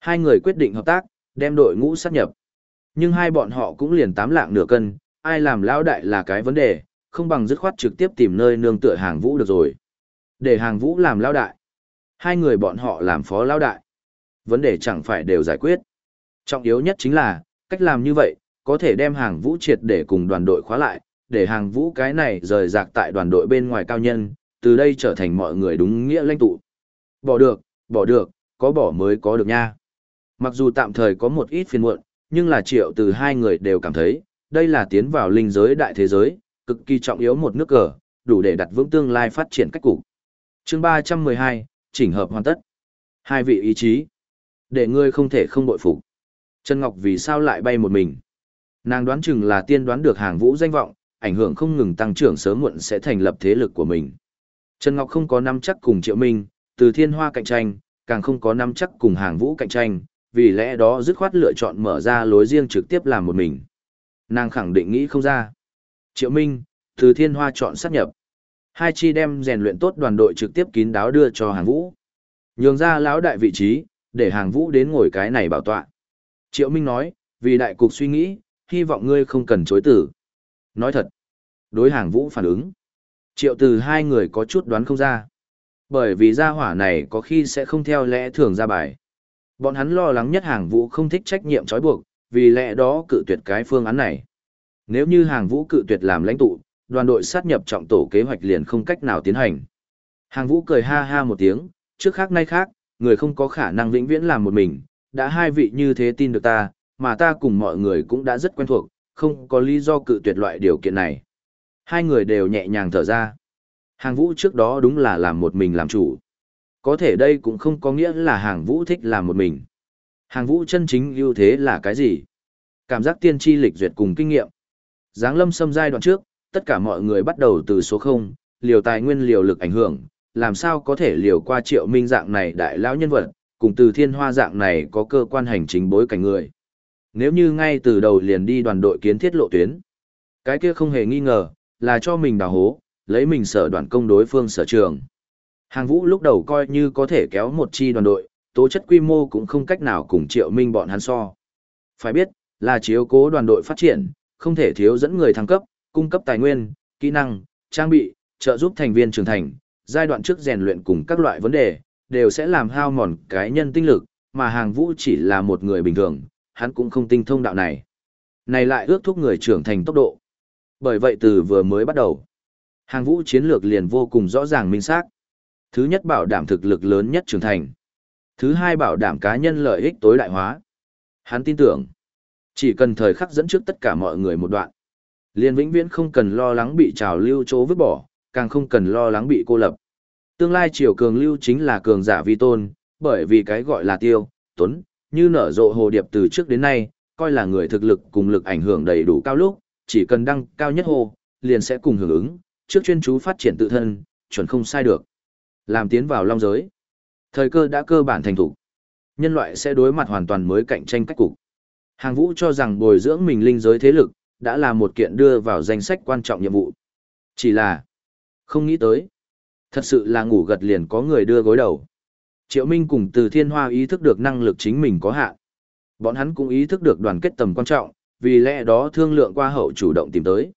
Hai người quyết định hợp tác, đem đội ngũ sát nhập. Nhưng hai bọn họ cũng liền tám lạng nửa cân, ai làm lão đại là cái vấn đề, không bằng dứt khoát trực tiếp tìm nơi nương tựa hàng vũ được rồi. Để hàng vũ làm lão đại. Hai người bọn họ làm phó lão đại. Vấn đề chẳng phải đều giải quyết. Trọng yếu nhất chính là, cách làm như vậy, có thể đem hàng vũ triệt để cùng đoàn đội khóa lại, để hàng vũ cái này rời rạc tại đoàn đội bên ngoài cao nhân, từ đây trở thành mọi người đúng nghĩa lãnh tụ. Bỏ được, bỏ được, có bỏ mới có được nha. Mặc dù tạm thời có một ít phiền muộn, nhưng là triệu từ hai người đều cảm thấy, đây là tiến vào linh giới đại thế giới, cực kỳ trọng yếu một nước cờ, đủ để đặt vững tương lai phát triển cách cục. Chương 312, chỉnh hợp hoàn tất. Hai vị ý chí. Để ngươi không thể không bội phục. Trần Ngọc vì sao lại bay một mình? Nàng đoán chừng là tiên đoán được hàng vũ danh vọng, ảnh hưởng không ngừng tăng trưởng sớm muộn sẽ thành lập thế lực của mình. Trần Ngọc không có nắm chắc cùng Triệu Minh, từ thiên hoa cạnh tranh, càng không có nắm chắc cùng hàng vũ cạnh tranh, vì lẽ đó dứt khoát lựa chọn mở ra lối riêng trực tiếp làm một mình. Nàng khẳng định nghĩ không ra. Triệu Minh, từ thiên hoa chọn sát nhập. Hai chi đem rèn luyện tốt đoàn đội trực tiếp kín đáo đưa cho hàng vũ. Nhường ra lão đại vị trí, để hàng vũ đến ngồi cái này bảo tọa. Triệu Minh nói, vì đại cục suy nghĩ, hy vọng ngươi không cần chối tử. Nói thật. Đối hàng vũ phản ứng. Triệu từ hai người có chút đoán không ra. Bởi vì gia hỏa này có khi sẽ không theo lẽ thường ra bài. Bọn hắn lo lắng nhất hàng vũ không thích trách nhiệm trói buộc, vì lẽ đó cự tuyệt cái phương án này. Nếu như hàng vũ cự tuyệt làm lãnh tụ, đoàn đội sát nhập trọng tổ kế hoạch liền không cách nào tiến hành. Hàng vũ cười ha ha một tiếng, trước khác nay khác, người không có khả năng vĩnh viễn làm một mình, đã hai vị như thế tin được ta, mà ta cùng mọi người cũng đã rất quen thuộc, không có lý do cự tuyệt loại điều kiện này. Hai người đều nhẹ nhàng thở ra. Hàng vũ trước đó đúng là làm một mình làm chủ. Có thể đây cũng không có nghĩa là hàng vũ thích làm một mình. Hàng vũ chân chính ưu thế là cái gì? Cảm giác tiên tri lịch duyệt cùng kinh nghiệm. Giáng lâm xâm giai đoạn trước, tất cả mọi người bắt đầu từ số 0, liều tài nguyên liều lực ảnh hưởng, làm sao có thể liều qua triệu minh dạng này đại lão nhân vật, cùng từ thiên hoa dạng này có cơ quan hành chính bối cảnh người. Nếu như ngay từ đầu liền đi đoàn đội kiến thiết lộ tuyến, cái kia không hề nghi ngờ, là cho mình đào hố, lấy mình sở đoàn công đối phương sở trường. Hàng vũ lúc đầu coi như có thể kéo một chi đoàn đội, tố chất quy mô cũng không cách nào cùng triệu minh bọn hắn so. Phải biết, là chiếu cố đoàn đội phát triển, không thể thiếu dẫn người thăng cấp, cung cấp tài nguyên, kỹ năng, trang bị, trợ giúp thành viên trưởng thành, giai đoạn trước rèn luyện cùng các loại vấn đề, đều sẽ làm hao mòn cái nhân tinh lực, mà hàng vũ chỉ là một người bình thường, hắn cũng không tinh thông đạo này. Này lại ước thúc người trưởng thành tốc độ. Bởi vậy từ vừa mới bắt đầu, hàng vũ chiến lược liền vô cùng rõ ràng minh xác. Thứ nhất bảo đảm thực lực lớn nhất trưởng thành. Thứ hai bảo đảm cá nhân lợi ích tối đại hóa. Hắn tin tưởng, chỉ cần thời khắc dẫn trước tất cả mọi người một đoạn. Liền vĩnh viễn không cần lo lắng bị trào lưu chỗ vứt bỏ, càng không cần lo lắng bị cô lập. Tương lai triều cường lưu chính là cường giả vi tôn, bởi vì cái gọi là tiêu, tuấn, như nở rộ hồ điệp từ trước đến nay, coi là người thực lực cùng lực ảnh hưởng đầy đủ cao lúc, chỉ cần đăng cao nhất hồ, liền sẽ cùng hưởng ứng, trước chuyên chú phát triển tự thân, chuẩn không sai được. Làm tiến vào long giới. Thời cơ đã cơ bản thành thủ. Nhân loại sẽ đối mặt hoàn toàn mới cạnh tranh cách cục. Hàng vũ cho rằng bồi dưỡng mình linh giới thế lực, đã là một kiện đưa vào danh sách quan trọng nhiệm vụ. Chỉ là, không nghĩ tới. Thật sự là ngủ gật liền có người đưa gối đầu. Triệu Minh cùng từ thiên hoa ý thức được năng lực chính mình có hạn. Bọn hắn cũng ý thức được đoàn kết tầm quan trọng, vì lẽ đó thương lượng qua hậu chủ động tìm tới.